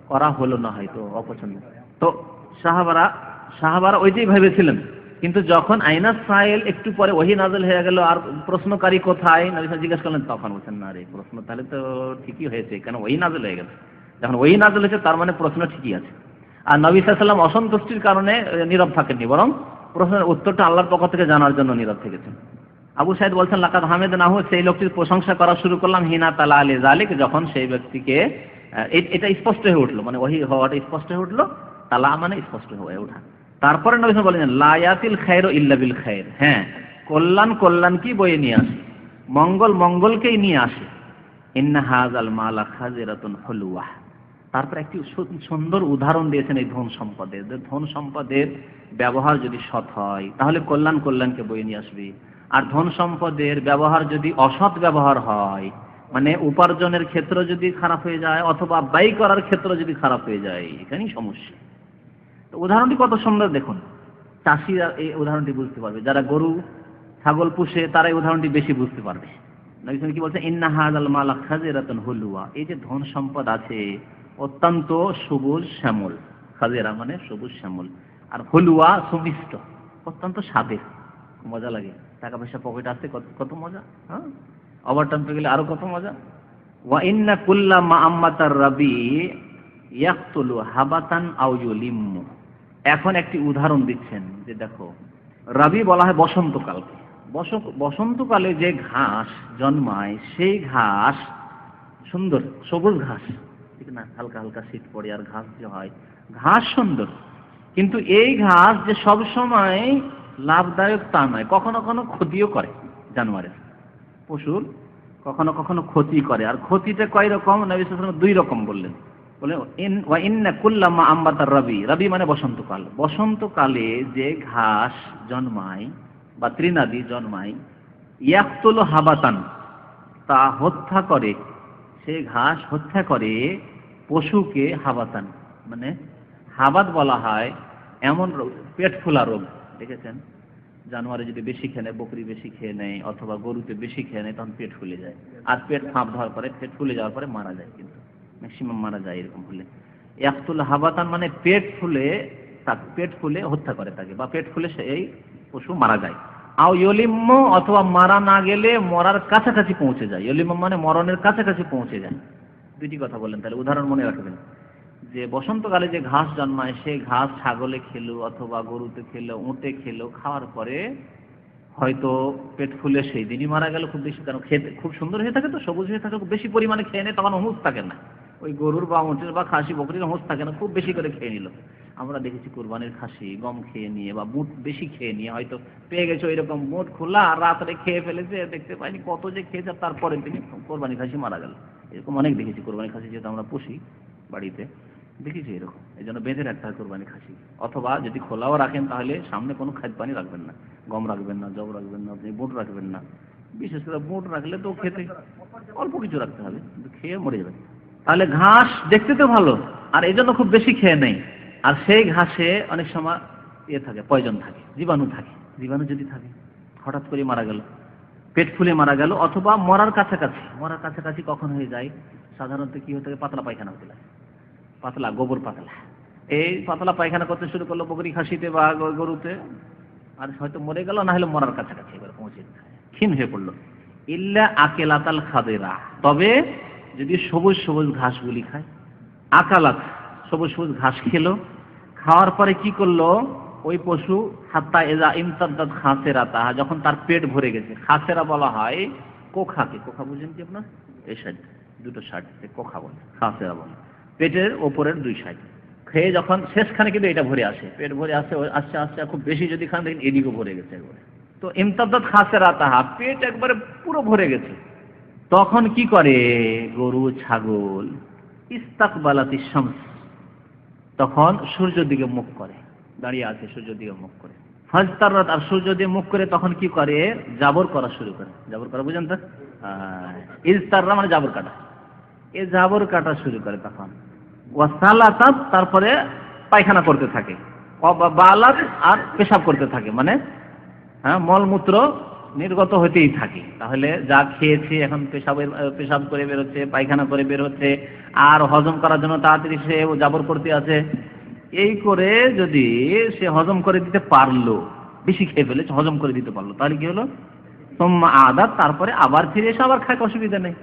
করা হলো না হয়তো, অপছন্দ। তো সাহাবারা সাহাবারা ওইটাই ভেবেছিলেন কিন্তু যখন আইনা সাইল একটু পরে ওহি নাজল হয়ে গেল আর প্রশ্নকারী কোথায়? নবী জিজ্ঞেস করলেন, তখন বলছেন, না রে, প্রশ্ন তাহলে তো ঠিকই হয়েছে, কেন ওই নাজল হয়ে গেছে? যখন ওই নাজল হয়েছে, তার মানে প্রশ্ন ঠিকই আছে। আর নবী সাল্লাম অসন্তুষ্টির কারণে নীরব থাকেননি, বরং প্রশ্নের উত্তরটা আল্লাহর পক্ষ থেকে জানার জন্য নীরব থেকেছেন। আবু সাইদ বলছেন লাকাত হামেদ নাহু সেই লোকটির প্রশংসা করা শুরু করলাম, হিনা তালা আলী জালিক যখন সেই ব্যক্তিকে এটা স্পষ্ট হয়ে উঠল মানে ওহি হওয়াটা স্পষ্ট হয়ে উঠল, তালা মানে স্পষ্ট হয়ে ওঠা। তারপরে নবী বলেন লায়াতিল খায়রু ইল্লা বিল খায়র। হ্যাঁ কল্যাণ কল্যাণ কি বয়ে নিয়ে আসে? মঙ্গল মঙ্গলকেই নিয়ে আসে। ইন্না হাযাল মালা খাজিরাতুন হুলওয়া। তারপর একটি সুন্দর উদাহরণ দিয়েছেন এই ধন সম্পদের। ধন সম্পদের ব্যবহার যদি সৎ হয়, তাহলে কল্যাণ কল্যাণকে বয়ে নিয়ে আসবে। আর ধন সম্পদের ব্যবহার যদি অসৎ ব্যবহার হয় মানে উপার্জনের ক্ষেত্র যদি খারাপ হয়ে যায়, অথবা ব্যয় করার ক্ষেত্র যদি খারাপ হয়ে যায়, এখানেই সমস্যা। উদাহরণটি কত সুন্দর দেখুন। চাষিরা এই উদাহরণটি বুঝতে পারবে। যারা গরু, ছাগল পুষে, তারা এই উদাহরণটি বেশি বুঝতে পারবে। নবী সাল্লাল্লাহু কি বলছে? ইন্না হাযাল মালা খাজিরাতুন হুলুয়া। এই যে ধন সম্পদ আছে, অত্যন্ত সবুজ শ্যামল। খাজিরা মানে সবুজ শ্যামল। আর হলুয়া সুমিষ্ট, অত্যন্ত স্বাদের। মজা লাগে। টাকা পয়সা পকেট আসতে কত কত মজা হ্যাঁ? ওভারটাইম পেয়ে গেলে আরও কত মজা। ওয়া ইন্না কুল্লা মা আম্মাতার রাবি ইয়াকতুলু হাবাতান আও ইউলিম্মু। এখন একটি উদাহরণ দিচ্ছেন যে দেখো, রাবি বলা হয় বসন্তকালকে। বসন্তকালে যে ঘাস জন্মায়, সেই ঘাস সুন্দর, সবুজ ঘাস। ঠিক না? হালকা হালকা শীত পড়ে আর ঘাস যে হয়, ঘাস সুন্দর। কিন্তু এই ঘাস যে সব সময় লাভদায়ক তা নয়, কখনো কখনো ক্ষতিও করে জানোয়ারের পশুর কখনো কখনো ক্ষতি করে। আর ক্ষতিটা কয় রকম? নবী দুই রকম বললেন। বলে ওয়া ইন্না কুল্লামা আম্বাতার রবি। রবি মানে বসন্তকাল। বসন্তকালে যে ঘাস জন্মায় বা তৃণাদি জন্মায়, ইয়াকতুল হাবাতান, তা হত্যা করে। সে ঘাস হত্যা করে পশুকে হাবাতান। মানে হাবাত বলা হয় এমন রোগ, পেট ফোলা রোগ, দেখেছেন? জানোয়ারে যদি বেশি খেয়ে নেয়, বকরি বেশি খেয়ে নেয়, অথবা গরুতে বেশি খেয়ে নেয়, তখন পেট ফুলে যায়। আর পেট ফাঁপ ধরার পরে, পেট ফুলে যাওয়ার পরে মারা যায় কিন্তু। ম্যাক্সিমাম মারা যায় এরকম হলে। একতুল হাবাতান মানে পেট ফুলে তার পেট ফুলে হত্যা করে তাকে, বা পেট ফুলে সেই পশু মারা যায়। আও ইলিম্ম অথবা মারা না গেলে মরার কাছাকাছি পৌঁছে যায়। ইলিম্ম মানে মরণের কাছাকাছি পৌঁছে যায়। দুইটি কথা বললেন তাহলে, উদাহরণ মনে রাখবেন। যে বসন্তকালে যে ঘাস জন্মায় সেই ঘাস ছাগলে খেলো অথবা গরুতে খেলো, উঁটে খেলো, খাওয়ার পরে হয়তো পেট ফুলে সেই দিনই মারা গেল খুব বেশি। কারণ খেতে খুব সুন্দর হয়ে থাকে তো, সবুজ হয়ে থাকে বেশি পরিমাণে খেয়ে নেয়, তখন হুঁশ থাকে না। ওই গরুর বা উঁটের বা খাসি বকরির হুঁশ থাকে না, খুব বেশি করে খেয়ে নিল। আমরা দেখেছি কোরবানির খাসি, গম খেয়ে নিয়ে বা বুট বেশি খেয়ে নিয়ে হয়তো পেয়ে গেছে ওই রকম বুট খোলা, আর রাত্রে খেয়ে ফেলেছে, দেখতে পাইনি কত যে খেয়েছে তারপরে তিনি কোরবানি খাসি মারা গেল। এরকম অনেক দেখেছি কোরবানি খাসি, যেহেতু আমরা পুষি বাড়িতে, দেখেছি এরকম। এই জন্য বেঁধে রাখতে হয় কোরবানি খাসি। অথবা যদি খোলাও রাখেন তাহলে সামনে কোনো খাদ্য পানি রাখবেন না। গম রাখবেন না, জব রাখবেন না, আপনি বুট রাখবেন না। বিশেষ করে বুট রাখলে তো খেতে অল্প কিছু রাখতে হবে খেয়ে মরে যাবে তাহলে ঘাস দেখতে তো ভালো, আর এই জন্য খুব বেশি খেয়ে নেই। আর সেই ঘাসে অনেক সময় ইয়ে থাকে পয়জন থাকে, জীবাণু থাকে, জীবাণু যদি থাকে, হঠাৎ করে মারা গেল, পেট ফুলে মারা গেল, অথবা মরার কাছাকাছি মরার কাছাকাছি কখন হয়ে যায়, সাধারণত কি হতে পাতলা পায়খানা হতে লাগে, পাতলা, গোবর পাতলা। এই পাতলা পায়খানা করতে শুরু করল বকরি খাসিতে বা গরুতে, আর হয়তো মরে গেল, না হলে মরার কাছাকাছি এবার পৌঁছে ক্ষীণ হয়ে পড়ল। ইল্লা আকেলাতাল খাদেরা। তবে যদি সবুজ সবুজ ঘাসগুলি খায়। আকালাত সবুজ সবুজ ঘাস খেলো। খাওয়ার পরে কি করল? ওই পশু, হাত্তা এজা ইমতাদ্দাত খাসেরা তাহা, যখন তার পেট ভরে গেছে, খাসেরা বলা হয় কোখাকে। কোখা বুঝেন কি আপনার? এই সাইড, দুটো সাইড কোখা বলে, খাসেরা বলে। পেটের ওপরের দুই সাইড। খেয়ে যখন শেষখানে কিন্তু এটা ভরে আসে। পেট ভরে আসে আস্তে আস্তে খুব বেশি যদি খান, দেখেন এদিকেও ভরে গেছে একবারে। তো ইমতাদ্দাত খাসেরা তাহা, পেট একবারে পুরো ভরে গেছে। তখন কি করে গরু, ছাগল? ইস্তাকবালাতি শামস। তখন সূর্যের দিকে মুখ করে, দাঁড়িয়ে আছে সূর্যের দিকে মুখ করে। ফাজতারাত আর সূর্য দিয়ে মুখ করে তখন কি করে? জাবর করা শুরু করে। জাবর করা বুঝেন তো? ইজতাররা মানে জাবর কাটা। এ জাবর কাটা শুরু করে তখন। ওয়াসালাতাত তারপরে পায়খানা করতে থাকে। বালাত আর পেশাব করতে থাকে। মানে হ্যাঁ মলমূত্র নির্গত হতেই থাকে। তাহলে যা খেয়েছে, এখন পেশাবের পেশাব করে বেরোচ্ছে, পায়খানা করে বের হচ্ছে আর হজম করার জন্য তাড়াতাড়ি সে জাবর করতে আছে, এই করে যদি সে হজম করে দিতে পারল, বেশি খেয়ে ফেলেছে, হজম করে দিতে পারল, তাহলে কি হলো? সোম্মা আদাত, তারপরে আবার ফিরে এসে আবার খাক অসুবিধা নেই।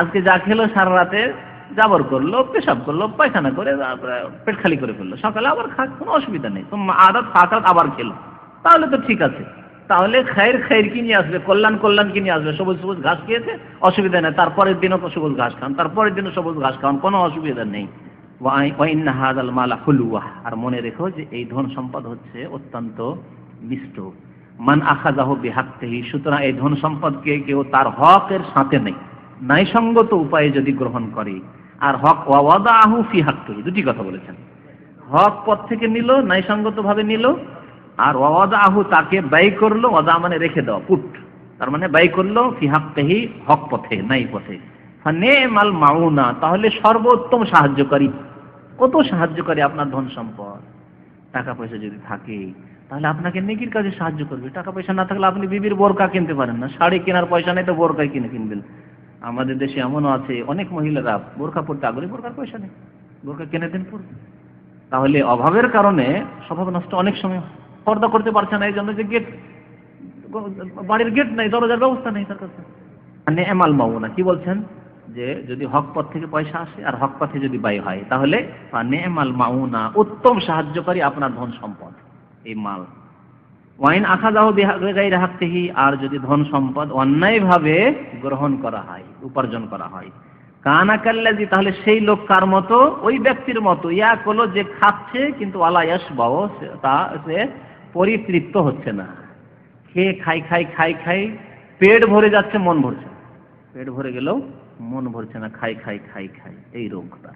আজকে যা খেলো, সারা রাতে জাবর করল, পেশাব করল, পায়খানা করে পেট খালি করে ফেলল, সকালে আবার খাক, কোনো অসুবিধা নেই। সোম্মা আদার ফাঁকাত আবার খেলো, তাহলে তো ঠিক আছে। তাহলে খায়ের খায়ের কি নিয়ে আসবে? কল্যাণ কল্যাণ কি নিয়ে আসবে? সবুজ সবুজ ঘাস খেয়েছে? অসুবিধা নেই। তারপরের দিনও সবুজ ঘাস খান। তারপরের দিনও সবুজ ঘাস খান কোনো অসুবিধা নেই। হুলুয়া। আর মনে রেখো যে এই ধন সম্পদ হচ্ছে অত্যন্ত মিষ্ট। মান আখাজাহ বিহাক্তেহি সুতরাং এই ধন সম্পদকে কেউ তার হকের সাথে নেই। ন্যায়সঙ্গত উপায়ে যদি গ্রহণ করে, আর হক ওয়াদা আহু ফি হাক্তহি দুটি কথা বলেছেন। হক পথ থেকে নিল ন্যায়সঙ্গত ভাবে নিল আর ওয়াদা আহু তাকে ব্যয় করল ওয়াদা মানে রেখে দেওয়া পুট তার মানে ব্যয় করল, ফি হাক্তেহি হক পথে নাই পথে। ফানে মাল মাউনা, তাহলে সর্বোত্তম সাহায্যকারী। কত সাহায্যকারী আপনার ধন সম্পদ? টাকা পয়সা যদি থাকে, তাহলে আপনাকে নেকির কাজে সাহায্য করবে। টাকা পয়সা না থাকলে আপনি বিবির বোরকা কিনতে পারেন না। শাড়ি কেনার পয়সা নেই তো বোরকাই কিনে কিনবেন। আমাদের দেশে এমনও আছে, অনেক মহিলারা বোরকা পরতে আগ্রহী বোরকার পয়সা নেই। বোরকা কিনে দিন পড়বে তাহলে অভাবের কারণে স্বভাব নষ্ট অনেক সময় পর্দা করতে পারছে না, এই জন্য যে গেট বাড়ির গেট নেই, দরজার ব্যবস্থা নেই তার কাছে। মাউনা কি বলছেন? যে যদি হক পথ থেকে পয়সা আসে আর হক পথে যদি ব্যয় হয়, তাহলে নেমাল মাউনা উত্তম সাহায্যকারী আপনার ধন সম্পদ, এই মাল। ওয়াইন আখা যাও গাই রাখতেহি আর যদি ধন সম্পদ অন্যায়ভাবে গ্রহণ করা হয়, উপার্জন করা হয়। কানা কাল্লাজি তাহলে সেই লোক কার মতো? ওই ব্যক্তির মতো। ইয়া কলো যে খাচ্ছে, কিন্তু আলায়াস বাও তা, সে পরিতৃপ্ত হচ্ছে না। খেয়ে খাই খাই খাই খাই পেট ভরে যাচ্ছে, মন ভরছে পেট ভরে গেলেও মন ভরছে না, খাই খাই খাই খাই। এই রোগটা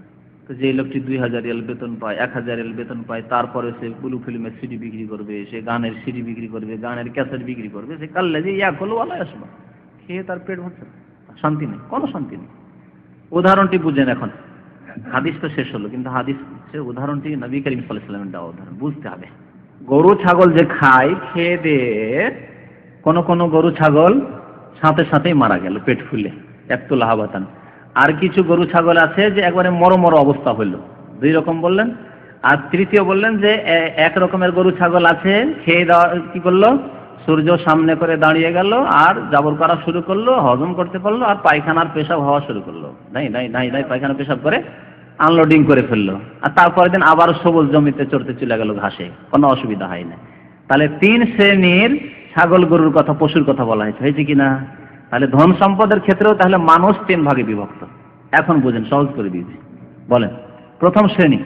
তো যে লোকটি দুই হাজার এল বেতন পায়, এক হাজার এল বেতন পায়, তারপরে সে ব্লু ফিল্মের সিডি বিক্রি করবে, সে গানের সিডি বিক্রি করবে, গানের ক্যাসেট বিক্রি করবে, সে কাল্লে যে ইয়া করল আলাই আসবে। খেয়ে তার পেট ভরছে শান্তি নেই, কোনো শান্তি নেই। উদাহরণটি বুঝেন এখন। হাদিস তো শেষ হলো, কিন্তু হাদিস উদাহরণটি নবী করিম সাল্লাহ সাল্লামের দেওয়া উদাহরণ। বুঝতে হবে। গরু, ছাগল যে খায়, খেয়ে দিয়ে কোন কোনো গরু, ছাগল সাথে সাথেই মারা গেল পেট ফুলে একটু লাহাবাতান আর কিছু গরু, ছাগল আছে যে একবারে মর মর অবস্থা হইল। দুই রকম বললেন। আর তৃতীয় বললেন যে এক রকমের গরু, ছাগল আছে, খেয়ে দেওয়া, কি করল? সূর্য সামনে করে দাঁড়িয়ে গেল আর জাবর করা শুরু করল, হজম করতে পারল আর পায়খানার পেশাব হওয়া শুরু করল। নাই নাই নাই নাই পায়খানা পেশাব করে আনলোডিং করে ফেলল। আর তারপরের দিন আবার সবুজ জমিতে চড়তে চলে গেল ঘাসে। কোনো অসুবিধা হয় না তাহলে তিন শ্রেণির ছাগল গরুর কথা, পশুর কথা বলা হয়েছে। হয়েছে কি না? তাহলে ধন সম্পদের ক্ষেত্রেও তাহলে মানুষ তিন ভাগে বিভক্ত। এখন বুঝেন, সহজ করে দিয়েছি। বলেন, প্রথম শ্রেণি,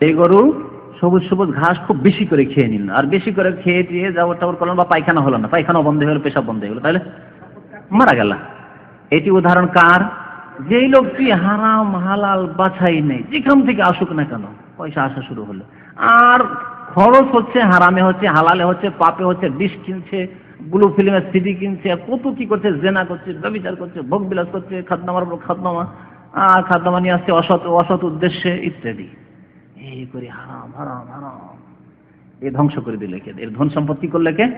এই গরু সবুজ সবুজ ঘাস খুব বেশি করে খেয়ে নিল। আর বেশি করে খেয়ে দিয়ে যাবর টাবর করলেন বা পায়খানা হলো না। পায়খানা বন্ধ হয়ে গেলো, পেশাব বন্ধ হয়ে গেলো। তাহলে মারা গেল। এটি উদাহরণ কার? যেই লোকটি হারাম, হালাল বাছাই নেই, যেখান থেকে আসুক না কেন, পয়সা আসা শুরু হলো। আর খরচ হচ্ছে, হারামে হচ্ছে, হালালে হচ্ছে, পাপে হচ্ছে, বিষ কিনছে ব্লু ফিল্মের সিডি কিনছে, কত কি করছে, জেনা করছে, ব্যবচার করছে ভোগ বিলাস করছে, খাদ্যনামার উপর খাদ্যনামা আর খাদ্যনামা নিয়ে আসছে, অসৎ অসৎ উদ্দেশ্যে, ইত্যাদি। এই করে হারাম হারাম হারাম। এ ধ্বংস করে দিলে কে? এর ধন সম্পত্তি করলে কে?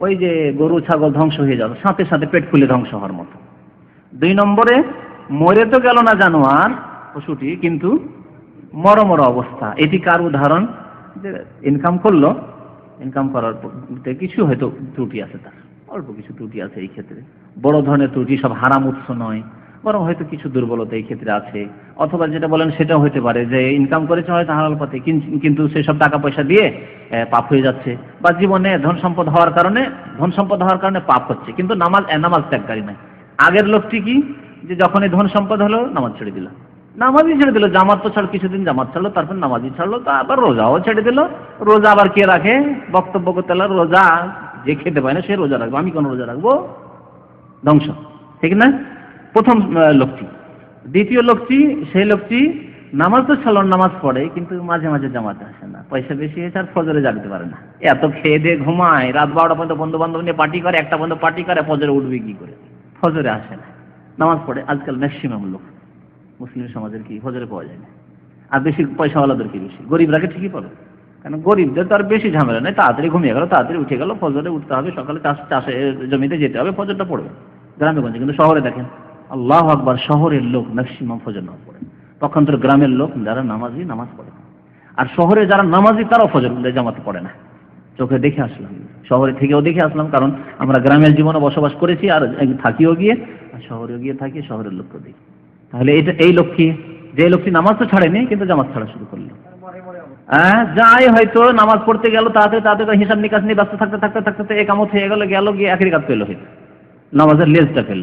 ওই যে গরু, ছাগল ধ্বংস হয়ে যাবে, সাথে সাথে পেট ফুলে ধ্বংস হওয়ার মতো। দুই নম্বরে মরে তো গেল না জানোয়ার, পশুটি, কিন্তু মর মর অবস্থা। এটি কার উদাহরণ? যে ইনকাম করল ইনকাম করার কিছু হয়তো ত্রুটি আছে তার। অল্প কিছু ত্রুটি আছে এই ক্ষেত্রে। বড় ধরনের ত্রুটি, সব হারাম উৎস নয়, বরং হয়তো কিছু দুর্বলতা এই ক্ষেত্রে আছে। অথবা যেটা বলেন, সেটাও হতে পারে যে ইনকাম করেছে হয়তো হালাল পথে কিন্তু সেসব টাকা পয়সা দিয়ে পাপ হয়ে যাচ্ছে। বা জীবনে ধন সম্পদ হওয়ার কারণে, ধন সম্পদ হওয়ার কারণে পাপ হচ্ছে। কিন্তু নামাজ নামাজ ত্যাগকারী নয়। আগের লোকটি কি? যে যখনই ধন সম্পদ হলো, নামাজ ছেড়ে দিল। নামাজই ছেড়ে দিল। জামাত তো ছাড় কিছুদিন জামাত ছাড়লো, তারপর নামাজই ছাড়লো, তা আবার রোজাও ছেড়ে দিল। রোজা আবার কে রাখে? বক্তব্য করতে রোজা যে খেতে পায় না, সে রোজা রাখব। আমি কোন রোজা রাখব? ধ্বংস। ঠিক না? প্রথম লোকটি দ্বিতীয় লোকটি সেই লোকটি নামাজ তো ছাড়ল, নামাজ পড়ে, কিন্তু মাঝে মাঝে জামাতে আসে না। পয়সা বেশি হয়েছে আর ফজরে জাগতে পারে না। এত খেয়ে দিয়ে ঘুমায়, রাত বারোটা পর্যন্ত বন্ধু বান্ধব নিয়ে পার্টি করে, একটা বন্ধু পার্টি করে, ফজরে উঠবে কি করে? ফজরে আসে না। নামাজ পড়ে, আজকাল ম্যাক্সিমাম লোক মুসলিম সমাজের কি হজরে পাওয়া যায় না। আর বেশি পয়সাওয়ালাদের কি বেশি? গরিবরাকে ঠিকই পাবে। কারণ গরিবদের তো আর বেশি ঝামেলা নেই। তাড়াতাড়ি ঘুমিয়ে গেল, তাড়াতাড়ি উঠে গেল, ফজরে উঠতে হবে, সকালে চাষ চাষে জমিতে যেতে হবে, ফজরটা পড়বে। গ্রামে গঞ্জে কিন্তু শহরে দেখেন, আল্লাহ আকবার শহরের লোক ম্যাক্সিমাম ফজর নামাজ পড়ে। পক্ষান্তর গ্রামের লোক যারা নামাজি, নামাজ পড়ে আর শহরে যারা নামাজি, তারাও ফজর জামাতে পড়ে না। চোখে দেখে আসলাম। শহরে থেকেও দেখে আসলাম, কারণ আমরা গ্রামের জীবনে বসবাস করেছি আর থাকিও গিয়ে, আর শহরেও গিয়ে থাকি, শহরের লোককে দেখি। তাহলে এটা এই লোককে যে লোকটি নামাজ তো ছাড়েনি, কিন্তু জামাত ছাড়া শুরু করল। হ্যাঁ যাই হয়তো নামাজ পড়তে গেল, তাতে তাতে হিসাব নিকাশ নিয়ে ব্যস্ত থাকতে থাকতে থাকতে একামত হয়ে গেল গেল গিয়ে একই কাজ পেল হয়তো। নামাজের লেজটা পেল।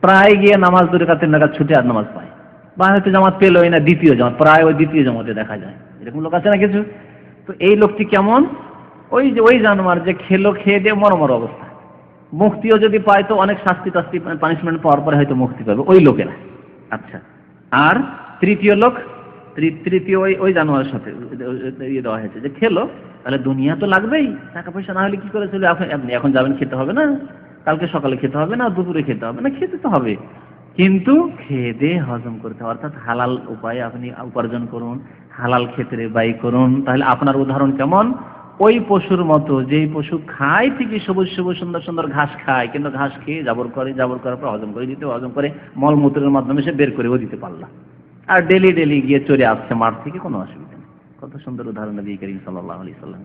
প্রায় গিয়ে নামাজ দূরে কাতে নাগাদ ছুটে আর নামাজ পায়। বা হয়তো জামাত পেলোই না, দ্বিতীয় জামাত, প্রায় ওই দ্বিতীয় জামাতে দেখা যায়। এরকম লোক আছে না কিছু? তো এই লোকটি কেমন? ওই যে, ওই জানোয়ার যে খেলো, খেয়ে দিয়ে মরমর অবস্থা। মুক্তিও যদি পায় তো অনেক শাস্তি টাস্তি পানিশমেন্ট পাওয়ার পরে হয়তো মুক্তি পাবে। ওই লোকেরা। আচ্ছা। আর তৃতীয় লোক তৃতীয় ওই ওই জানোয়ারের সাথে ইয়ে দেওয়া হয়েছে যে খেলো, তাহলে দুনিয়া তো লাগবেই। টাকা পয়সা না হলে কি করে চলে? আপনি এখন যাবেন খেতে হবে না। কালকে সকালে খেতে হবে না, দুপুরে খেতে হবে না, খেতে তো হবে। কিন্তু খেয়ে দিয়ে হজম করতে হবে। অর্থাৎ হালাল উপায়ে আপনি উপার্জন করুন, হালাল ক্ষেত্রে ব্যয় করুন। তাহলে আপনার উদাহরণ কেমন? ওই পশুর মতো, যেই পশু খায় ঠিকই সবুজ সবুজ, সুন্দর সুন্দর ঘাস খায়, কিন্তু ঘাস খেয়ে জাবর করে, জাবর করার পর হজম করে দিতে, হজম করে মলমূত্রের মাধ্যমে সে বের করেও দিতে পারলাম আর ডেলি ডেলি গিয়ে চলে আসছে মাঠ থেকে, কোনো অসুবিধা নেই। কত সুন্দর উদাহরণ দিয়ে করিম সাল্লাহ আলি সাল্লাম